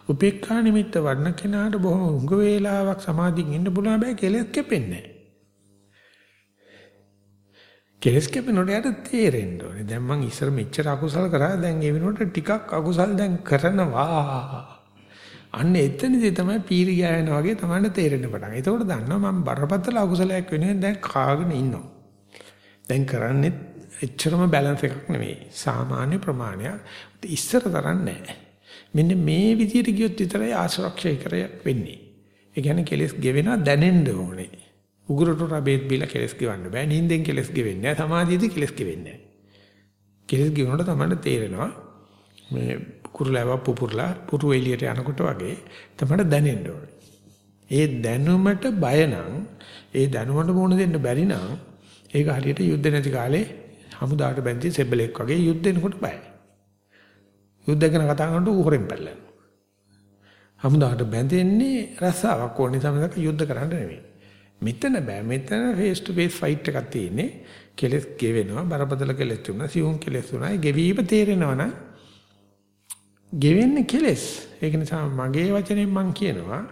උපේක්ඛා නිමිත්ත වඩන කෙනාට බොහොම උඟ වේලාවක් සමාධියෙන් ඉන්න පුළුවන් බෑ කෙලෙස් කැපෙන්නේ නැහැ. කෙලස් කැපෙනකොට යට තේරෙන්න ඕනේ. දැන් මං ඉස්සර මෙච්චර අකුසල් කරා දැන් ඒ වෙනකොට ටිකක් අකුසල් දැන් කරනවා. අන්න එතනදී තමයි පීරි ගෑවෙන වගේ තමයි තේරෙන්න පටන්. ඒකෝට දන්නවා මම බරපතල අකුසලයක් වෙනුවෙන් දැන් කාගෙන ඉන්නවා. දැන් කරන්නේ එච්චරම බැලන්ස් එකක් නෙවෙයි. සාමාන්‍ය ප්‍රමාණයක්. ඉස්සර තරන්නේ නැහැ. මෙන්න මේ විදිහට ගියොත් විතරයි ආශ්‍රක්ෂය කරයක් වෙන්නේ. ඒ කියන්නේ කෙලස් ගෙවෙනවා දැනෙන්න ඕනේ. උගුරට රබේත් බීලා කෙලස් ගෙවන්න බෑ. නිින්දෙන් කෙලස් ගෙවෙන්නේ නැහැ. සමාධියදී කෙලස් ගෙවෙන්නේ නැහැ. කෙලස් ගෙවනකොට තමයි තේරෙනවා මේ කුරුලව පුපුරලා පුරු එළියට යනකොට වගේ තමයි දැනෙන්න ඕනේ. ඒ දැනුමට බය නම් ඒ දැනුමට මොන දෙන්න බැරි නම් ඒක හරියට යුද්ධ නැති කාලේ හමුදාට බැඳි සෙබලෙක් වගේ යුද්ධ වෙනකොට බයයි. යුද්ධ ගැන කතා කරනකොට උහුරෙන් පැල්ලනවා. හමුදාට බැඳෙන්නේ රස්සාවක් ඕනේ තමයි යුද්ධ කරන්න නෙමෙයි. මෙතන බෑ. මෙතන ෆේස් ටු ෆේස් ෆයිට් එකක් තියෙන්නේ. කෙලස් ගෙවෙනවා බරපතල කෙලස් තුන සිවුම් කෙලස් තුනයි ගෙවීම තේරෙනවා නම් ගෙවෙන්නේ කෙලස්. ඒක නිසා මගේ වචනෙන් මම කියනවා.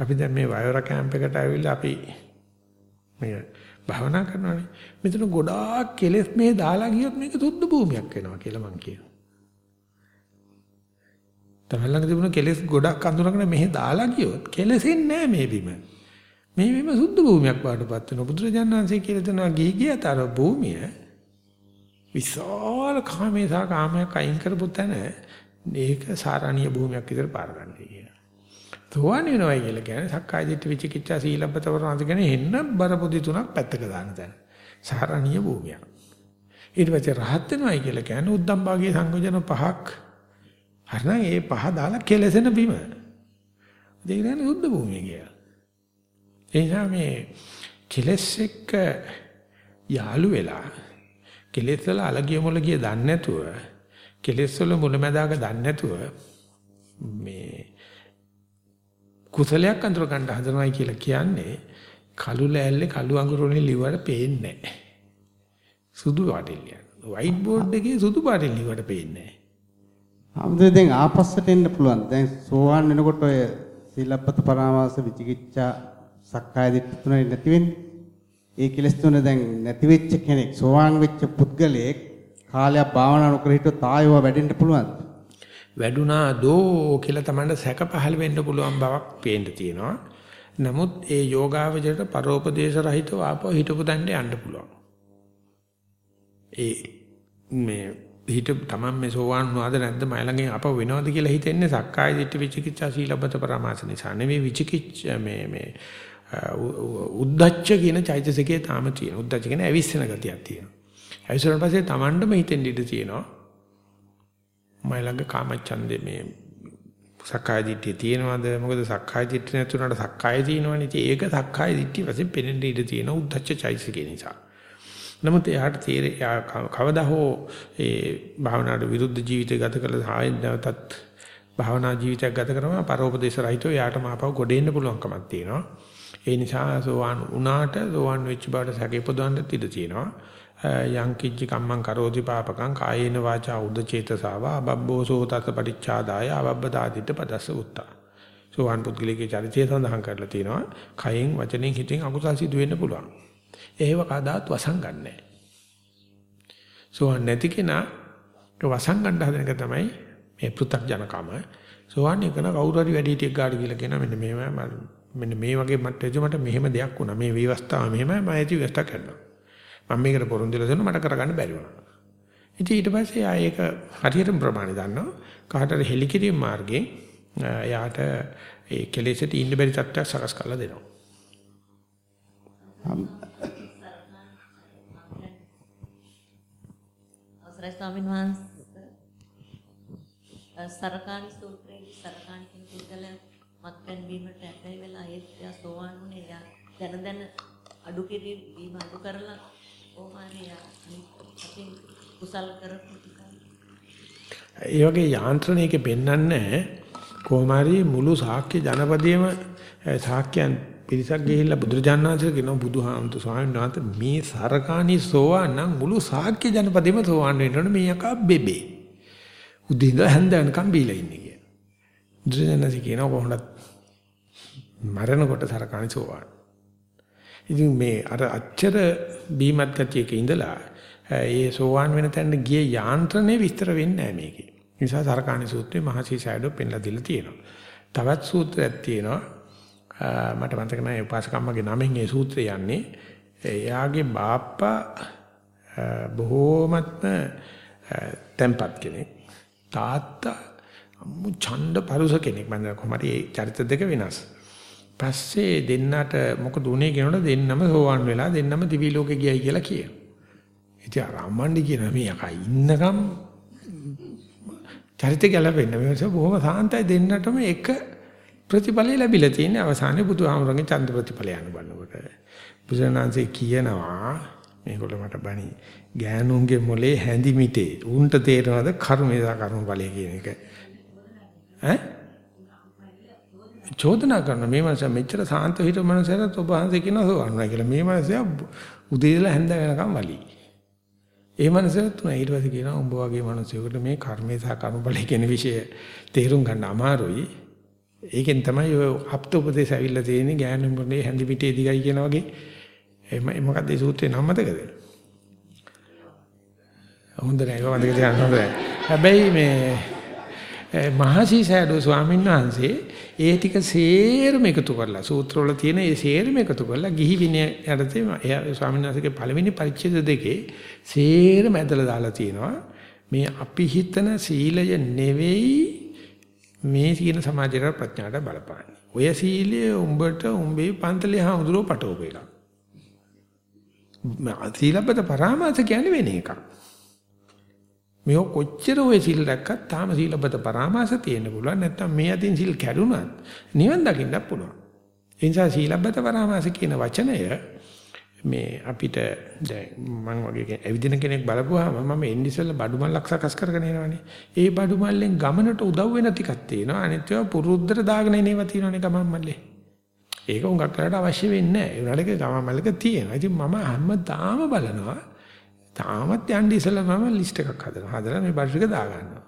අපි දැන් මේ වයෝර කැම්ප් එකට ආවිල්ලා අපි මේ භාවනා කරනවානේ. මෙතන ගොඩාක් කෙලස් මේ දාලා ගියොත් මේක සුද්ධ භූමියක් වෙනවා කියලා මම කියනවා. තමයි ළඟ තිබුණ කෙලස් ගොඩක් අඳුරගෙන මෙහෙ දාලා ගියොත් කෙලසෙන්නේ නැහැ මේ බිම. මේ විම සුද්ධ භූමියක් වඩපත් වෙන බුදුරජාණන් වහන්සේ කියලා දෙනවා ගීගියතර භූමිය විශාල කාමේසා කාමයක් අයින් කරපු තැන මේක සාරණීය භූමියක් විතර පාර ගන්නයි කියන. තෝවන් වෙනවා කියලා කියන්නේ සක්කාය දිට්ඨි විචිකිච්ඡා සීලබ්බත වරණද කියන එන්න බරපොදි තුනක් පැත්තක දාන තැන. සාරණීය භූමියක්. ඊට පස්සේ රහත් වෙනවයි කියලා කියන්නේ උද්දම් භාගයේ සංයෝජන පහක්. හරිනම් ඒ පහ දාලා කෙලසෙන බිම. දෙක කියන්නේ සුද්ධ භූමිය කියලා. ඒ නිසා මේ කෙලස් එක්ක යාළු වෙලා කෙලස් වල අලගිය මොලගිය දන්නේ නැතුව කෙලස් වල මුලැමැදාක දන්නේ නැතුව මේ කුසලයක් අඳුර ගන්න හදනවයි කියලා කියන්නේ කළු ලෑල්ලේ කළු අඟුරු වලින් ලිව්වට පේන්නේ නැහැ. සුදු පාටින් ලියන. වයිට් බෝඩ් එකේ සුදු පාටින් ලිව්වට පේන්නේ නැහැ. ආමුදේ දැන් ආපස්සට එන්න පුළුවන්. දැන් සෝවාන් වෙනකොට ඔය සීලබ්බත පරාමාස විචිකිච්ඡා සක්කාය දිට්ඨි තුනයි නැති වෙන්නේ. ඒ කෙලස් තුන දැන් නැති වෙච්ච කෙනෙක් සෝවාන් වෙච්ච පුද්ගලයෙක් කාලයක් භාවනා නොකර හිටියොත් ආයව වැඩෙන්න පුළුවන්ද? වැඩුණා දෝ කියලා තමයි සැක පහළ වෙන්න පුළුවන් බවක් පේන්න තියෙනවා. නමුත් ඒ යෝගාවචරයට පරෝපදේශ රහිතව ආපහු හිටපු තැනට යන්න පුළුවන්. ඒ මේ හිත තමන් මේ සෝවාන් වුණාද නැද්ද මයි ළඟින් අපව වෙනවද කියලා හිතෙන්නේ සක්කාය දිට්ඨි විචිකිච්ඡා සීලබ්බත පරමාස නිසා නෙමෙයි විචිකිච්ඡා මේ මේ උද්දච්ච කියන චෛතසිකයේ තාම තියෙනවා. උද්දච්ච කියන ඇවිස්සෙන ගතියක් තියෙනවා. ඇවිස්සුනට පස්සේ Tamandම හිතෙන් ඉඳ තියෙනවා. මයි ළඟ කාමච්ඡන්දේ මේ සක්කාය දිට්ඨිය තියෙනවද? මොකද සක්කාය දිට්ඨිය නැතුණාට සක්කාය තියෙනවනේ. ඉතින් ඒක සක්කාය දිට්ඨිය වශයෙන් පෙනෙන්න ඉඳ තියෙන උද්දච්ච චෛතසිකේ නිසා. නමුත් එයාට තේරෙ කවදා හෝ ඒ භාවනාවට විරුද්ධ ජීවිතය ගත කළ සායෙන් නැවතත් භාවනා ජීවිතයක් ගත කරනවා පරෝපදේශ රහිතව යාට මාපව ගොඩ එන්න පුළුවන්කමක් තියෙනවා. ඒ නිසා සෝවාන් උනාට සෝවාන් වෙච්ච බවට සැකේ පොදවන්න ඉඩ තියෙනවා. යං කිච්ච කම්මං කරෝති පාපකං කායේන වාචා උද්දචේතසාව අබබ්බෝසෝ තත් පටිච්චාදාය අබබ්බදාදිට පදස්ස උත්තා. සෝවාන් පුද්ගලයේ චරිතය සඳහන් කරලා තියෙනවා. කයෙන් වචනෙන් හිතෙන් අකුසල් සිදු වෙන්න පුළුවන්. ඒව කදාත් වසන් ගන්නෑ. සෝවාන් නැති කෙනා වසන් ගන්න හදන එක තමයි මේ පෘ탁 ජනකම. සෝවාන් එකන කවුරු හරි වැඩි ටික ගාඩ කියලා කියන මෙන්න මේවා මෙන්න මේ වගේ මට මට මෙහෙම දෙයක් වුණා. මේ විවස්ථාව මෙහෙමයි මම ඇති විවස්ථා කරනවා. මම මේකට පොරොන්දුලා දෙනවා මට කරගන්න බැරි වුණා. ඉතින් ඊට පස්සේ ආ ඒක හරියට ප්‍රමාණය දන්නවා. කාටද හෙලිකිරීම මාර්ගයෙන් එයාට ඒ කෙලෙසට ඉන්න බැරි තත්ත්වයක් සකස් කරලා දෙනවා. අවසරයි ස්වාමීන් වහන්සේ සරකාණි සූත්‍රයේ සරකාණි කියන පුද්ගලයා මත්පැන් බීමට ඇතැයි වෙලා ඒත් එයා සෝවාන් වුණේ. එයා දැන දැන අඩු කිරි බීම අඩු කරලා කොහොමරි එයා අනිත් කුසල් කරපු ඒ වගේ යාන්ත්‍රණයක පෙන්වන්නේ කොහොම හරි මුළු ශාක්‍ය ජනපදයේම ශාක්‍යයන් පිරිසක් ගිහිල්ලා බුදුරජාණන් වහන්සේ කියනවා බුදුහාමුදුර ස්වාමීන් වහන්සේ මේ සරකාණි සෝවාන් නම් මුළු ශාක්‍ය ජනපදෙම සෝවාන් වෙන්න ඕනේ මේ යකා බෙබේ. උදේ ඉඳලා හැන්ද වෙනකම් බීලා ඉන්නේ කියලා. බුදුරජාණන් වහන්සේ කියනවා කොහොමද මරණකොට සරකාණි සෝවාන්. ඉතින් මේ අර අච්චර බීමත් ගතියක ඉඳලා ඒ සෝවාන් වෙන තැනට ගිය යාන්ත්‍රණය විස්තර වෙන්නේ නැහැ මේකේ. ඒ නිසා සරකාණි සූත්‍රයේ මහසී සයඩෝ පෙන්ලා දීලා තියෙනවා. තවත් සූත්‍රයක් තියෙනවා. මට මතක නැහැ උපාසකම්මගේ නමෙන් ඒ සූත්‍රය යන්නේ. එයාගේ බාප්පා බොහෝමත්ම tempat කෙනෙක්. තාත්තා අම්මු ඡණ්ඩ පරුස කෙනෙක්. මම කොහමද මේ චරිත දෙක වෙනස්. පස්සේ දෙන්නට මොකද උනේ කියනකොට දෙන්නම සෝවන් වෙලා දෙන්නම දිවි ලෝකෙ ගියයි කියලා කියනවා. ඉතින් රාමණ්ඩි කියන මේ යකා ඉන්නකම් චරිත ගැලපෙන්න මේ නිසා බොහොම සාන්තයි දෙන්නටම එක ප්‍රතිඵලය ලැබිලා තියෙන්නේ අවසානයේ බුදුහාමුදුරන්ගේ චන්ද ප්‍රතිඵලය යන බන්නකොට බුදුරණන්සේ කියනවා මේගොල්ලෝ මට බණි ගෑනුන්ගේ මොලේ හැඳි මිටේ උන්ට තේරෙනවද කර්මේසා කර්ම ඵලය කියන එක ඈ චෝදනා කරන මේ මනස මෙච්චර සාන්ත හිත මනසට ඔබ වහන්සේ කියනවා සෝවන්නා කියලා මේ මනස උදේ ඉඳලා හැන්ද වෙනකම් වලී ඒ මනසට තුන ඊට පස්සේ කියනවා උඹ වගේ මිනිසෙකුට මේ කර්මේ සහ කර්මඵල කියන વિષය තේරුම් ගන්න අමාරුයි. ඒකෙන් තමයි ඔය අප්ත උපදේශ ඇවිල්ලා තියෙන්නේ ගෑනු මොනේ හැඳි පිටේ දිගයි කියන වගේ. එහෙම මොකක්ද ඒ සූත්‍රේ නම මතකද? හොඳ නෑ ඒක මතක තියාගන්න හොඳ නෑ. හැබැයි මේ මහසි සයඩෝ ස්වාමීන් වහන්සේ ඒ ටික සේරම එකතු කරලා සූත්‍රවල තියෙන ඒ සේරම එකතු කරලා ගිහි විනය යටතේ එයා ස්වාමීන් වහන්සේගේ පළවෙනි පරිච්ඡේද දෙකේ සේරම ඇදලා දාලා තියෙනවා මේ අපි හිතන සීලය නෙවෙයි මේ කියන සමාජයට ප්‍රඥාට බලපාන්නේ. ඔය සීලය උඹට උඹේ පන්තලේ හාමුදුරුවෝ පටවපේලා. සීලබ්බත පරාමාස කියන්නේ වෙන එකක්. මේ කොච්චර ඔය සිල් රැක්කත් තාම සීලබ්බත පරාමාස තියෙන්න පුළුවන් නැත්නම් මේ අතින් සිල් කැඩුනත් නිවන් දකින්නත් පුළුවන්. ඒ නිසා සීලබ්බත පරාමාස කියන වචනය මේ අපිට දැන් මම වගේ ඇවිදින කෙනෙක් බලපුවාම මම එන්නේ ඉස්සෙල්ලා බඩු මල්ලක් සකස් කරගෙන එනවනේ. ඒ බඩු මල්ලෙන් ගමනට උදව් වෙන ටිකක් තියෙනවා. අනිත් ඒවා පුරුද්දට දාගෙන එනේවා තියෙනවනේ ගමන් මල්ලේ. ඒක උඟක් කරලා අවශ්‍ය වෙන්නේ නැහැ. ඒ උනාලක ගමන් මල්ලක තියෙනවා. ඉතින් මම හැමදාම බලනවා තාමත් යන්න ඉස්සෙල්ලා මම ලිස්ට් එකක් හදනවා. හදලා මේ බඩු ටික දාගන්නවා.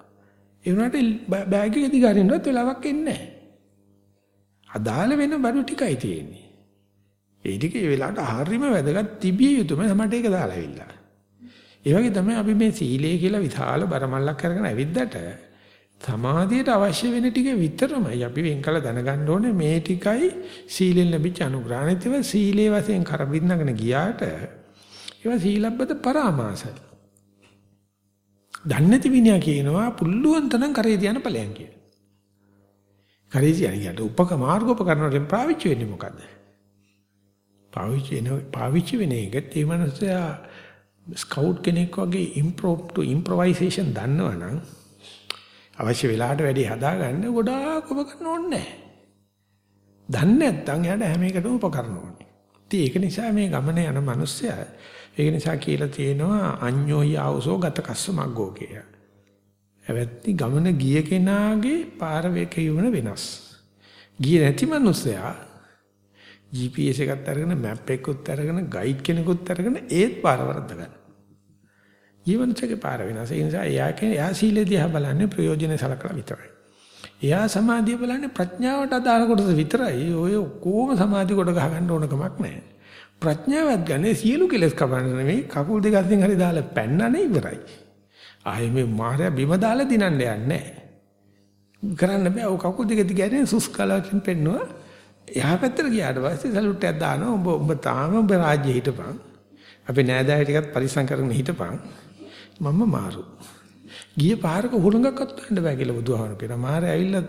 ඒ වුණාට බෑග් එක දිගාරින්නවත් වෙලාවක් එන්නේ නැහැ. අදාළ වෙන බඩු ටිකයි තියෙන්නේ. ඒ ටික ඒ වෙලාවට හරීම වැදගත් තිබිය යුතුම මට ඒක දාලා ඇවිල්ලා. ඒ වගේ තමයි අපි මේ සීලය කියලා විශාල බරමල්ලක් කරගෙන ඇවිද්දට සමාධියට අවශ්‍ය වෙන ටික විතරමයි අපි වෙන් කළ දැනගන්න ඕනේ මේ ටිකයි සීලෙන් ලැබිච්ච අනුග්‍රහණිතව සීලේ වශයෙන් කරබින්නගෙන ගියාට ඒවා සීලබ්බත පරාමාසයි. දන්නේ නැති විනය කියනවා පුල්ලුවන් තරම් කරේ තියන ඵලයන් කියලා. කරේ තියන යට උපක මාර්ග උපකරණ වලින් පාවිච්චි වෙන්නේ මොකද්ද? පාවිච්චි වෙන පාවිච්චි වෙන එකත් ඒ මනසයා ස්කවුට් කෙනෙක් වගේ ඉම්ප්‍රොව්ටු ඉම්ප්‍රොවයිසේෂන් දන්නවනම් අවශ්‍ය වෙලාවට වැඩි හදාගන්න ගොඩාක් උපකරණ ඕනේ නැහැ. දන්නේ නැත්නම් එයාට හැම එකටම උපකරණ ඕනේ. ඉතින් ඒක නිසා මේ ගමන යන මිනිස්සයා ඒක නිසා කියලා තියෙනවා අඤ්ඤෝ යවසෝ ගත කස්ස මග්ගෝ කිය. එවැත්නි ගමන ගිය කෙනාගේ පාර වේකියුන වෙනස්. ගිය නැති මිනිස්සයා GPS එකත් අරගෙන මැප් එකකුත් අරගෙන ගයිඩ් කෙනෙකුත් අරගෙන ඒත් පාර වරද්ද ගන්න. ජීවනයේ පාර වෙනස්. ඒ නිසා එයා කියන්නේ එයා සීලේ දිහා බලන්නේ ප්‍රයෝජනෙ සලකලා විතරයි. එයා සමාධිය බලන්නේ ප්‍රඥාවට අදාළ කොටස විතරයි. ඔය කොහොම සමාධි කොට ගහගන්න ඕන කමක් නැහැ. ප්‍රඥාවත් ගන්නේ සියලු කෙලෙස් කපන්න නෙමෙයි කකුල් දෙක අතරින් හරි දාලා පැන්නනේ ඉවරයි. ආයේ මේ මාර්යා බිම දාලා දිනන්න යන්නේ නැහැ. කරන්න බෑ. ඔය කකුල් දෙක දිගට සුස් කලකින් පෙන්නවා. එහා පැත්තට ගියාට පස්සේ සලුට් එකක් දානවා. උඹ උඹ තාම උඹ රාජ්‍යයේ හිටපන්. අපි නෑදෑය ටිකත් පරිස්සම් කරගෙන හිටපන්. මම මාරු. ගිය පාරක හුලඟක්වත් වෙන්න බෑ කියලා බුදුහාමර කියනවා. මාර්යා ඇවිල්ලා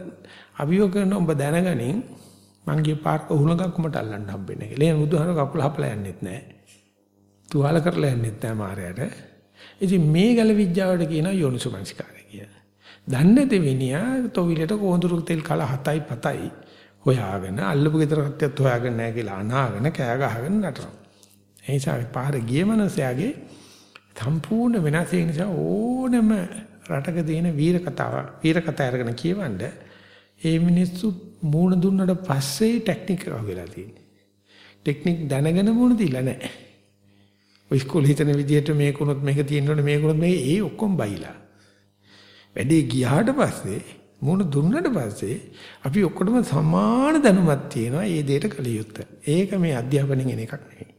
අභියෝග කරන උඹ දැනගනින් මං ගිය පාරක උහුලඟක් උඹට අල්ලන්න හම්බෙන්නේ කියලා. එයා බුදුහාමර කකුල හපලා යන්නෙත් නෑ. තුවාල කරලා යන්නෙත් නෑ මාර්යාට. ඉතින් මේ ගල විද්‍යාවට කියනවා යෝනිසෝමනසිකාරය කියලා. දන්නේ දෙවිනියා තොවිලට කොඳුරු තෙල් කල 7යි 7යි හොයාගෙන අල්ලපු ගෙදර කට්ටියත් හොයාගෙන නැහැ කියලා අනාගෙන කෑ ගහගෙන නටනවා. ඒ නිසා පාර ගිය මනුස්සයාගේ සම්පූර්ණ වෙනස ඒ නිසා ඕනම රටක තියෙන වීර කතාව වීර කතා අරගෙන කියවන්න ඒ මිනිස්සු මූණ දුන්නට පස්සේ ටෙක්නික් අහුවෙලා තියෙන්නේ. ටෙක්නික් දැනගෙන මූණ දීලා නැහැ. ඔය ඉස්කෝලේ හිතන විදිහට මේකුණොත් මේක තියෙනවනේ මේකුණොත් මේ ඒ ඔක්කොම බයිලා. වැඩේ ගියාට පස්සේ මූණ දුන්නට පස්සේ අපි ඔක්කොටම සමාන දැනුමක් තියෙනවා ඒ දෙයට කළ යුත්තේ. ඒක මේ අධ්‍යාපනයෙන් එන එකක් නෙවෙයි.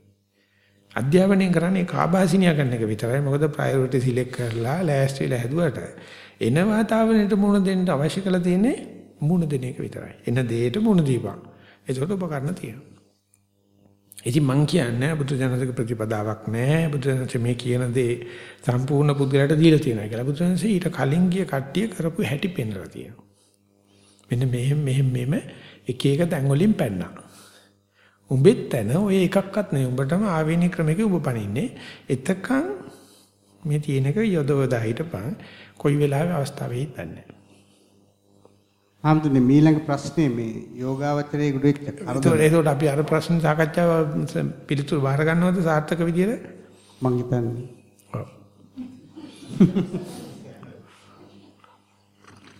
අධ්‍යාපනයෙන් කරන්නේ කාබාසිනියා ගන්න එක විතරයි. මොකද ප්‍රයොරිටි සිලෙක්ට් කරලා ලෑස්තිලා හැදුවට එන වාතාවරණයට මුණ දෙන්න අවශ්‍ය කරලා තියෙන්නේ මුණ දෙන එක විතරයි. එන දෙයට මුණ දීපන්. ඒකට උපකරණ තියෙනවා. ඉතින් මං කියන්නේ බුදුජානක ප්‍රතිපදාවක් නෑ. බුදුජානක මේ කියන දේ සම්පූර්ණ පුද්ගලයාට දීලා තියෙනවා කියලා. බුදුජානක ඊට කලින් ගිය කට්ටිය කරපු හැටි පෙන්වලා තියෙනවා. මෙන්න මෙහෙම මෙහෙම මෙහෙම එක එක තැන් වලින් පැන්නා. උඹෙත් තැන ඔය එකක්වත් නෙවෙයි. උඹටම ආවේනික ක්‍රමයක උඹ පනින්නේ. එතකන් මේ තියෙන එක යොදවදා හිටපන්. කොයි වෙලාවෙ අවස්ථාවෙ හිටන්නේ. ආම්දුනේ මීළඟ ප්‍රශ්නේ මේ යෝගාවචරයේ ගුඩෙච්ච කරදර. ඒකට අපි අර ප්‍රශ්න සාකච්ඡාව පිළිතුරු බාර ගන්නවද සාර්ථක විදියට? මං හිතන්නේ. ඔව්.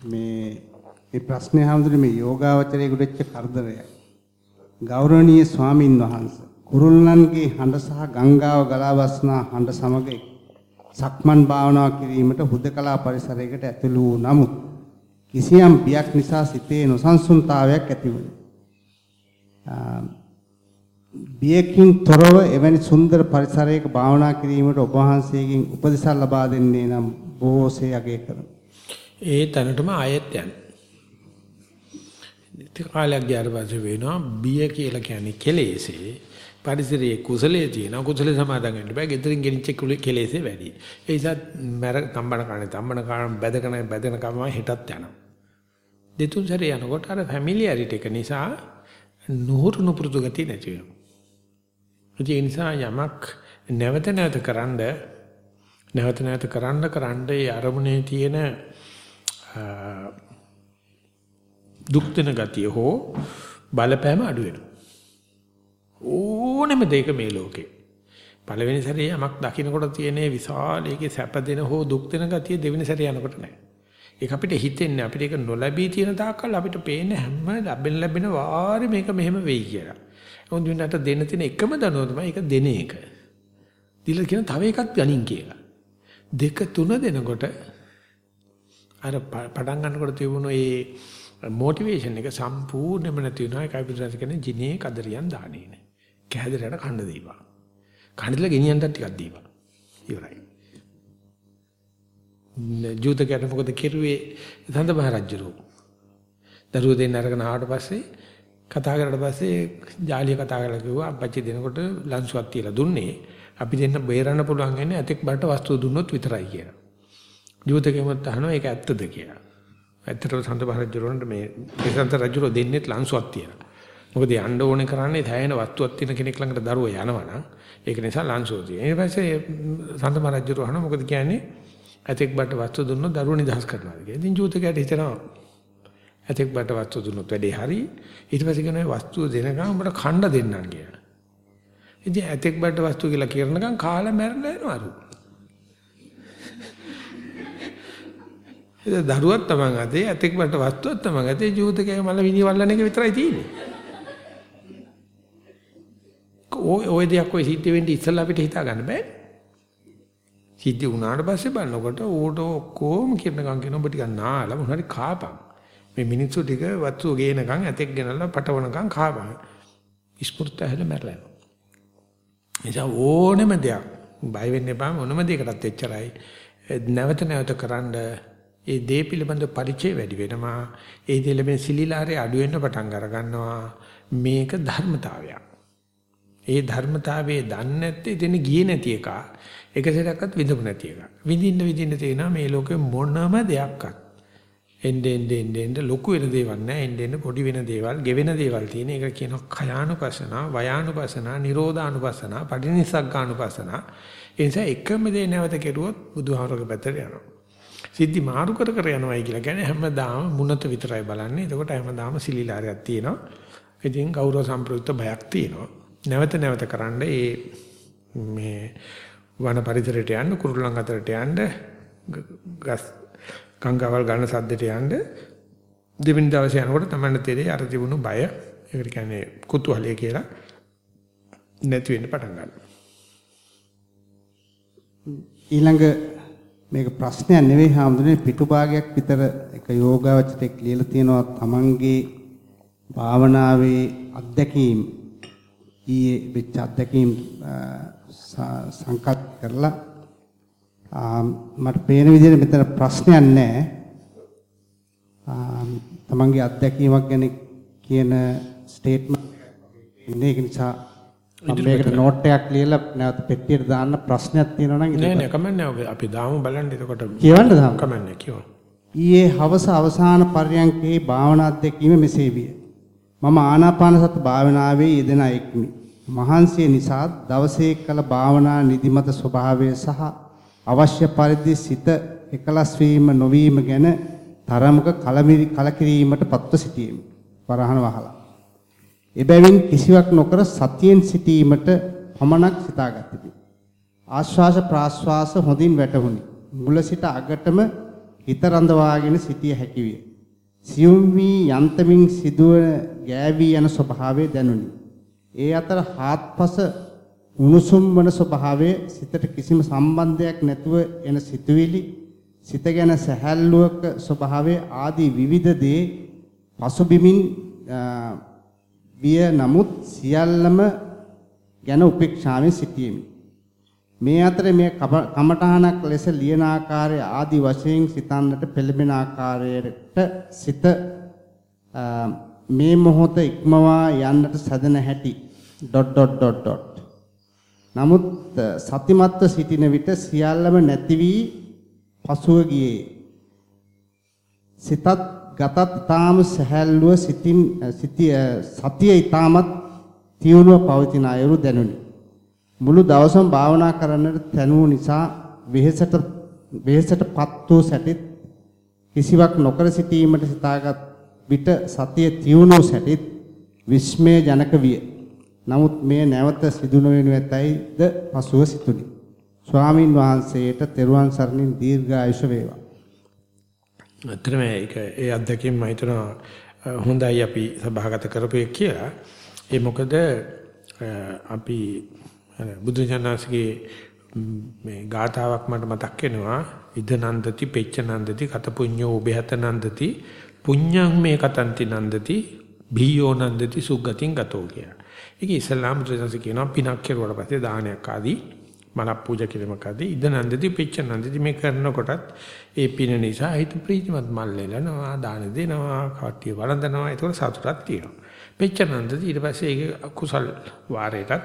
මේ මේ ප්‍රශ්නේ ආම්දුනේ මේ යෝගාවචරයේ ගුඩෙච්ච කරදරය. ගෞරවනීය ස්වාමින් වහන්සේ කුරුල්ලන්ගේ හඬ සහ ගංගාව ගලා වස්නා හඬ සමග සක්මන් භාවනා කිරීමට හුදකලා පරිසරයකට ඇතුළු වූ නමුත් කිසියම් බියක් නිසා සිතේ නොසන්සුන්තාවයක් ඇති වුණා. බියකින් තොරව එවැනි සුන්දර පරිසරයක භාවනා කිරීමට ඔබ වහන්සේගෙන් උපදෙස් ලබා දෙන්නේ නම් බොහෝසේ අගය කරමි. ඒ තැනටම ආයෙත් යන්න. ටික කාලයක් ගියාට පස්සේ වෙනවා බිය කියලා කියන්නේ කෙලෙසේ පරිසරයේ කුසලයේ තියෙන කුසලයේ සමාදන් වෙන්න බෑ. ගෙදරින් ගෙනිච්ච කෙලෙසේ වැඩි. ඒ නිසා මර තම්බන කන්නේ තම්බන කාම බැදකන බැදන කම හෙටත් යනවා. දෙතුන් සැරේ යනකොට අර ෆැමිලියරිටි එක නිසා නුහුරු නුපුරුදු ගතිය නැති වෙනවා. ඒ නිසා යමක් නැවත නැවත කරන්ඩ නැවත නැවත කරන්න කරන්න ඒ අරමුණේ තියෙන දුක් දෙන ගතිය හෝ බලපෑම අඩු වෙනවා. ඕනෙම දෙයක මේ ලෝකේ. පළවෙනි සැරේ යමක් දකින්නකොට තියෙන විශාල ඒකේ සැප දෙන හෝ දුක් දෙන ගතිය දෙවෙනි සැරේ යනකොට නැහැ. ඒක අපිට හිතෙන්නේ අපිට ඒක නොලැබී තියෙන තාක්කල් අපිට පේන්නේ හැම ලැබෙන ලැබෙන වාරේ මේක මෙහෙම වෙයි කියලා. මොකද වෙනට දෙන්න තියෙන එකම දනුව තමයි ඒක දෙන එක. දීලා කියන තව එකක් ගනින් කියලා. දෙක තුන දෙනකොට අර පටන් ගන්නකොට තිබුණු ඒ මොටිවේෂන් එක සම්පූර්ණයෙන්ම නැති වෙනවා ඒකයි බුදුරජාණන් කියන්නේ ජිනේ කදරියන් දාන්නේ නෑ. කැහැදරට කන්න දීපන්. කන්නදලා ගෙනියන්නත් ටිකක් දීපන්. ඉවරයි. ජූතකයට මොකද කෙරුවේ සඳ මහ රජුරෝ. දරුවෝ දෙන්න අරගෙන ආවට පස්සේ කතා කරලා පස්සේ ජාලිය කතා කරලා කිව්වා අපච්චි දෙනකොට ලන්සුවක් තියලා දුන්නේ අපි දෙන්න බේරන්න පුළුවන් වෙන්නේ ඇතෙක් බඩට වස්තු දුන්නොත් විතරයි කියලා. ජූතකෙමත් අහනවා ඒක ඇත්තද කියලා. ඇත්තටම සඳ මහ රජුරන්ට මේ ප්‍රසන්ත රජුරෝ දෙන්නෙත් ලන්සුවක් තියෙනවා. මොකද යන්න ඕනේ කරන්නේ දැයෙන වස්තුවක් තියෙන කෙනෙක් ළඟට දරුවෝ යනවනම් ඒක නිසා ලන්සුව තියෙනවා. ඊට පස්සේ සඳ මහ රජුරෝ අහනවා මොකද කියන්නේ ඇතෙක් බට වස්තු දුන්නොත් දරුවෝ නිදහස් කරනවා කියලා. ඉතින් ජූතකයට හිතනවා ඇතෙක් බට වස්තු දුන්නොත් වැඩේ හරි. ඊට පස්සේ කියනවා වස්තුව දෙනකම් උඹට කණ්ඩ දෙන්නම් කියලා. ඉතින් ඇතෙක් බට වස්තු කියලා කියනකම් කාලා මැරලා යනවා අරු. ඒක දරුවක් තමන් අතේ ඇතෙක් බට වස්තුවක් තමන් අතේ ජූතකයේ මල විනිවල්ලන එක විතරයි තියෙන්නේ. ඔය ඔය දෙයක් ඔය සිද්ධ වෙන්නේ ඉස්සෙල්ලා අපිට හිතා ගන්න බෑ. සිද්ධ වුණාට පස්සේ බලනකොට ඌට ඔක්කොම කියනකම් කියන ඔබ ටිකක් නාලා මොනවාරි කාපන්. මේ මිනිස්සු ටික වත්තු ගේනකම් ඇතෙක් ගෙනල්ලා පටවනකම් කාපන්. ඉස්පෘත හැල මැරලා යනවා. එනිසා ඕනෙම දෙයක් බය වෙන්න එපා මොනම දෙයකටත් එච්චරයි. නැවත නැවත කරන්ඩ ඒ දේ පිළිබඳ පරිචය වැඩි වෙනවා. ඒ දේ ලැබෙන සිලිලාරේ අඩු වෙන්න පටන් අර ගන්නවා. මේක ධර්මතාවයක්. ඒ ධර්මතාවයේ දන්නේ නැත්තේ දෙන ගියේ නැති එක. එක සැරයක්වත් විඳපු නැති එක. විඳින්න විඳින්න තියෙනවා මේ ලෝකේ මොනම දෙයක්වත්. එන්නේ එන්නේ එන්නේ ලොකු වෙන දේවල් නැහැ. එන්නේ එන්නේ පොඩි වෙන දේවල්, ගෙවෙන දේවල් තියෙන. ඒක කියනවා khයානුපසනා, වයානුපසනා, නිරෝධානුපසනා, පටිනිසග්ගානුපසනා. ඒ නිසා එකම දේ නැවත කෙරුවොත් බුදුහාමරගේ පැත්තට යනවා. සිද්ධි මාරු කර කර යනවායි කියලා කියන්නේ හැමදාම මුණත විතරයි බලන්නේ. එතකොට හැමදාම සිලිලාරයක් තියෙනවා. ඉතින් ගෞරව සම්ප්‍රයුක්ත බයක් තියෙනවා. නැවත නැවත කරන්න ඒ මේ වන පරිසරයට යන්න කුරුල්ලන් අතරට යන්න ගස් ගංගාවල් ගන්න සද්දට යන්න. දෙවෙනි දවසේ යනකොට තමයි තේරෙන්නේ අර තිබුණු බය. ඒකට කියන්නේ කුතුහලය කියලා නැති වෙන්න පටන් ගන්නවා. ඊළඟ මේක ප්‍රශ්නයක් නෙවෙයි හාමුදුරනේ. පිටුභාගයක් විතර එක යෝගාවචරයක් ලියලා තියෙනවා තමන්ගේ භාවනාවේ අත්දැකීම් ඊයේ වෙච්ච අත්දැකීම් සංකල්ප කරලා මට පේන විදිහට මෙතන ප්‍රශ්නයක් නැහැ. තමන්ගේ අත්දැකීමක් ගැන කියන ස්ටේට්මන්ට් ඉන්නේ ඒක නිසා මේකට නෝට් එකක් ලියලා නැවත පෙට්ටියට දාන්න ප්‍රශ්නයක් තියෙනවා නම් නෑ නෑ කමන්නේ ඔබ. අපි දාමු බලන්න. එතකොට කියවන්න දාමු. කමන්නේ කියවන්න. ඊයේ හවස අවසාන පර්යන්කේ භාවනා අධ්‍යක්ීම මෙසේ විය. මම ආනාපාන සති භාවනාවේ යෙදෙන එක්මි මහන්සිය නිසා දවසේ කළ භාවනා නිදිමත ස්වභාවය සහ අවශ්‍ය පරිදි සිත එකලස් වීම නොවීම ගැන තරමක කලමිරි කලකිරීමට පත්ව සිටීමි වරහන වහලා එබැවින් කිසිවක් නොකර සතියෙන් සිටීමට පමණක් සිතාගත්තිමි. ආශ්වාස ප්‍රාශ්වාස හොඳින් වැටහුණි. මුල සිට අගටම හිත රඳවාගෙන සිටිය හැකි විය. සියුම් වී යන්තමින් සිදුවන ගෑවි යන ස්වභාවය දැනුනි. ඒ අතර හාත්පස උණුසුම් වන ස්වභාවය සිතට කිසිම සම්බන්ධයක් නැතුව එන සිතුවිලි සිත ගැන සැහැල්ලුවක ස්වභාවය ආදී විවිධ දේ පසුබිමින් විය නමුත් සියල්ලම ගැන උපේක්ෂාවෙන් සිටීමි. මේ අතර මේ කමඨහනක් ලෙස ලියන ආකාරය ආදි වශයෙන් සිතන්නට පෙළඹෙන ආකාරයට සිත මේ මොහොත ඉක්මවා යන්නට සදන හැටි ඩොට් ඩොට් ඩොට් ඩොට් නමුත් සතිමත්ව සිටින විට සියල්ලම නැති වී පසුව ගියේ සිතත් ගතත් ඊටාම සහැල්ලුව සිතින් සිටිය සතිය ඊටාමත් තියුණුව පවතින අයුරු දැනුනි. මුළු දවසම භාවනා කරන්නට තැනුව නිසා වෙහෙසට වෙහෙසටපත් වූ සැටිත් කිසිවක් නොකර සිටීමට සිතාගත් විට සතිය තියුණු සැටිත් විස්මය ජනක විය. නමුත් මේ නැවත සිදු නොවනු ඇතයිද පසුව සිතුනි. ස්වාමින් වහන්සේට තෙරුවන් සරණින් දීර්ඝායුෂ වේවා. ඇත්තටම ඒක ඒ අත්දැකීම් මම හිතනවා හොඳයි අපි සභාගත කරපු එක කියලා. ඒ මොකද අපි බුදු ජානස්ගේ මේ ගාතාවක් මට මතක් වෙනවා ඉද නන්දති පෙච්ච නන්දති කත පුඤ්ඤෝ උභයත නන්දති පුඤ්ඤං මේ කතන්ති නන්දති බීයෝ නන්දති සුගතින් ගතෝ කියලා. ඒක ඉස්ලාම් බුදුසසුන කියනවා පිනක් කෙරුවට පස්සේ දානයක් ආදී මලක් පූජා කිරීමක් ආදී ඉද නන්දති පිච්ච නන්දති මේ කරනකොටත් ඒ පින නිසා හිත ප්‍රීතිමත් මල් ලෙලනවා දාන දෙනවා කට්ටිය වළඳනවා ඒක සතුටක් තියෙනවා. පිච්ච නන්දති ඊට පස්සේ ඒක කුසල් වාරයටත්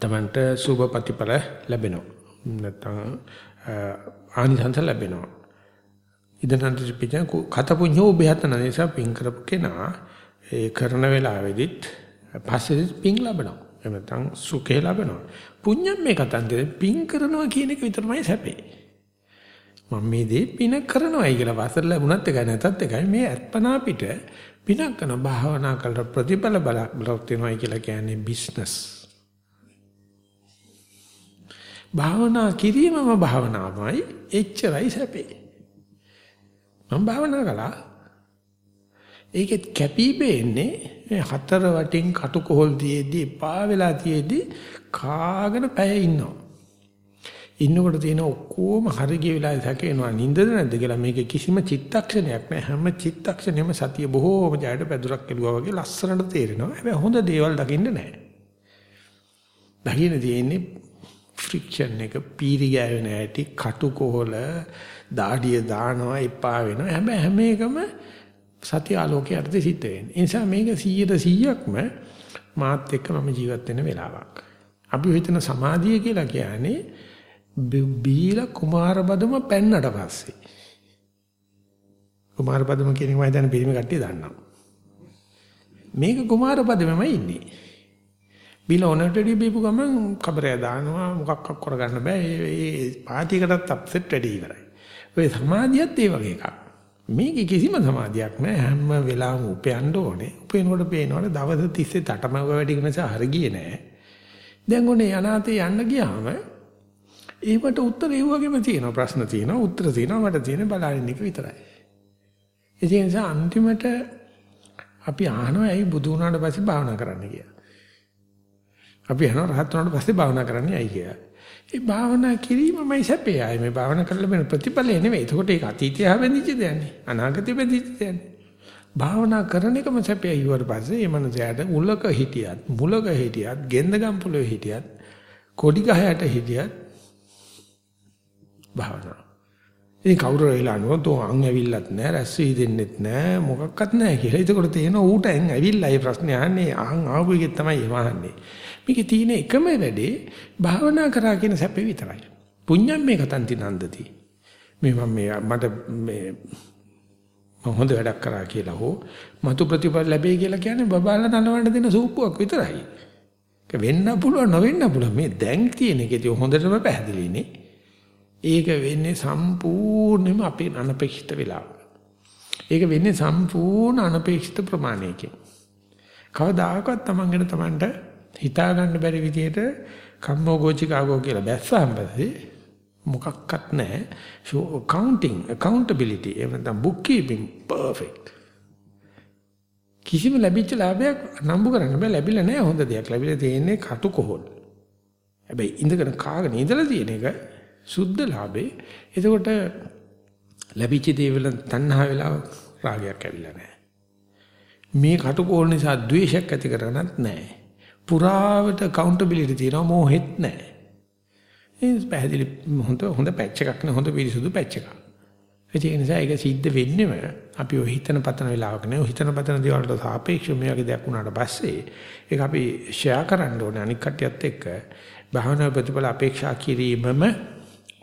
තමන්ට සුභ ප්‍රතිඵල ලැබෙනවා. නැත්නම් ආනිසංස ලැබෙනවා. ඉද නන්දති පිච්ච කත පුඤ්ඤෝ බෙහතන නිසා පින් කරපු කෙනා ඒ කරන වෙලාවෙදිත් පස්සේ පින් ලැබෙනවා එහෙම නැත්නම් සුඛේ ලැබෙනවා. පුඤ්ඤම් මේ කතන්දේ පින් කරනවා කියන එක විතරමයි සැපේ. මම මේ දේ පින කරනවායි කියලා වසර ලැබුණත් එකයි නැතත් එකයි මේ අත්පනා පිට පිනක් කරන භාවනා කරලා ප්‍රතිඵල බලක් වෙනවායි කියලා කියන්නේ බිස්නස්. භාවනා කිරීමම භාවනාවයි එච්චරයි සැපේ. මම භාවනා කළා ඒකෙත් කැපී පෙන්නේ මේ හතර වටින් කටුකොහල් තියේදී පා වෙලා තියේදී කාගෙන පැය ඉන්නවා. ඉන්නකොට තියෙන ඔක්කොම හරි ගිය වෙලාවේ සැකේනවා නින්දද නැද්ද කියලා මේකේ කිසිම චිත්තක්ෂණයක් නැහැ. හැම චිත්තක්ෂණෙම සතිය බොහෝම ජයට පැදුරක් කෙලුවා වගේ ලස්සනට තේරෙනවා. හැබැයි හොඳ දේවල් දකින්න නැහැ. දකින්න තියෙන්නේ ෆ්‍රික්ෂන් එක පීරි ගෑවෙන හැටි කටුකොහල දාඩිය දානවා එපා වෙනවා. හැබැයි හැම එකම සත්‍ය ආලෝකයට සිද්ධ වෙන්නේ. ඒ නිසා මේක 100%ක්ම මාත් එක්ක මම ජීවත් වෙන වෙලාවක්. අපි හිතන සමාධිය කියලා කියන්නේ බීල කුමාරබදම පෙන්නට පස්සේ. කුමාරබදම කියන එක මම දැන් පිළිම කට්ටිය දන්නවා. මේක කුමාරබදමමයි ඉන්නේ. බීල ඔනටඩි බීපු ගමන් කබරය දානවා මොකක්වත් කරගන්න බෑ. ඒ පාටියකටත් අප්සෙට් වැඩි ඉවරයි. ඔය සමාධියත් ඒ වගේ එකක්. මේකේ කිසිම සමාධියක් නැහැ. හැම වෙලාවෙම උපයන්න ඕනේ. උපයනකොට පේනවනේ දවස් 30 තටමඟ වැඩි වෙන නිසා හරියන්නේ නැහැ. දැන් ඔනේ අනාතේ යන්න ගියාම ඒකට උත්තර ඒ වගේම තියෙනවා. ප්‍රශ්න තියෙනවා, උත්තර තියෙනවා. මට තියෙන බලන්න එක විතරයි. ඒ නිසා අන්තිමට අපි අහනවා ඇයි බුදු වුණාට පස්සේ භාවනා කරන්න කියලා. අපි අහනවා රහත් වුණාට පස්සේ භාවනා කරන්නේ ඇයි කියලා. ඒ භාවනා කිරීමමයි සැපේ. ආයේ මේ භාවනා කරලා වෙන ප්‍රතිඵලය නෙවෙයි. එතකොට ඒක අතීතය හැවෙන්දිච්ච දෙයක්නේ. අනාගතය වෙදිච්ච දෙයක්නේ. භාවනා කරන එකම සැපේ ඊවට පස්සේ මේ මනසයාට උලක හිටියත්, මුලක හිටියත්, ගෙන්දගම් පොළොවේ හිටියත්, කොඩි ගහයට හිටියත් භාවනා. ඉතින් කවුරු වෙලා නෝ තෝ අං ඇවිල්ලත් නැහැ, රැස් වී දෙන්නෙත් නැහැ, මොකක්වත් නැහැ කියලා. ඒකෝට තේනවා ඌට ඇන් ඇවිල්ලා ඒ ප්‍රශ්නේ අහන්නේ අං ආපු එකෙත් තමයි එවහන්නේ. මේකේ තියෙන එකම වැඩේ භාවනා කරා කියන සැපේ විතරයි. පුඤ්ඤම් මේ කතන්ති නන්දති. මේ මම මේ මට මේ මම හොඳ වැඩක් කරා කියලා හෝ මතු ප්‍රතිඵල ලැබෙයි කියලා කියන්නේ බබාලා නනවන්න දෙන සූප්පුවක් විතරයි. ඒක වෙන්න පුළුවන් නොවෙන්න පුළුවන්. මේ දැන් තියෙන එකේදී හොඳටම පැහැදිලිනේ. ඒක වෙන්නේ සම්පූර්ණයෙන්ම අපේ අනපේක්ෂිත වෙලාවක. ඒක වෙන්නේ සම්පූර්ණ අනපේක්ෂිත ප්‍රමාණයකින්. කවදාකවත් Taman තමන්ට හිතා ගන්න බැරි විදියට කම්මෝ ගෝචිකාගෝ කියලා බැස්සාම පස්සේ මොකක්වත් නැහැ. counting accountability එහෙම නැත්නම් book keeping perfect. කිසිම ලැබිච්ච ලාභයක් නම්බු කරන්න බෑ ලැබිලා නැහැ හොඳ දෙයක්. ලැබිලා තියෙන්නේ කටු කොහොල්. හැබැයි ඉඳගෙන කාගෙන ඉඳලා තියෙන එක සුද්ධ ලාභේ. එතකොට ලැබිච්ච දේ වල තණ්හා වෙලා රාගයක් ඇවිල්ලා නැහැ. මේ කටු කොහොල් නිසා ද්වේෂයක් ඇති කරගන්නත් නැහැ. පුරාවට accountability තියෙනවා මොහෙත් නැහැ. ඒ පැහැදිලි හොඳ හොඳ පැච් එකක් නේ හොඳ පිරිසුදු පැච් එකක්. ඒ නිසා ඒක සිද්ධ වෙන්නේම අපි ඔය හිතන පතන වෙලාවක නේ හිතන පතන දේවල් වලට සාපේක්ෂව මේ වගේ දෙයක් වුණාට පස්සේ ඒක අපි ෂෙයා කරන්න ඕනේ අනික් කට්ටියත් එක්ක භාවනා ප්‍රතිඵල අපේක්ෂා කිරීමම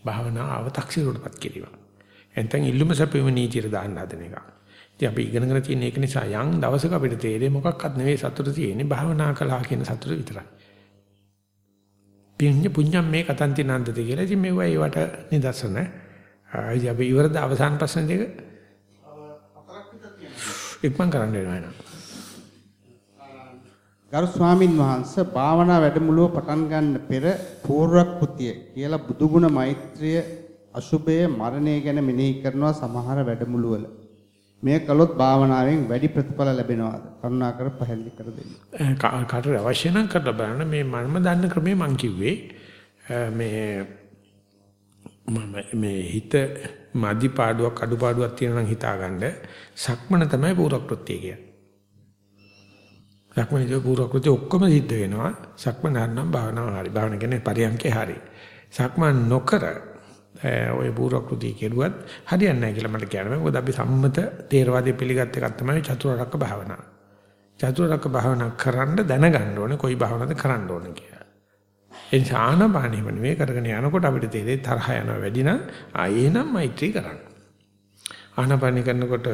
භාවනාව තක්සිරුවටපත් කිරීම. එතෙන් ඉල්ලුම සැපෙම නීතියට දාන්න හදන එක. ඉතින් අපි ඉගෙනගෙන තියෙන එක නිසා යම් දවසක අපිට තේරෙන්නේ මොකක්වත් නෙවෙයි සතුට තියෙන්නේ භාවනා කළා කියන සතුට විතරයි. පිඤ්ඤ පුඤ්ඤම් මේ කතන්ති නන්දති කියලා. ඉතින් මේවා ඒවට නිදර්ශන. ඉතින් අපි ඉවරද අවසාන ප්‍රශ්න දෙක ඉක්මන් කරන්න වෙනවා නේද? ගරු ස්වාමින් වහන්සේ භාවනා වැඩමුළුව පටන් ගන්න පෙර පූර්වක්‍ෘතිය කියලා බුදුගුණ මෛත්‍රිය අසුභය මරණය ගැන මෙනෙහි කරනවා සමහර වැඩමුළුවල. මේ කළොත් භාවනාවෙන් වැඩි ප්‍රතිඵල ලැබෙනවාද? කරුණාකර පැහැදිලි කර දෙන්න. කාටට අවශ්‍ය නම් කරලා බලන්න මේ මම දන්න ක්‍රමේ මං කිව්වේ මේ මම මේ හිත මදි පාඩුවක් අඩු පාඩුවක් තියෙනවා නම් හිතාගන්න සක්මන තමයි පූර්වක්‍ෘත්‍ය කියන්නේ. සක්මනේදී පූර්වක්‍ෘත්‍ය ඔක්කොම සිද්ධ වෙනවා. සක්මන හරනම් භාවනාව හරි. භාවන කියන්නේ පරියන්කේ හරි. සක්මන් නොකර ඔය බූරක්ෘතිය කෙරුවත් හරියන්නේ නැහැ කියලා මට කියන්න බෑ. මොකද අපි සම්මත තේරවාදයේ පිළිගත් එකක් තමයි චතුරාර්යක භාවනාව. චතුරාර්යක භාවනා කරන්න දැනගන්න ඕනේ කොයි භාවනාවද කරන්න ඕනේ කියලා. ඒ නිසා ආනපානෙම නෙවෙයි කරගෙන යනකොට අපිට තේරෙයි තරහ යනවා වැඩි නම් ආයෙනම් මෛත්‍රී කරන්න. ආනපානෙ කරනකොට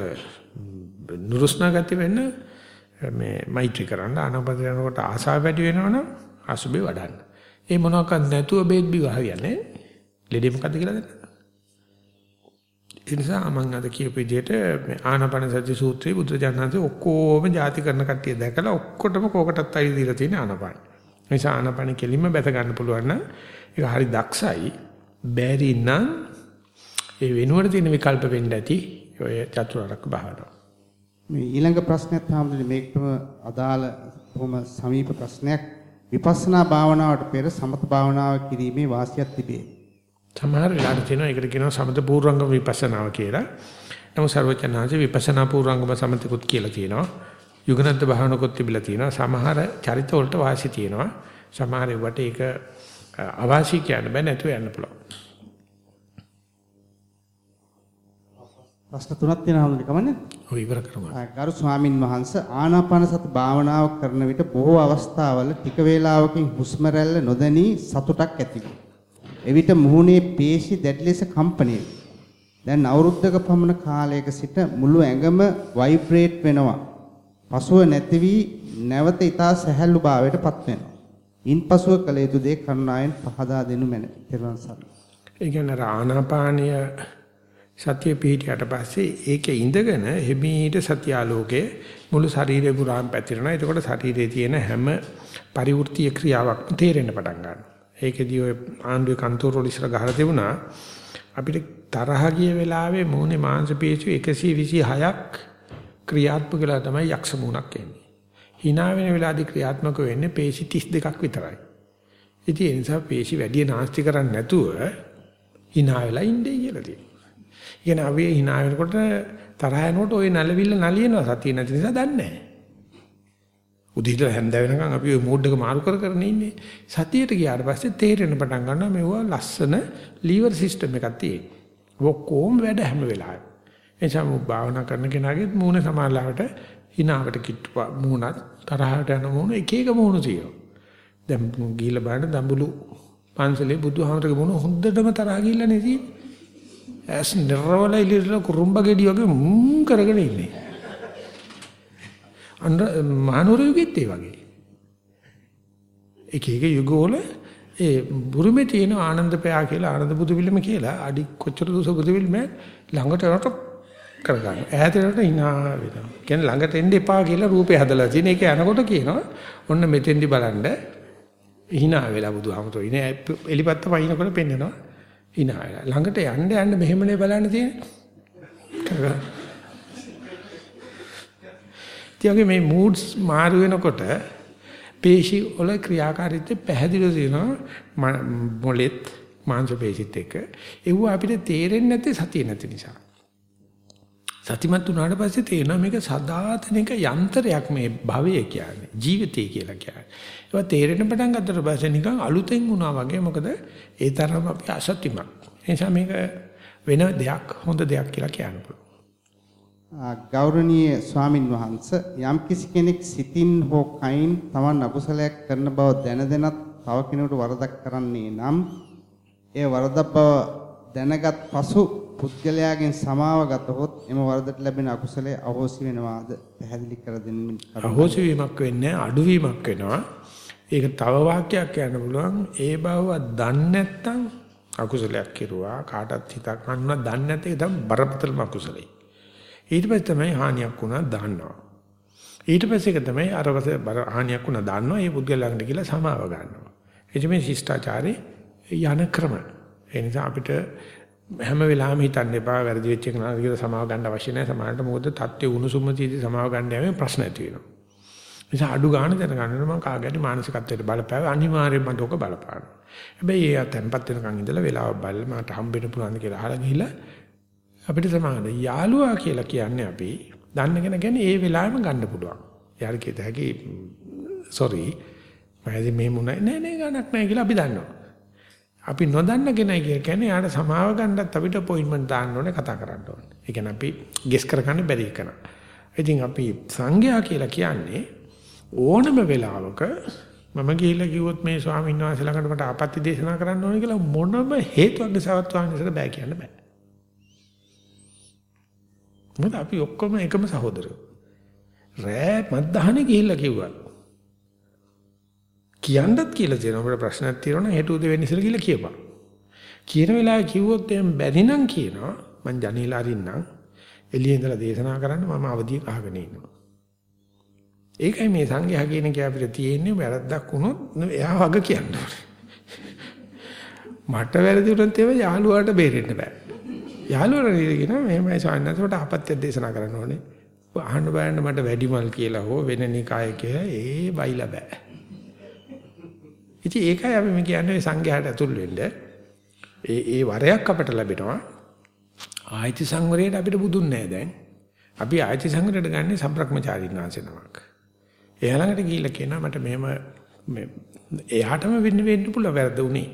නුරුස්නා ගති වෙන්න මේ මෛත්‍රී කරන්න ආනපානෙ කරනකොට ආසාව වැඩි වෙනවනම් අසුබේ වඩන්න. ඒ මොනවාක්වත් නැතුව බේත් බිව හරියන්නේ ලෙඩේ මොකද්ද කියලා දන්නවද? ඒ නිසා මම අද කියපු විදිහට මේ ආනාපාන සති සූත්‍රයේ බුදුජානනාංශේ ඔක්කොම ಜಾති කරන කට්ටිය දැකලා ඔක්කොටම කෝකටත් අයිති දීලා තියෙන ආනාපාන. ඒ නිසා ආනාපාන කෙලින්ම බැස ගන්න පුළුවන් නම් ඒක හරි දක්ෂයි. බැරි නම් ඒ වෙනුවට තියෙන විකල්ප වෙන්න ඇති ඔය චතුරාර්යක භාවනාව. මේ ඊළඟ ප්‍රශ්නයත් හැමදෙන්නේ මේකටම අදාළ කොහොම සමීප ප්‍රශ්නයක් විපස්සනා භාවනාවට පෙර සමත භාවනාව කිරීමේ වාසියක් තිබේ. සමහර වෙලාවට තියෙනවා ඒකට කියනවා සමත පූර්වංගම විපස්සනාව කියලා. නමුත් සර්වචනාංශ විපස්සනා පූර්වංගම සමතකුත් කියලා තියෙනවා. යුගනන්ත භාවනකුත් තිබිලා තියෙනවා. සමහර චරිත වලට වාසි තියෙනවා. සමහර ඒවට ඒක අවාසි කියන්න බෑ නැතුව යන්න පුළුවන්. ප්‍රශ්න තුනක් තියෙනවා හඳුනි කමන්නේ. ඔය ඉවර කරමු. ගරු ස්වාමින් වහන්සේ ආනාපාන සති භාවනාව කරන විට බොහෝ අවස්ථාවල ටික වේලාවකින් හුස්ම රැල්ල නොදැනී සතුටක් ඇති. එවිට මුහුණේ පේශි දැඩි ලෙස කම්පණය දැන් අවුරුද්දක පමණ කාලයක සිට මුළු ඇඟම ভাইබ්‍රේට් වෙනවා. පසුව නැති වී නැවත ඊතා සැහැල්ලු භාවයටපත් වෙනවා. ඉන්පසුව කළ යුතු දේ කරුණාවෙන් පහදා දෙනු මැනවි. ත්වන් සරණයි. ඒ කියන්නේ ආනාපානීය සතිය පිහිටියට පස්සේ ඒකේ ඉඳගෙන හිමීට සත්‍යාලෝකයේ මුළු ශරීරේ පුරාම පැතිරෙනවා. එතකොට ශරීරයේ තියෙන හැම පරිවෘත්තීය ක්‍රියාවක්ම තේරෙන්න පටන් ගන්නවා. ඒකෙදී ඔය ආණ්ඩුවේ කන්තෝර වල ඉස්සර ගහලා තිබුණා අපිට තරහ ගිය වෙලාවේ මූණේ මාංශ පේශි 126ක් ක්‍රියාත්මක වෙලා තමයි යක්ෂ මූණක් එන්නේ. hina වෙන වෙලාවදී ක්‍රියාත්මක වෙන්නේ පේශි 32ක් විතරයි. ඉතින් ඒ නිසා පේශි වැඩි නාස්ති කරන්නේ නැතුව hina වෙලා ඉන්නේ කියලා තියෙනවා. ඉගෙන අපි hina වෙනකොට තරහ යනකොට ওই නලවිල්ල නලියනවා සතිය නැති නිසා දන්නේ නැහැ. උදේට හැන්ද වෙනකන් අපි ওই මෝඩ් එක මාරු කර කරගෙන ඉන්නේ. සතියට ගියාට පස්සේ තේරෙන පටන් ගන්නවා මේවා ලස්සන ලීවර් සිස්ටම් එකක් තියෙන. ඔක්කොම වැඩ හැම වෙලාවෙම. එනිසා මු භාවනා කරන කෙනාගේ මූණ සමාලාවට hinaවට කිට්ටු මූණත් තරහට යන මූණ එක එක මූණ තියෙනවා. දැන් ගිහිල්ලා බලන්න දඹුලු පන්සලේ බුදුහාමරගේ මූණ හොඳටම තරහ ගිහිල්ලා නෙදී. ඇස් නිර්වල ඉලිරලා කුරුම්බ ගෙඩි වගේ මුම් කරගෙන ඉන්නේ. අන්න මහනුවර යුගෙත් ඒ වගේ. එක එක යුගවල ඒ බුරුමේ තියෙන ආනන්ද පයා කියලා ආනන්ද බුදු පිළිම කියලා අඩි කොච්චර දුස බුදු පිළිම ළඟට යනකොට කරගන්න. ඈතට hina වෙනවා. කියන්නේ ළඟට එන්න එපා කියලා රූපේ හදලා තියෙන එක යනකොට කියනවා ඔන්න මෙතෙන්දි බලන්න hina වෙලා බුදුහාමතෝ ඉනේ එලිපත්ත වහිනකොට පෙන්නනවා hina වෙලා. ළඟට යන්න යන්න මෙහෙමනේ බලන්න තියෙන්නේ. තියගේ මේ moods මාරු වෙනකොට පේශි වල ක්‍රියාකාරීත්වය පැහැදිලිව තියෙනවා මොලෙත් මාංශ පේශිත් එක්ක. ඒව අපිට තේරෙන්නේ නැත්තේ සතිය නැති නිසා. සතිමත් වුණාට පස්සේ තේරෙනවා මේක සදාතනික යන්ත්‍රයක් මේ භවය කියන්නේ ජීවිතය කියලා කියන්නේ. ඒවා තේරෙන පටන් ගත්තට පස්සේ නිකන් අලුතෙන් වුණා වගේ මොකද ඒ තරම අපි අසත්‍යමත්. ඒ නිසා මේක වෙන දෙයක් හොඳ දෙයක් කියලා කියන්න පුළුවන්. ගෞරවනීය ස්වාමින් වහන්සේ යම් කිසි කෙනෙක් සිතින් හෝ කයින් තමන් අකුසලයක් කරන බව දැන දැනත් තව කෙනෙකුට වරදක් කරන්නේ නම් ඒ වරදක් බව දැනගත් පසු පුද්ගලයාගෙන් සමාව ගතහොත් එම වරදට ලැබෙන අකුසලයේ අහෝසි වෙනවාද පැහැදිලි කර දෙන්න. අහෝසි වීමක් වෙන්නේ අඩුවීමක් වෙනවා. ඒක තව වාක්‍යයක් කියන්න පුළුවන්. ඒ බව දන්නේ නැත්නම් අකුසලයක් කෙරුවා කාටත් හිතක් ගන්නවා දන්නේ නැත්නම් ඒක තමයි බරපතලම අකුසලයි. ඊට පස්සේ තමයි හානියක් වුණා දාන්නවා. ඊට පස්සේ ඒක තමයි අරවස හානියක් වුණා දාන්නවා. ඒ පුද්ගලයාට කියලා සමාව ගන්නවා. එදින මේ ශිෂ්ටාචාරේ යන ක්‍රම. ඒ නිසා අපිට හැම වෙලාවෙම හිතන්න එපා වැරදි වෙච්ච එක නේද කියලා සමාව ගන්න අවශ්‍ය නැහැ. සමහරට මොකද தත්ත්වයේ උණුසුම තීදි සමාව ගන්න යෑමෙන් ප්‍රශ්න ඇති වෙනවා. නිසා අඩු ගන්න දැනගන්න මම කාගේද මානසිකත්වයට බලපෑව අනිවාර්යයෙන්ම මට ඔක බලපානවා. හැබැයි ඒ තැම්පත් වෙනකන් ඉඳලා වෙලාව බලලා මට හම්බෙන්න පුළුවන් කියලා අහලා ගිහිල්ලා අපිට සමාන යාළුවා කියලා කියන්නේ අපි දන්න කෙන කියන්නේ ඒ වෙලාවෙම ගන්න පුළුවන්. යාර කියත හැකි sorry මම මේ මුණයි නෑ නෑ ගණක් නෑ කියලා අපි දන්නවා. අපි නොදන්න කෙනයි කියන්නේ යාට සමාව ගන්නත් අපිට අපොයින්ට්මන්ට් දාන්න ඕනේ කතා කරන්න ඕනේ. ඒ කියන්නේ අපි ගෙස් කරගන්න බැරි එකන. ඉතින් අපි සංඝයා කියලා කියන්නේ ඕනම වෙලාවක මම ගිහිල්ලා කිව්වොත් මේ ස්වාමීන් වහන්සේ ළඟට මට ආපත්‍ය දේශනා කරන්න ඕනේ කියලා මොනම හේතුවක් නිසාවත් වහන්සේට බෑ කියන්න බෑ. මොකද අපි ඔක්කොම එකම සහෝදරයෝ. රෑ මත්දහනේ ගිහිල්ලා කිව්වා. කියන්නත් කියලා තියෙනවා. අපිට ප්‍රශ්නයක් තියෙනවා නම් හෙට උදේ වෙන්න ඉස්සෙල්ලා කියලා කියපන්. කියන වෙලාවේ කිව්වොත් එහෙනම් බැරි නම් කියනවා මං ජනේල අරින්නම් එළියේ ඉඳලා දේශනා කරන්න මම අවදිය අහගෙන ඉන්නවා. ඒකයි මේ සංඝයා කියන කේ අපිට තියෙන්නේ වැරද්දක් වුණොත් එයා වග කියන්න ඕනේ. මට වැරදි වුණොත් ඒව යාළුවාට බේරෙන්න බෑ. යාළුවා නේද කියනවා මෙහෙමයි සාන්නසට අපත්‍ය දේශනා කරන්න ඕනේ. අහන්න බලන්න මට වැඩිමල් කියලා හෝ වෙන නිකාය කියලා ඒ බයිලා බෑ. ඉතින් ඒකයි අපි මේ කියන්නේ සංඝයාට ඇතුල් වෙන්න. ඒ ඒ වරයක් අපට ලැබෙනවා. ආයති සංවරයට අපිට බුදුන් නැහැ දැන්. අපි ආයති සංවරයට ගන්නේ සම්බ්‍රක්‍මචාරින් වහන්සේ නමක්. එයා ළඟට ගිහිල්ලා කියනවා මට මෙහෙම මේ එයාටම වෙන්න වෙන්න පුළුවන් වැරද්ද උනේ.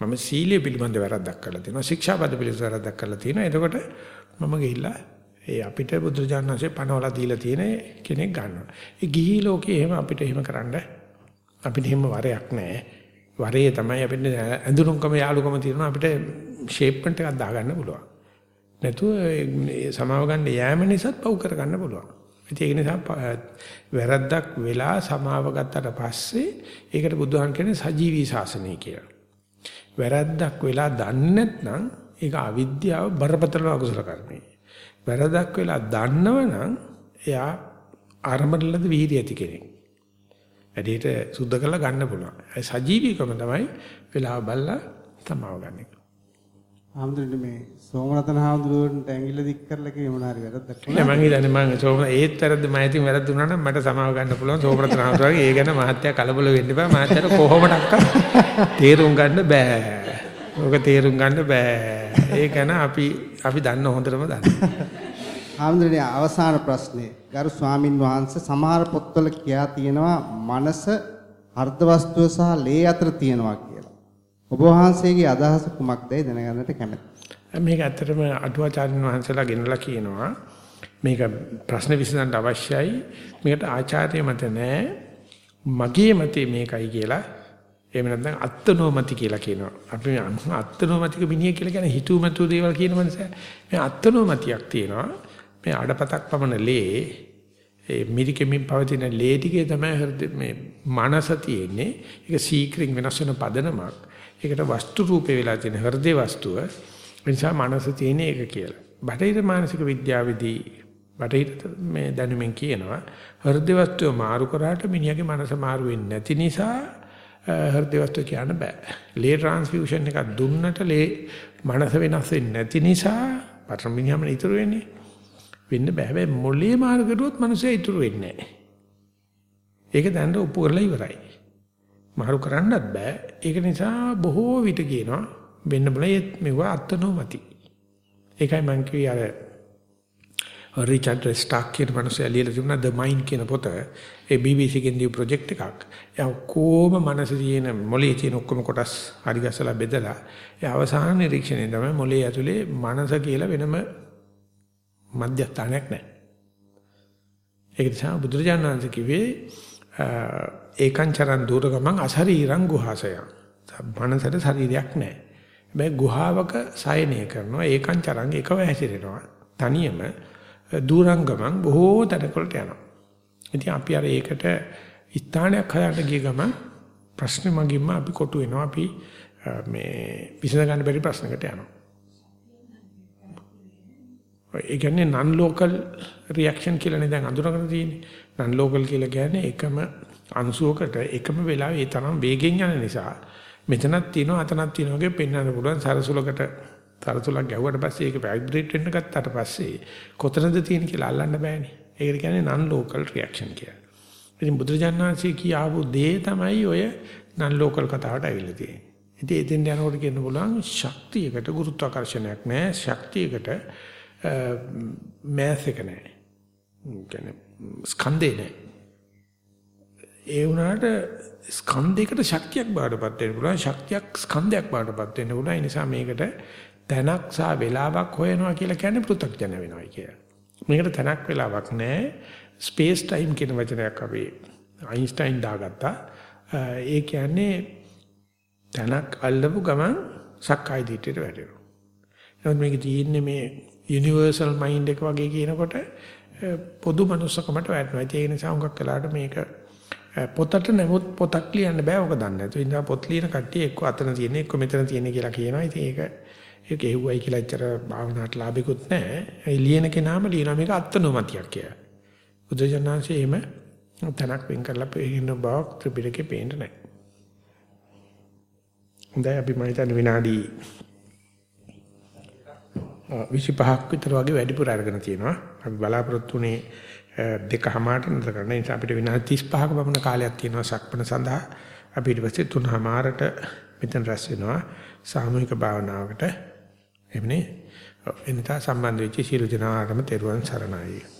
මම සීලය පිළිබඳ වැරද්දක් කරලා තියෙනවා. ශික්ෂාපද පිළිබඳ වැරද්දක් කරලා තියෙනවා. එතකොට මම ගිහිල්ලා ඒ අපිට බුදුරජාණන් වහන්සේ පනවලා දීලා තියෙන කෙනෙක් ගන්නවා. ඒ ගිහි ලෝකේ එහෙම අපිට එහෙම කරන්න අපිට එහෙම වරයක් නැහැ. වරේ තමයි අපිට ඇඳුනුම්කම යාලුකම තියෙනවා අපිට ෂේප්මන්ට් එකක් දාගන්න පුළුවන්. නැතුව සමාව ගන්න යෑම නිසාත් පව් කරගන්න පුළුවන්. ඒක නිසා වැරද්දක් වෙලා සමාව ගත්තට පස්සේ ඒකට බුදුහාන් කියන්නේ සජීවී ශාසනය කියලා. වැරද්දක් වෙලා දන්නේ නැත්නම් ඒක අවිද්‍යාව බරපතල අකුසල කර්මයි. වැරදක් වෙලා දන්නවනම් එයා ආරම්භලද වීර්ය ඇති කෙනෙක්. වැඩේට සුද්ධ කරලා ගන්න පුළුවන්. ඒ සජීවීකම තමයි වෙලාව බලලා තමාව ගන්න එක. ආම්දුරනේ මේ සෝමරතන හාමුදුරුවන්ට ඇඟිල්ල දික් කරලා කියේ මොන හරි වැරද්දක් නෑ මං හිතන්නේ මං සෝම ඒත් වැරද්ද මම ඉතින් වැරද්ද වුණා නම් මට සමාව ගන්න පුළුවන් සෝමරතන හාමුදුරුවගේ ඒ ගැන මහත්ය කලබල වෙන්න එපා මහත්යට කොහොමඩක්වත් තේරුම් ගන්න බෑ. ඔක තේරුම් ගන්න බෑ. ඒ ගැන අපි අපි දන්න හොඳටම දන්නවා. ආම්දුරනේ අවසාන ප්‍රශ්නේ ගරු ස්වාමින් වහන්සේ සමහර පොත්වල කියා තියෙනවා මනස අර්ධ වස්තුව සහ ලේ අතර තියෙනවා කියලා. ඔබ වහන්සේගේ අදහස කුමක්දයි දැනගන්නට කැමැතියි. මේක ඇත්තටම අටුවාචාර්යන් වහන්සේලා ගෙනලා කියනවා. මේක ප්‍රශ්න විසඳන්න අවශ්‍යයි. මේකට ආචාර්ය මත නෑ. මගේ මතේ මේකයි කියලා. එහෙම නැත්නම් අත්නෝමති කියලා කියනවා. අපි අත්නෝමතික මිනිහ කියලා කියන හිතුවමතු දේවල් කියන මනස මේ අත්නෝමතියක් තියෙනවා. මේ අඩපතක් පමණ ලේ ඒ මිරිකෙමින් පවතින ලේ ටිකේ තමයි හෘද මේ මනස තියෙන්නේ. ඒක සීක්‍රින් වෙනස් වෙන පදනමක්. ඒකට වස්තු රූපේ වෙලා තියෙන හෘදේ වස්තුව. නිසා මනස තියෙන එක කියලා. බටහිර මානසික විද්‍යාවේදී බටහිර මේ දැනුමින් කියනවා හෘද වස්තුව මාරු කරාට මිනිහාගේ මනස මාරු වෙන්නේ නැති නිසා හෘද වස්තුව කියන්න බෑ. ලේ ට්‍රාන්ස්ෆියුෂන් එකක් දුන්නට ලේ මනස වෙනස් වෙන්නේ නැති නිසා පතර මිනිහාම ඉතුරු වෙන්නේ. වෙන්න බෑ. හැබැයි මොලේ මාරු කරුවොත් මනසේ ඉතුරු වෙන්නේ නැහැ. ඒක දැනට ඔප්පු කරලා ඉවරයි. මාරු කරන්නත් බෑ. ඒක නිසා බොහෝ විට කියනවා වෙන්න බල මේව අත්නෝමති. ඒකයි මම කිව්වේ අර රිචඩ් ස්ටාක් කියන මනුස්සයා ලියලා තිබුණා The Mind කියන පොත. ඒ BBC එකෙන් දී ප්‍රොජෙක්ට් එකක්. එයා කොහොම මනසේ තියෙන මොලේ තියෙන ඔක්කොම කොටස් හරි ගස්සලා බෙදලා ඒ අවසාන නිරීක්ෂණය තමයි මොලේ ඇතුලේ මනස කියලා වෙනම මධ්‍යස්ථානයක් නැහැ. ඒක නිසා බුදුරජාණන් වහන්සේ කිව්වේ ඒකංචරන් දුර ගමන් අශරීරං ගුහාසයං. මනසට ශරීරයක් නැහැ. හැබැයි ගුහාවක සයනය කරනවා ඒකංචරං එකව හැසිරෙනවා. තනියම දුරංගමන් බොහෝ තැනකට යනවා. ඉතින් අපි අර ඒකට ස්ථානයක් හොයන්න ගිය ගමන් ප්‍රශ්නේ මගින්ම අපි කොටු වෙනවා අපි මේ විසඳ ගන්න බැරි ප්‍රශ්නකට යනවා. ඒ කියන්නේ non local reaction කියලානේ දැන් අඳුරගෙන තියෙන්නේ. non local කියලා කියන්නේ එකම අංශුවකට එකම වෙලාවෙ ඒ තරම් වේගෙන් යන නිසා මෙතනක් තියෙනවා අතනක් තියෙනවා වගේ පෙන්වන්න පුළුවන් සරසුලකට සරසුලක් ගැහුවට පස්සේ ඒක ভাইබ්‍රේට් වෙන්න ගත්තාට පස්සේ කොතනද තියෙන කියලා අල්ලන්න බෑනේ. ඒකට කියන්නේ non local reaction කියලා. ඉතින් බුදුරජාණන්සේ කියාවු දේ තමයි ඔය non local කතාවට ඇවිල්ලා තියෙන්නේ. ඉතින් එතෙන් යනකොට කියන්න පුළුවන් ශක්තියකට ගුරුත්වාකර්ෂණයක් නැහැ ශක්තියකට මෑස් එක නැහැ. කියන්නේ ස්කන්ධේ නැහැ. ඒ වුණාට ස්කන්ධයකට ශක්තියක් බාටපත් වෙන්න පුළුවන් ශක්තියක් ස්කන්ධයක් බාටපත් වෙන්න පුළුවන් ඒ නිසා මේකට තැනක් සහ වේලාවක් හොයනවා කියලා කියන්නේ පෘථග්ජන වෙනවා කියලා. මේකට තැනක් වේලාවක් නැහැ ස්පේස් ටයිම් කියන වචනයක් අපි අයින්ස්ටයින් දාගත්තා. ඒ කියන්නේ තැනක් අල්ලපු ගමන් සක්කාය දිට්ඨියට වැටෙනවා. එහෙනම් මේක තියෙන්නේ මේ යුනිවර්සල් මයින්ඩ් එක වගේ කියනකොට පොදු මනුස්සකමට වැටෙනවා. ඒ නිසා හුඟක් වෙලාවට මේක පොතට නමුත් පොතක් ලියන්න බෑ ඔක දන්නේ නැතු. ඒ නිසා පොත් ලියන කට්ටිය එක්ක අතන තියෙන එක්ක මෙතන තියෙන කියලා කියනවා. ඉතින් ඒක ඒක එව්වයි කියලා ඇත්තට භාවනාවට ලාභිකුත් නැහැ. ඒ ලියන කෙනාම ලියනවා මේක අත්නොමතියක් කියලා. බුදුජානනාංශයේ එහෙම තනක් වෙන් කරලා පෙන්නන බවක් ත්‍රිපිටකේ පේන්නේ නැහැ. හොඳයි අපි මම හිතන්නේ විනාඩි 25ක් විතර වගේ වැඩිපුර අරගෙන තියෙනවා. අපි බලාපොරොත්තු වෙන්නේ දෙකමාරට නතර කරන්න. ඒ නිසා අපිට විනාඩි 35ක පමණ කාලයක් තියෙනවා සක්මන සඳහා. අපි ඊට පස්සේ තුනමාරට මෙතන රැස් වෙනවා සාමූහික භාවනාවකට. එමුනේ එනිසා සම්බන්ධ වෙච්ච සියලු දෙනාටම තෙරුවන් සරණයි.